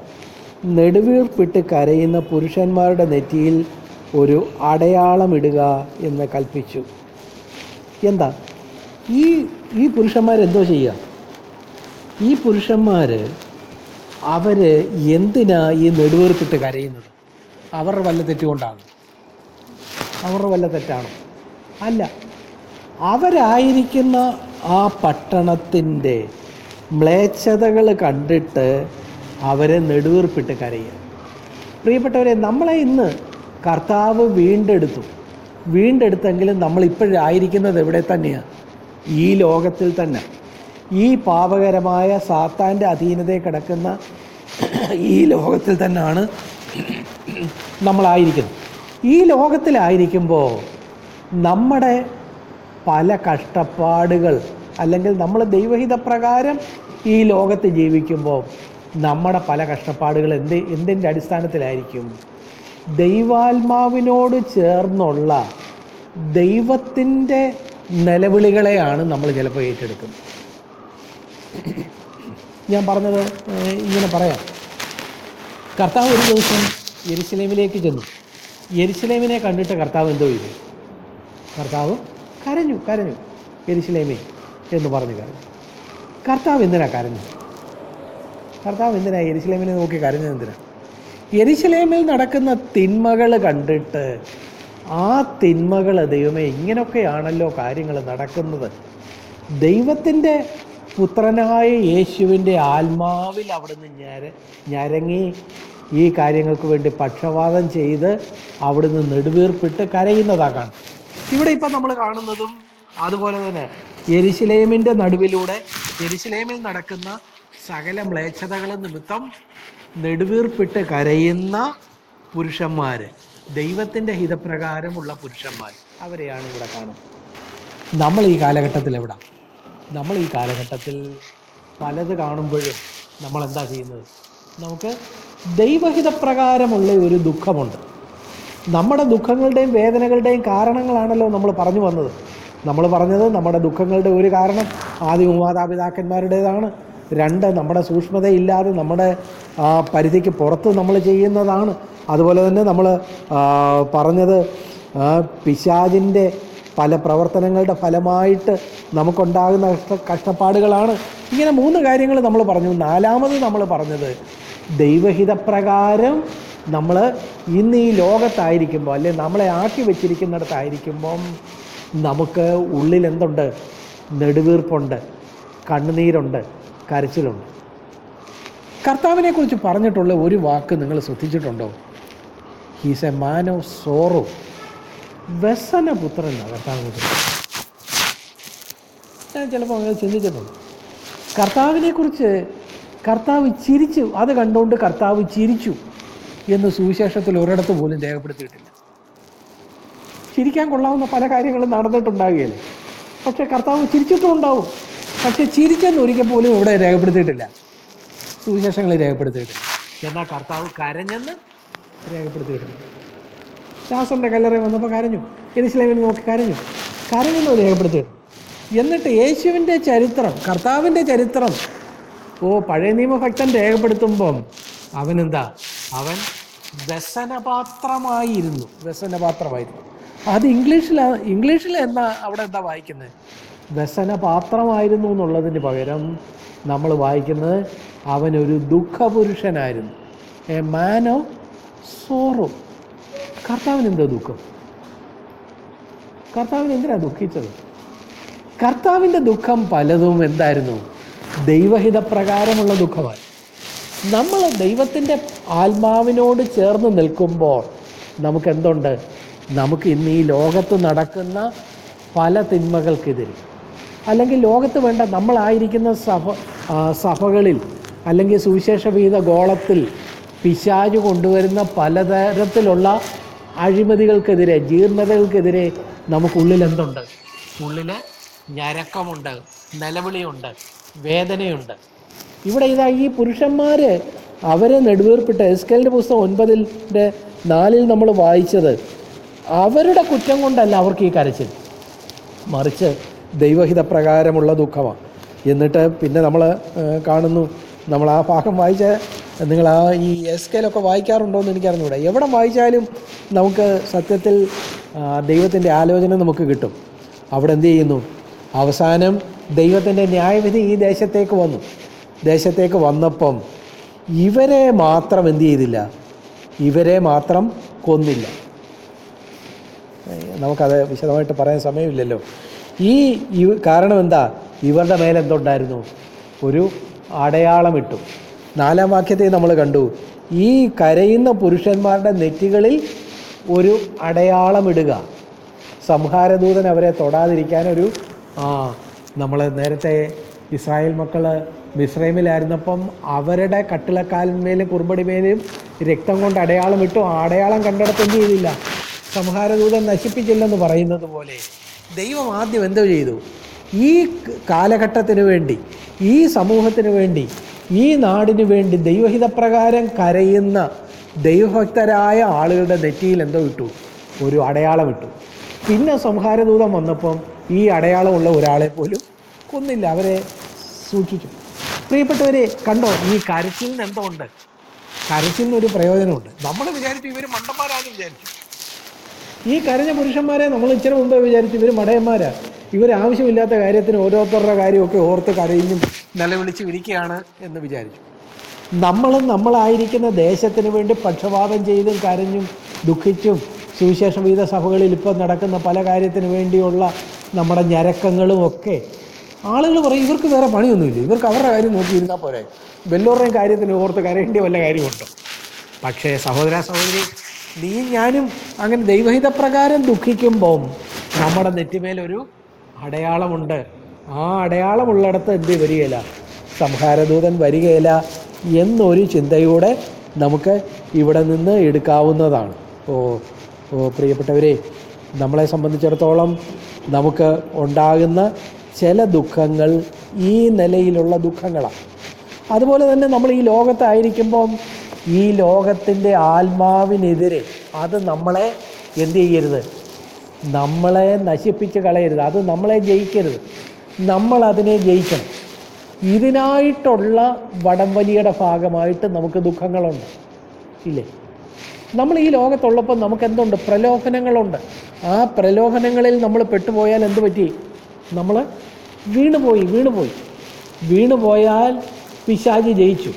നെടുവീർപ്പിട്ട് കരയുന്ന പുരുഷന്മാരുടെ നെറ്റിയിൽ ഒരു അടയാളമിടുക എന്ന് കൽപ്പിച്ചു. എന്താ? ഈ ഈ പുരുഷന്മാരെന്തോ ചെയ്യുക ഈ പുരുഷന്മാർ അവർ എന്തിനാ ഈ നെടുവീർപ്പിട്ട് കരയുന്നത്? അവരുടെ വല്ല തെറ്റുകൊണ്ടാണ്. അവരുടെ വല്ല തെറ്റാണ്. അല്ല അവരായിരിക്കുന്ന ആ പട്ടണത്തിന്റെ മ്ലേച്ഛതകൾ കണ്ടിട്ട് അവരെ നെടുവീർപ്പിട്ട് കരയുക. പ്രിയപ്പെട്ടവരെ നമ്മളെ ഇന്ന് കർത്താവ് വീണ്ടെടുത്തു. വീണ്ടെടുത്തെങ്കിലും നമ്മൾ ഇപ്പോഴായിരിക്കുന്നത് എവിടെ തന്നെയാണ് ഈ ലോകത്തിൽ തന്നെ. ഈ പാപകരമായ സാത്താന്റെ അധീനതയെ കിടക്കുന്ന ഈ ലോകത്തിൽ തന്നെയാണ് നമ്മളായിരിക്കുന്നത് ഈ ലോകത്തിലായിരിക്കുമ്പോൾ നമ്മുടെ പല കഷ്ടപ്പാടുകൾ അല്ലെങ്കിൽ നമ്മൾ ദൈവഹിതപ്രകാരം ഈ ലോകത്ത് ജീവിക്കുമ്പോൾ നമ്മുടെ പല കഷ്ടപ്പാടുകൾ എന്ത് എന്തിന്റെ അടിസ്ഥാനത്തിലായിരിക്കും? ദൈവാത്മാവിനോട് ചേർന്നുള്ള ദൈവത്തിന്റെ നിലവിളികളെയാണ് നമ്മൾ ചിലപ്പോൾ ഏറ്റെടുക്കുന്നത്. ഞാൻ പറഞ്ഞത് ഇങ്ങനെ പറയാം. കർത്താവ് ഒരു ദിവസം യെരുസലേമിലേക്ക് ചെന്നു. യെരുസലേമിനെ കണ്ടിട്ട് കർത്താവ് എന്തോ ചെയ്തു? കർത്താവ് കരഞ്ഞു കരഞ്ഞു. യെരുസലേമേ എന്ന് പറഞ്ഞു കരഞ്ഞു. കർത്താവ് എന്തിനാ കരഞ്ഞു കർത്താവ് എന്തിനാ യെരുസലേമിനെ നോക്കി കരഞ്ഞത് എന്തിനാ? യെരുസലേമിൽ നടക്കുന്ന തിന്മകൾ കണ്ടിട്ട് ആ തിന്മകൾ ദൈവമേ ഇങ്ങനെയൊക്കെയാണല്ലോ കാര്യങ്ങൾ നടക്കുന്നത്. ദൈവത്തിന്റെ പുത്രനായ യേശുവിന്റെ ആത്മാവിൽ അവിടുന്ന് ഞര ഞരങ്ങി ഈ കാര്യങ്ങൾക്ക് വേണ്ടി പക്ഷപാതം ചെയ്ത് അവിടുന്ന് നെടുവീർപ്പിട്ട് കരയുന്നതാകാണ് ഇവിടെ ഇപ്പം നമ്മൾ കാണുന്നതും അതുപോലെ തന്നെ എരിശിലേമിന്റെ നടുവിലൂടെ എരിശിലേമിൽ നടക്കുന്ന സകല മ്ലേച്ഛതകൾ നിമിത്തം നെടുവീർപ്പിട്ട് കരയുന്ന പുരുഷന്മാർ ദൈവത്തിന്റെ ഹിതപ്രകാരമുള്ള പുരുഷന്മാർ അവരെയാണ് ഇവിടെ കാണുന്നത്. നമ്മൾ ഈ കാലഘട്ടത്തിൽ എവിടെ? നമ്മൾ ഈ കാലഘട്ടത്തിൽ പലത് കാണുമ്പോഴും നമ്മൾ എന്താ ചെയ്യുന്നത്? നമുക്ക് ദൈവഹിതപ്രകാരമുള്ള ഒരു ദുഃഖമുണ്ട്. നമ്മുടെ ദുഃഖങ്ങളുടെയും വേദനകളുടെയും കാരണങ്ങളാണല്ലോ നമ്മൾ പറഞ്ഞു വന്നത്. നമ്മൾ പറഞ്ഞത് നമ്മുടെ ദുഃഖങ്ങളുടെ ഒരു കാരണം ആദ്യം മാതാപിതാക്കന്മാരുടേതാണ് രണ്ട് നമ്മുടെ സൂക്ഷ്മതയില്ലാതെ നമ്മുടെ പരിധിക്ക് പുറത്ത് നമ്മൾ ചെയ്യുന്നതാണ്. അതുപോലെ തന്നെ നമ്മൾ പറഞ്ഞത് പിശാജിന്റെ പല പ്രവർത്തനങ്ങളുടെ ഫലമായിട്ട് നമുക്കുണ്ടാകുന്ന കഷ്ട കഷ്ടപ്പാടുകളാണ്. ഇങ്ങനെ മൂന്ന് കാര്യങ്ങൾ നമ്മൾ പറഞ്ഞു. നാലാമത് നമ്മൾ പറഞ്ഞത് ദൈവഹിതപ്രകാരം നമ്മൾ ഇന്ന് ഈ ലോകത്തായിരിക്കുമ്പോൾ അല്ലെ നമ്മളെ ആക്കി വെച്ചിരിക്കുന്നിടത്തായിരിക്കുമ്പം നമുക്ക് ഉള്ളിൽ എന്തുണ്ട് നെടുവീർപ്പുണ്ട് കണ്ണുനീരുണ്ട് കരച്ചിലുണ്ട്. കർത്താവിനെ കുറിച്ച് പറഞ്ഞിട്ടുള്ള ഒരു വാക്ക് നിങ്ങൾ ശ്രദ്ധിച്ചിട്ടുണ്ടോ? He's a man of sorrow വ്യസനപുത്രൻ കർത്താവിനെ ഞാൻ ചിലപ്പോൾ അങ്ങനെ ചിന്തിച്ചിട്ടുണ്ട്. കർത്താവിനെ കുറിച്ച് കർത്താവ് ചിരിച്ചു. അത് കണ്ടുകൊണ്ട് കർത്താവ് ചിരിച്ചു എന്ന് സുവിശേഷത്തിൽ ഒരിടത്ത് പോലും രേഖപ്പെടുത്തിയിട്ടില്ല. ചിരിക്കാൻ കൊള്ളാവുന്ന പല കാര്യങ്ങളും നടന്നിട്ടുണ്ടാകുകയല്ലേ പക്ഷെ കർത്താവ് ചിരിച്ചിട്ടും ഉണ്ടാവും പക്ഷെ ചിരിച്ചെന്ന് ഒരിക്കൽ പോലും ഇവിടെ രേഖപ്പെടുത്തിയിട്ടില്ല. സുവിശേഷങ്ങളിൽ രേഖപ്പെടുത്തിയിട്ടില്ല. എന്നാൽ കർത്താവ് കരഞ്ഞെന്ന് രേഖപ്പെടുത്തിയിട്ടുണ്ട് ശാസ്ത്രന്റെ കല്ലറയിൽ വന്നപ്പോൾ കരഞ്ഞു. എരിശിലേമിൽ നോക്കി കരഞ്ഞു. കരഞ്ഞെന്ന് രേഖപ്പെടുത്തിയിട്ടുണ്ട് എന്നിട്ട് യേശുവിന്റെ ചരിത്രം കർത്താവിന്റെ ചരിത്രം ഓ പഴയ നിയമഭക്തൻ രേഖപ്പെടുത്തുമ്പം അവനെന്താ? അവൻ വ്യസനപാത്രമായിരുന്നു. വ്യസനപാത്രമായിരുന്നു. അത് ഇംഗ്ലീഷിലാണ് ഇംഗ്ലീഷിൽ എന്താ അവിടെ എന്താ വായിക്കുന്നത് വ്യസനപാത്രമായിരുന്നു എന്നുള്ളതിന് പകരം നമ്മൾ വായിക്കുന്നത് അവനൊരു ദുഃഖപുരുഷനായിരുന്നു. എ മാൻ ഓഫ് സോറോ കർത്താവിന് എന്താ ദുഃഖം? കർത്താവിന് എന്തിനാ ദുഃഖിച്ചത്? കർത്താവിന്റെ ദുഃഖം പലതും എന്തായിരുന്നു? ദൈവഹിതപ്രകാരമുള്ള ദുഃഖമായി നമ്മൾ ദൈവത്തിന്റെ ആത്മാവിനോട് ചേർന്ന് നിൽക്കുമ്പോൾ നമുക്ക് എന്തുണ്ട് നമുക്ക് ഇന്ന് ഈ ലോകത്ത് നടക്കുന്ന പല തിന്മകൾക്കെതിരെ. അല്ലെങ്കിൽ ലോകത്ത് വേണ്ട നമ്മളായിരിക്കുന്ന സഭ സഭകളിൽ അല്ലെങ്കിൽ സുവിശേഷ വീത ഗോളത്തിൽ പിശാജ് കൊണ്ടുവരുന്ന പലതരത്തിലുള്ള അഴിമതികൾക്കെതിരെ ജീർണതകൾക്കെതിരെ നമുക്കുള്ളിൽ എന്തുണ്ട് ഉള്ളിൽ ഞരക്കമുണ്ട് നിലവിളിയുണ്ട്. വേദനയുണ്ട്. ഇവിടെ ഇതാ ഈ പുരുഷന്മാർ അവരെ നെടുവീർപ്പിട്ട് എസ്കേലിന്റെ പുസ്തകം ഒൻപതിന്റെ നാലിൽ നമ്മൾ വായിച്ചത് അവരുടെ കുറ്റം കൊണ്ടല്ല അവർക്ക് ഈ കരച്ചിൽ. മറിച്ച് ദൈവഹിതപ്രകാരമുള്ള ദുഃഖമാണ് എന്നിട്ട് പിന്നെ നമ്മൾ കാണുന്നു നമ്മൾ ആ ഭാഗം വായിച്ച നിങ്ങൾ ആ ഈ എസ്കേലൊക്കെ വായിക്കാറുണ്ടോ എന്ന് എനിക്കറിഞ്ഞൂടെ. എവിടെ വായിച്ചാലും നമുക്ക് സത്യത്തിൽ ദൈവത്തിന്റെ ആലോചന നമുക്ക് കിട്ടും. അവിടെ എന്ത് ചെയ്യുന്നു? അവസാനം ദൈവത്തിന്റെ ന്യായവിധി ഈ ദേശത്തേക്ക് വന്നു. ദേശത്തേക്ക് വന്നപ്പം ഇവരെ മാത്രം എന്തു ചെയ്തില്ല? ഇവരെ മാത്രം കൊന്നില്ല. നമുക്കത് വിശദമായിട്ട് പറയാൻ സമയമില്ലല്ലോ. ഈ കാരണം എന്താ? ഇവരുടെ മേലെന്തുണ്ടായിരുന്നു ഒരു അടയാളമിട്ടു നാലാം വാക്യത്തെ നമ്മൾ കണ്ടു. ഈ കരയുന്ന പുരുഷന്മാരുടെ നെറ്റികളിൽ ഒരു അടയാളമിടുക സംഹാരദൂതൻ അവരെ തൊടാതിരിക്കാൻ ഒരു ആ നമ്മൾ നേരത്തെ ഇസ്രായേൽ മക്കൾ മിസ്രൈമിലായിരുന്നപ്പം അവരുടെ കട്ടിളക്കാലിന്മേലും കുറുമ്പടിമേലും രക്തം കൊണ്ട് അടയാളം ഇട്ടു. അടയാളം കണ്ടിടത്ത് ചെയ്തില്ല? സംഹാരദൂതൻ നശിപ്പിച്ചില്ലെന്ന് പറയുന്നത് പോലെ ദൈവം ആദ്യം എന്തോ ചെയ്തു? ഈ കാലഘട്ടത്തിന് വേണ്ടി ഈ സമൂഹത്തിന് വേണ്ടി ഈ നാടിന് വേണ്ടി ദൈവഹിതപ്രകാരം കരയുന്ന ദൈവഭക്തരായ ആളുകളുടെ നെറ്റിയിൽ എന്തോ ഇട്ടു? ഒരു അടയാളം ഇട്ടു. പിന്നെ സംഹാരദൂതം വന്നപ്പം ഈ അടയാളമുള്ള ഒരാളെ പോലും കൊന്നില്ല അവരെ സൂക്ഷിച്ചു പ്രിയപ്പെട്ടവരെ കണ്ടോ ഈ കരച്ചിലിന് എന്തോ ഉണ്ട് കരച്ചിലിന് ഒരു പ്രയോജനമുണ്ട്. നമ്മൾ വിചാരിച്ചു ഇവർ മണ്ടന്മാരാണെന്ന് വിചാരിച്ചു. ഈ കരഞ്ഞ പുരുഷന്മാരെ നമ്മൾ ഇച്ചിരി മുമ്പേ വിചാരിച്ചു ഇവർ മടയന്മാരാ. ഇവർ ആവശ്യമില്ലാത്ത കാര്യത്തിന് ഓരോരുത്തരുടെ കാര്യമൊക്കെ ഓർത്ത് കരയിഞ്ഞും നിലവിളിച്ച് ഇരിക്കുകയാണ് എന്ന് വിചാരിച്ചു. നമ്മളും നമ്മളായിരിക്കുന്ന ദേശത്തിന് വേണ്ടി പക്ഷപാതം ചെയ്തും കരഞ്ഞും ദുഃഖിച്ചും സുവിശേഷ വിഹിത സഭകളിൽ ഇപ്പോൾ നടക്കുന്ന പല കാര്യത്തിന് വേണ്ടിയുള്ള നമ്മുടെ ഞരക്കങ്ങളും ഒക്കെ ആളുകൾ പറയും ഇവർക്ക് വേറെ പണിയൊന്നുമില്ല. ഇവർക്ക് അവരുടെ കാര്യം നോക്കിയിരുന്നാൽ പോരെ. വെല്ലോരുടെയും കാര്യത്തിന് ഓർത്ത് കരയേണ്ട വല്ല കാര്യമുണ്ടോ? പക്ഷേ സഹോദര സഹോദരി നീ ഞാനും അങ്ങനെ ദൈവഹിതപ്രകാരം ദുഃഖിക്കുമ്പം നമ്മുടെ നെറ്റിമേലൊരു അടയാളമുണ്ട്. ആ അടയാളമുള്ളിടത്ത് എന്ത് വരികയില്ല? സംഹാരദൂതൻ വരികയില്ല എന്നൊരു ചിന്തയോടെ നമുക്ക് ഇവിടെ നിന്ന് എടുക്കാവുന്നതാണ്. ഓ ഓ പ്രിയപ്പെട്ടവരെ നമ്മളെ സംബന്ധിച്ചിടത്തോളം നമുക്ക് ഉണ്ടാകുന്ന ചില ദുഃഖങ്ങൾ ഈ നിലയിലുള്ള ദുഃഖങ്ങളാണ്. അതുപോലെ തന്നെ നമ്മൾ ഈ ലോകത്തായിരിക്കുമ്പം ഈ ലോകത്തിന്റെ ആത്മാവിനെതിരെ അത് നമ്മളെ എന്ത് ചെയ്യരുത്? നമ്മളെ നശിപ്പിച്ച് കളയരുത്. അത് നമ്മളെ ജയിക്കരുത്. നമ്മളതിനെ ജയിക്കണം. ഇതിനായിട്ടുള്ള വടംവലിയുടെ ഭാഗമായിട്ട് നമുക്ക് ദുഃഖങ്ങളുണ്ട്. ഇല്ലേ? നമ്മൾ ഈ ലോകത്തുള്ളപ്പോൾ നമുക്ക് എന്തുണ്ട്? പ്രലോഭനങ്ങളുണ്ട്. ആ പ്രലോഭനങ്ങളിൽ നമ്മൾ പെട്ടുപോയാൽ എന്ത് പറ്റി? നമ്മൾ വീണുപോയി വീണുപോയി. വീണുപോയാൽ പിശാജ് ജയിച്ചു.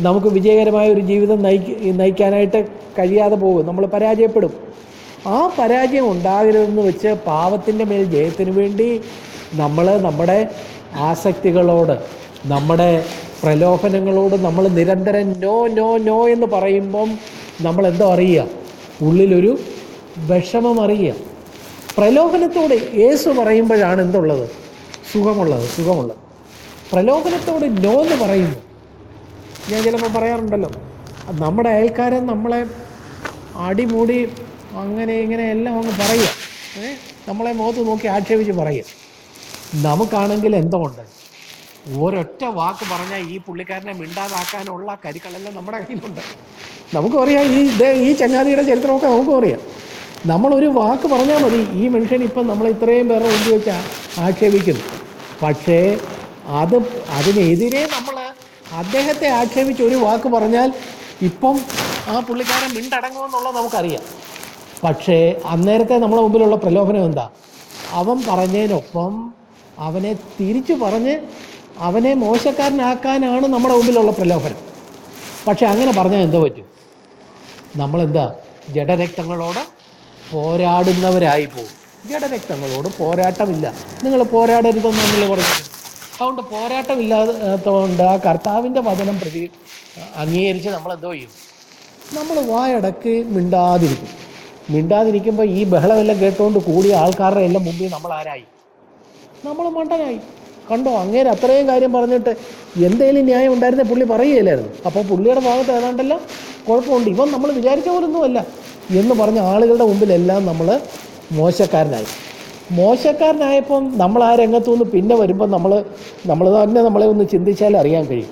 നമുക്ക് വിജയകരമായ ഒരു ജീവിതം നയിക്ക നയിക്കാനായിട്ട് കഴിയാതെ പോകും. നമ്മൾ പരാജയപ്പെടും. ആ പരാജയം ഉണ്ടാകരുതെന്ന് വെച്ച് പാവത്തിന്റെ മേൽ ജയത്തിന് വേണ്ടി നമ്മൾ നമ്മുടെ ആസക്തികളോട് നമ്മുടെ പ്രലോഭനങ്ങളോട് നമ്മൾ നിരന്തരം നോ നോ നോ എന്ന് പറയുമ്പം നമ്മൾ എന്തോ അറിയുക? ഉള്ളിലൊരു വിഷമം അറിയുക. പ്രലോഭനത്തോടെ യേശു പറയുമ്പോഴാണ് എന്തുള്ളത്? സുഖമുള്ളത് സുഖമുള്ളത്. പ്രലോഭനത്തോട് നോ എന്ന് പറയുന്നു. ഞാൻ ചിലപ്പോൾ പറയാറുണ്ടല്ലോ നമ്മുടെ അയൽക്കാരൻ നമ്മളെ അടിമൂടി അങ്ങനെ ഇങ്ങനെ എല്ലാം അങ്ങ് പറയുക നമ്മളെ മുഖത്ത് നോക്കി ആക്ഷേപിച്ച് പറയുക നമുക്കാണെങ്കിൽ എന്തോ ഉണ്ട്? ഒരൊറ്റ വാക്ക് പറഞ്ഞാൽ ഈ പുള്ളിക്കാരനെ മിണ്ടാതാക്കാനുള്ള കരുക്കളെല്ലാം നമ്മുടെ കയ്യിലുണ്ട്. നമുക്കറിയാം ഈ ഈ ചങ്ങാതിയുടെ ചരിത്രമൊക്കെ നമുക്കും അറിയാം. നമ്മളൊരു വാക്ക് പറഞ്ഞാൽ മതി. ഈ മനുഷ്യൻ ഇപ്പം നമ്മളെ ഇത്രയും പേരെ വെച്ച് ആക്ഷേപിക്കുന്നു. പക്ഷേ അത് അതിനെതിരെ നമ്മൾ അദ്ദേഹത്തെ ആക്ഷേപിച്ച് ഒരു വാക്ക് പറഞ്ഞാൽ ഇപ്പം ആ പുള്ളിക്കാരൻ മിണ്ടടങ്ങുമെന്നുള്ളത് നമുക്കറിയാം. പക്ഷേ അന്നേരത്തെ നമ്മളെ മുമ്പിലുള്ള പ്രലോഭനം എന്താ? അവൻ പറഞ്ഞതിനൊപ്പം അവനെ തിരിച്ചു പറഞ്ഞ് അവനെ മോശക്കാരനാക്കാനാണ് നമ്മുടെ മുമ്പിലുള്ള പ്രലോഭനം. പക്ഷെ അങ്ങനെ പറഞ്ഞാൽ എന്തോ പറ്റും? നമ്മളെന്താ? ജഡരക്തങ്ങളോട് പോരാടുന്നവരായി പോകും. ജഡരക്തങ്ങളോട് പോരാട്ടമില്ല. നിങ്ങൾ പോരാടരുതെന്നല്ലേ പറഞ്ഞു. അതുകൊണ്ട് പോരാട്ടമില്ലാത്തതുകൊണ്ട് ആ കർത്താവിന്റെ വചനം പ്രതി അംഗീകരിച്ച് നമ്മൾ എന്തോ ചെയ്യും. നമ്മൾ വായടക്ക് മിണ്ടാതിരിക്കും. മിണ്ടാതിരിക്കുമ്പോൾ ഈ ബഹളമെല്ലാം കേട്ടുകൊണ്ട് കൂടിയ ആൾക്കാരുടെ എല്ലാം മുമ്പിൽ നമ്മൾ ആരായി? നമ്മൾ മണ്ടനായി. കണ്ടോ അങ്ങേര് അത്രയും കാര്യം പറഞ്ഞിട്ട് എന്തേലും ന്യായം ഉണ്ടായിരുന്നേ പുള്ളി പറയുകയില്ലായിരുന്നു. അപ്പോൾ പുള്ളിയുടെ ഭാഗത്ത് ഏതാണ്ടെല്ലാം കുഴപ്പമുണ്ട്. ഇവൻ നമ്മൾ വിചാരിച്ച പോലൊന്നുമല്ല എന്ന് പറഞ്ഞ ആളുകളുടെ മുമ്പിലെല്ലാം നമ്മൾ മോശക്കാരനായി. മോശക്കാരനായപ്പം നമ്മൾ ആ രംഗത്തു നിന്ന് പിന്നെ വരുമ്പോൾ നമ്മൾ നമ്മൾ തന്നെ നമ്മളെ ഒന്ന് ചിന്തിച്ചാൽ അറിയാൻ കഴിയും.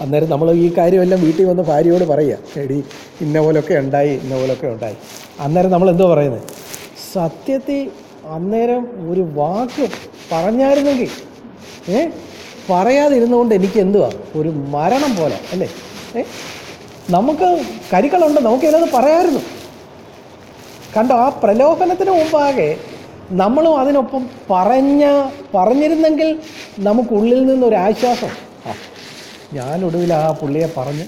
അന്നേരം നമ്മൾ ഈ കാര്യമെല്ലാം വീട്ടിൽ വന്ന് ഭാര്യയോട് പറയുക എടി ഇന്ന പോലൊക്കെ ഉണ്ടായി ഇന്ന പോലൊക്കെ ഉണ്ടായി. അന്നേരം നമ്മൾ എന്തോ പറയുന്നത്? സത്യത്തിൽ അന്നേരം ഒരു വാക്ക് പറഞ്ഞായിരുന്നെങ്കിൽ ഏ? പറയാതിരുന്നുകൊണ്ട് എനിക്ക് എന്തുവാ? ഒരു മരണം പോലെ അല്ലേ? ഏ? നമുക്ക് കരികളുണ്ട് നമുക്ക് ഇതിനത് പറയാമായിരുന്നു കണ്ടോ ആ പ്രലോഭനത്തിന് മുമ്പാകെ നമ്മളും അതിനൊപ്പം പറഞ്ഞ പറഞ്ഞിരുന്നെങ്കിൽ നമുക്കുള്ളിൽ നിന്നൊരു ആശ്വാസം ആ ഞാൻ ഒടുവിൽ ആ പുള്ളിയെ പറഞ്ഞ്.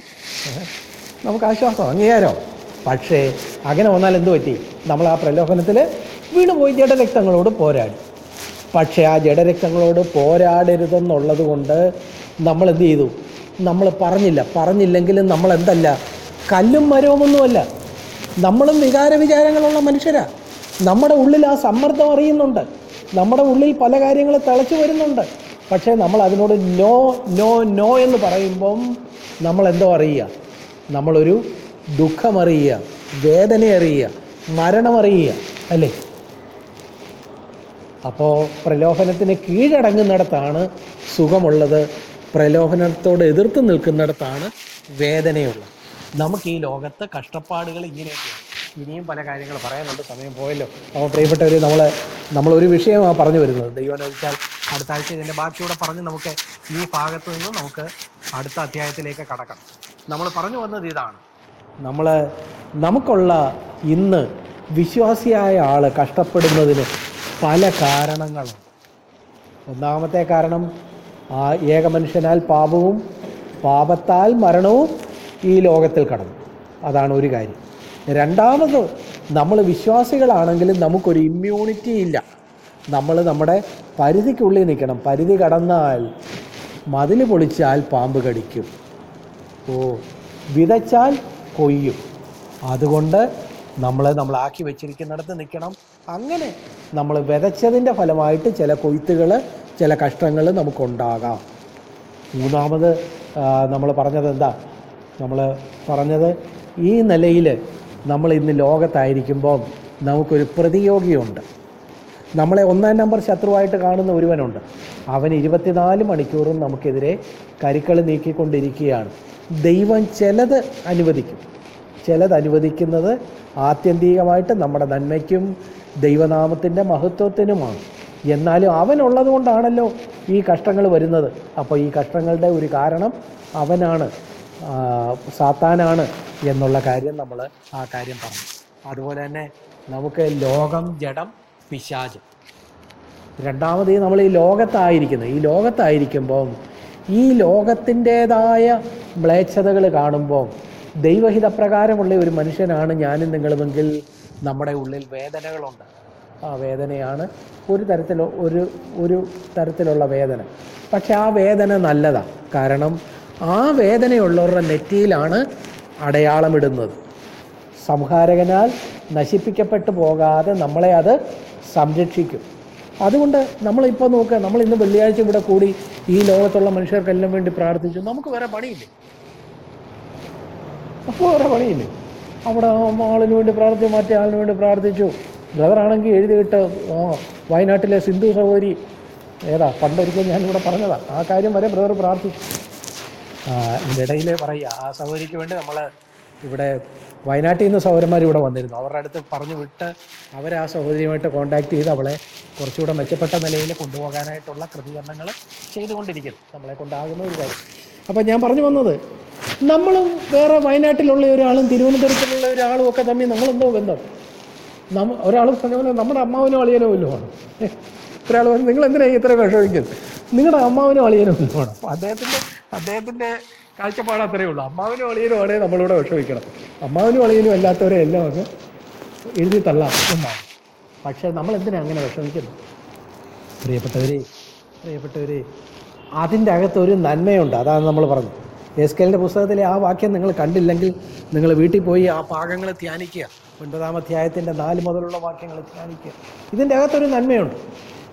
നമുക്ക് ആശ്വാസം അംഗീകാരം? പക്ഷേ അങ്ങനെ വന്നാൽ എന്ത് പറ്റി? നമ്മൾ ആ പ്രലോഭനത്തിൽ വീണുപോയി ജഡരക്തങ്ങളോട് പോരാടി. പക്ഷേ ആ ജഡരക്തങ്ങളോട് പോരാടരുതെന്നുള്ളത് കൊണ്ട് നമ്മൾ എന്ത് ചെയ്തു? നമ്മൾ പറഞ്ഞില്ല. പറഞ്ഞില്ലെങ്കിലും നമ്മൾ എന്തല്ല? കല്ലും മരവുമൊന്നുമല്ല. നമ്മളും വികാര വിചാരങ്ങളുള്ള മനുഷ്യരാണ് നമ്മുടെ ഉള്ളിൽ ആ സമ്മർദ്ദം അറിയുന്നുണ്ട്. നമ്മുടെ ഉള്ളിൽ പല കാര്യങ്ങൾ തിളച്ചു വരുന്നുണ്ട്. പക്ഷേ നമ്മൾ അതിനോട് നോ നോ നോ എന്ന് പറയുമ്പം നമ്മൾ എന്തോ അറിയുക. നമ്മളൊരു ദുഃഖമറിയുക വേദന അറിയുക മരണമറിയുക അല്ലേ? അപ്പോൾ പ്രലോഭനത്തിന് കീഴടങ്ങുന്നിടത്താണ് സുഖമുള്ളത്. പ്രലോഭനത്തോട് എതിർത്ത് നിൽക്കുന്നിടത്താണ് വേദനയുള്ളത്. നമുക്ക് ഈ ലോകത്ത് കഷ്ടപ്പാടുകൾ ഇങ്ങനെയൊക്കെയാണ്. ഇനിയും പല കാര്യങ്ങൾ പറയാനുണ്ട് സമയം പോയല്ലോ. അപ്പോൾ പ്രിയപ്പെട്ടവർ നമ്മൾ നമ്മളൊരു വിഷയമാണ് പറഞ്ഞു വരുന്നത്. ദൈവം വെച്ചാൽ അടുത്ത ആഴ്ച ഇതിന്റെ ബാക്കിയൂടെ പറഞ്ഞ് നമുക്ക് ഈ ഭാഗത്ത് നിന്ന് നമുക്ക് അടുത്ത അധ്യായത്തിലേക്ക് കടക്കാം. നമ്മൾ പറഞ്ഞു വന്നത് ഇതാണ്. നമ്മൾ നമുക്കുള്ള ഇന്ന് വിശ്വാസിയായ ആൾ കഷ്ടപ്പെടുന്നതിന് പല കാരണങ്ങളുണ്ട്. ഒന്നാമത്തെ കാരണം ആ ഏകമനുഷ്യനാൽ പാപവും പാപത്താൽ മരണവും ഈ ലോകത്തിൽ കടന്നു. അതാണ് ഒരു കാര്യം. രണ്ടാമത് നമ്മൾ വിശ്വാസികളാണെങ്കിലും നമുക്കൊരു ഇമ്മ്യൂണിറ്റി ഇല്ല. നമ്മൾ നമ്മുടെ പരിധിക്കുള്ളിൽ നിൽക്കണം. പരിധി കടന്നാൽ മതിൽ പൊളിച്ചാൽ പാമ്പ് കടിക്കും. ഓ വിതച്ചാൽ കൊയ്യും. അതുകൊണ്ട് നമ്മൾ നമ്മളാക്കി വെച്ചിരിക്കുന്നിടത്ത് നിൽക്കണം. അങ്ങനെ നമ്മൾ വിതച്ചതിന്റെ ഫലമായിട്ട് ചില കൊയ്ത്തുകൾ ചില കഷ്ടങ്ങൾ നമുക്കുണ്ടാകാം. മൂന്നാമത് നമ്മൾ പറഞ്ഞത് എന്താ? നമ്മൾ പറഞ്ഞത് ഈ നിലയിൽ നമ്മൾ ഇന്ന് ലോകത്തായിരിക്കുമ്പോൾ നമുക്കൊരു പ്രതിയോഗിയുണ്ട്. നമ്മളെ ഒന്നാം നമ്പർ ശത്രുവായിട്ട് കാണുന്ന ഒരുവനുണ്ട്. അവൻ ഇരുപത്തിനാല് മണിക്കൂറും നമുക്കെതിരെ കരുക്കൾ നീക്കിക്കൊണ്ടിരിക്കുകയാണ്. ദൈവം ചിലത് അനുവദിക്കും. ചിലത് അനുവദിക്കുന്നത് ആത്യന്തികമായിട്ട് നമ്മുടെ നന്മയ്ക്കും ദൈവനാമത്തിന്റെ മഹത്വത്തിനുമാണ്. എന്നാലും അവനുള്ളത് കൊണ്ടാണല്ലോ ഈ കഷ്ടങ്ങൾ വരുന്നത്. അപ്പോൾ ഈ കഷ്ടങ്ങളുടെ ഒരു കാരണം അവനാണ്. സാത്താനാണ് എന്നുള്ള കാര്യം നമ്മൾ ആ കാര്യം പറഞ്ഞു. അതുപോലെ തന്നെ നമുക്ക് ലോകം ജഡം പിശാച്. രണ്ടാമത് നമ്മൾ ഈ ലോകത്തായിരിക്കുന്നത് ഈ ലോകത്തായിരിക്കുമ്പം ഈ ലോകത്തിന്റേതായ മ്ലേച്ഛതകൾ കാണുമ്പോൾ ദൈവഹിതപ്രകാരമുള്ള ഒരു മനുഷ്യനാണ് ഞാനും നിങ്ങളുമെങ്കിൽ നമ്മുടെ ഉള്ളിൽ വേദനകളുണ്ട്. ആ വേദനയാണ് ഒരു തരത്തിൽ ഒരു ഒരു തരത്തിലുള്ള വേദന. പക്ഷെ ആ വേദന നല്ലതാണ് കാരണം ആ വേദനയുള്ളവരുടെ നെറ്റിയിലാണ് അടയാളമിടുന്നത്. സംഹാരകനാൽ നശിപ്പിക്കപ്പെട്ടു പോകാതെ നമ്മളെ അത് സംരക്ഷിക്കും. അതുകൊണ്ട് നമ്മളിപ്പോൾ നോക്കുക നമ്മൾ ഇന്ന് വെള്ളിയാഴ്ച ഇവിടെ കൂടി ഈ ലോകത്തുള്ള മനുഷ്യർക്കെല്ലാം വേണ്ടി പ്രാർത്ഥിച്ചു. നമുക്ക് വേറെ പണിയില്ലേ? അപ്പോൾ വേറെ പണിയില്ലേ? അവിടെ ആളിന് വേണ്ടി പ്രാർത്ഥിച്ചു മറ്റേ ആളിന് വേണ്ടി പ്രാർത്ഥിച്ചു. ബ്രദറാണെങ്കിൽ എഴുതിയിട്ട് വയനാട്ടിലെ സിന്ധു സഹോദരി. ഏതാ പണ്ടൊരിക്കൽ ഞാനിവിടെ പറഞ്ഞതാണ് ആ കാര്യം വരെ ബ്രദർ പ്രാർത്ഥിച്ചു. ഇതിന്റെ ഇടയിൽ പറയുക ആ സഹോദരിക്ക് വേണ്ടി നമ്മൾ ഇവിടെ വയനാട്ടിൽ നിന്ന് സഹോദരന്മാർ ഇവിടെ വന്നിരുന്നു. അവരുടെ അടുത്ത് പറഞ്ഞു വിട്ട് അവരെ ആ സഹോദരിയുമായിട്ട് കോൺടാക്ട് ചെയ്ത് അവളെ കുറച്ചുകൂടെ മെച്ചപ്പെട്ട നിലയിൽ കൊണ്ടുപോകാനായിട്ടുള്ള ക്രമീകരണങ്ങൾ ചെയ്തുകൊണ്ടിരിക്കുന്നു. നമ്മളെ കൊണ്ടാകുന്ന ഒരു കാര്യം. അപ്പം ഞാൻ പറഞ്ഞു വന്നത് നമ്മളും വേറെ വയനാട്ടിലുള്ള ഒരാളും തിരുവനന്തപുരത്തുള്ള ഒരാളും ഒക്കെ തമ്മിൽ നമ്മളെന്തോ ബന്ധം? നമ്മ ഒരാൾ നമ്മുടെ അമ്മാവനോ അളിയനോ വല്ലതുമാണ് ഒരാൾ പറഞ്ഞു നിങ്ങൾ എന്തിനാണ് ഇത്ര വിഷമിക്കുന്നത്? നിങ്ങളുടെ അമ്മാവിനും അളിയനും വേണം. അപ്പോൾ അദ്ദേഹത്തിന്റെ അദ്ദേഹത്തിന്റെ കാഴ്ചപ്പാട് അത്രയേ ഉള്ളൂ. അമ്മാവനും അളിയനും ആണെങ്കിൽ നമ്മളിവിടെ വിഷമിക്കണം. അമ്മാവനും അളിയനും അല്ലാത്തവരെ എല്ലാം അങ്ങ് എഴുതി തള്ളാം എന്നാണ്. പക്ഷേ നമ്മൾ എന്തിനാണ് അങ്ങനെ വിഷമിക്കുന്നത്? പ്രിയപ്പെട്ടവരെ പ്രിയപ്പെട്ടവരെ അതിന്റെ അകത്തൊരു നന്മയുണ്ട്. അതാണ് നമ്മൾ പറഞ്ഞത്. എസ് കെലിന്റെ പുസ്തകത്തിലെ ആ വാക്യം നിങ്ങൾ കണ്ടില്ലെങ്കിൽ നിങ്ങൾ വീട്ടിൽ പോയി ആ ഭാഗങ്ങൾ ധ്യാനിക്കുക. ഒൻപതാം അധ്യായത്തിന്റെ നാല് മുതലുള്ള വാക്യങ്ങൾ ധ്യാനിക്കുക. ഇതിന്റെ അകത്തൊരു നന്മയുണ്ട്.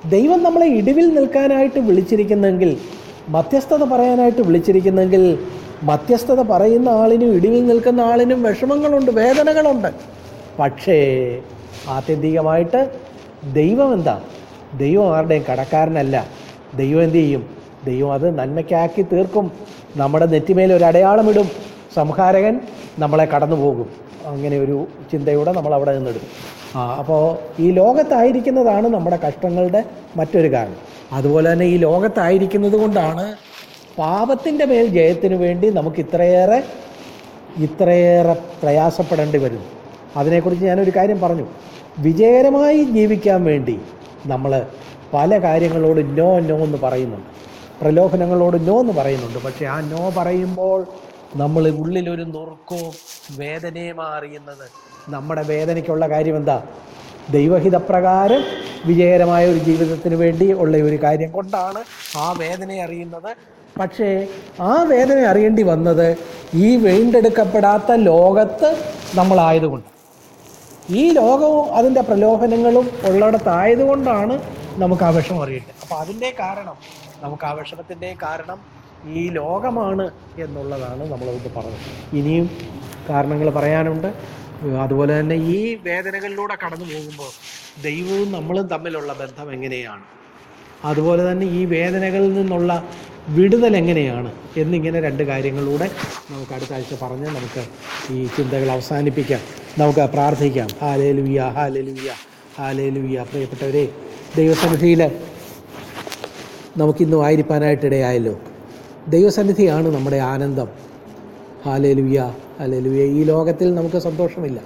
ദൈവം നമ്മളെ ഇടിവിൽ നിൽക്കാനായിട്ട് വിളിച്ചിരിക്കുന്നെങ്കിൽ മധ്യസ്ഥത പറയാനായിട്ട് വിളിച്ചിരിക്കുന്നെങ്കിൽ മധ്യസ്ഥത പറയുന്ന ആളിനും ഇടിവിൽ നിൽക്കുന്ന ആളിനും വിഷമങ്ങളുണ്ട് വേദനകളുണ്ട്. പക്ഷേ ആത്യന്തികമായിട്ട് ദൈവം എന്താ? ദൈവം ആരുടെയും കടക്കാരനല്ല. ദൈവം എന്ത് ചെയ്യും? ദൈവം അത് നന്മയ്ക്കാക്കി തീർക്കും. നമ്മുടെ നെറ്റിമേൽ ഒരു അടയാളമിടും സംഹാരകൻ നമ്മളെ കടന്നു പോകും അങ്ങനെ ഒരു ചിന്തയോടെ നമ്മൾ അവിടെ നിന്നിടും ആ അപ്പോൾ ഈ ലോകത്തായിരിക്കുന്നതാണ് നമ്മുടെ കഷ്ടങ്ങളുടെ മറ്റൊരു കാരണം. അതുപോലെ തന്നെ ഈ ലോകത്തായിരിക്കുന്നത് കൊണ്ടാണ് പാപത്തിന്റെ മേൽ ജയത്തിന് വേണ്ടി നമുക്ക് ഇത്രയേറെ ഇത്രയേറെ പ്രയാസപ്പെടേണ്ടി വരുന്നു. അതിനെക്കുറിച്ച് ഞാനൊരു കാര്യം പറഞ്ഞു. വിജയകരമായി ജീവിക്കാൻ വേണ്ടി നമ്മൾ പല കാര്യങ്ങളോട് നോ നോ എന്ന് പറയുന്നുണ്ട്. പ്രലോഭനങ്ങളോട് നോ എന്ന് പറയുന്നുണ്ട്. പക്ഷേ ആ നോ പറയുമ്പോൾ നമ്മൾ ഉള്ളിലൊരു നുറുക്കവും വേദനയും അറിയുന്നത് നമ്മുടെ വേദനയ്ക്കുള്ള കാര്യം എന്താ ദൈവഹിതപ്രകാരം വിജയകരമായ ഒരു ജീവിതത്തിന് വേണ്ടി ഉള്ള ഒരു കാര്യം കൊണ്ടാണ് ആ വേദന അറിയുന്നത്. പക്ഷേ ആ വേദന അറിയേണ്ടി വന്നത് ഈ വീണ്ടെടുക്കപ്പെടാത്ത ലോകത്ത് നമ്മളായതുകൊണ്ട്. ഈ ലോകവും അതിന്റെ പ്രലോഭനങ്ങളും ഉള്ളിടത്തായതുകൊണ്ടാണ് നമുക്ക് ആ വിഷമം അറിയേണ്ടത്. അപ്പോൾ അതിന്റെ കാരണം നമുക്ക് ആ വിഷമത്തിന്റെ കാരണം ഈ ലോകമാണ് എന്നുള്ളതാണ് നമ്മളത് പറഞ്ഞത്. ഇനിയും കാരണങ്ങൾ പറയാനുണ്ട്. അതുപോലെ തന്നെ ഈ വേദനകളിലൂടെ കടന്നു പോകുമ്പോൾ ദൈവവും നമ്മളും തമ്മിലുള്ള ബന്ധം എങ്ങനെയാണ്? അതുപോലെ തന്നെ ഈ വേദനകളിൽ നിന്നുള്ള വിടുതൽ എങ്ങനെയാണ്? എന്നിങ്ങനെ രണ്ട് കാര്യങ്ങളിലൂടെ നമുക്ക് അടുത്ത ആഴ്ച പറഞ്ഞ് നമുക്ക് ഈ ചിന്തകൾ അവസാനിപ്പിക്കാം. നമുക്ക് പ്രാർത്ഥിക്കാം. ഹാലേ ലുയ്യ ഹാലേ ലുയ്യ ഹാലേ ലുയ്യ പ്രിയപ്പെട്ടവരെ ദൈവസന്നിധിയിൽ നമുക്കിന്നും ആയിരിക്കാനായിട്ടിടയായല്ലോ ദൈവസന്നിധിയാണ് നമ്മുടെ ആനന്ദം. ഹാലേ ലുയ്യ ഹാലേ ഈ ലോകത്തിൽ നമുക്ക് സന്തോഷമില്ല.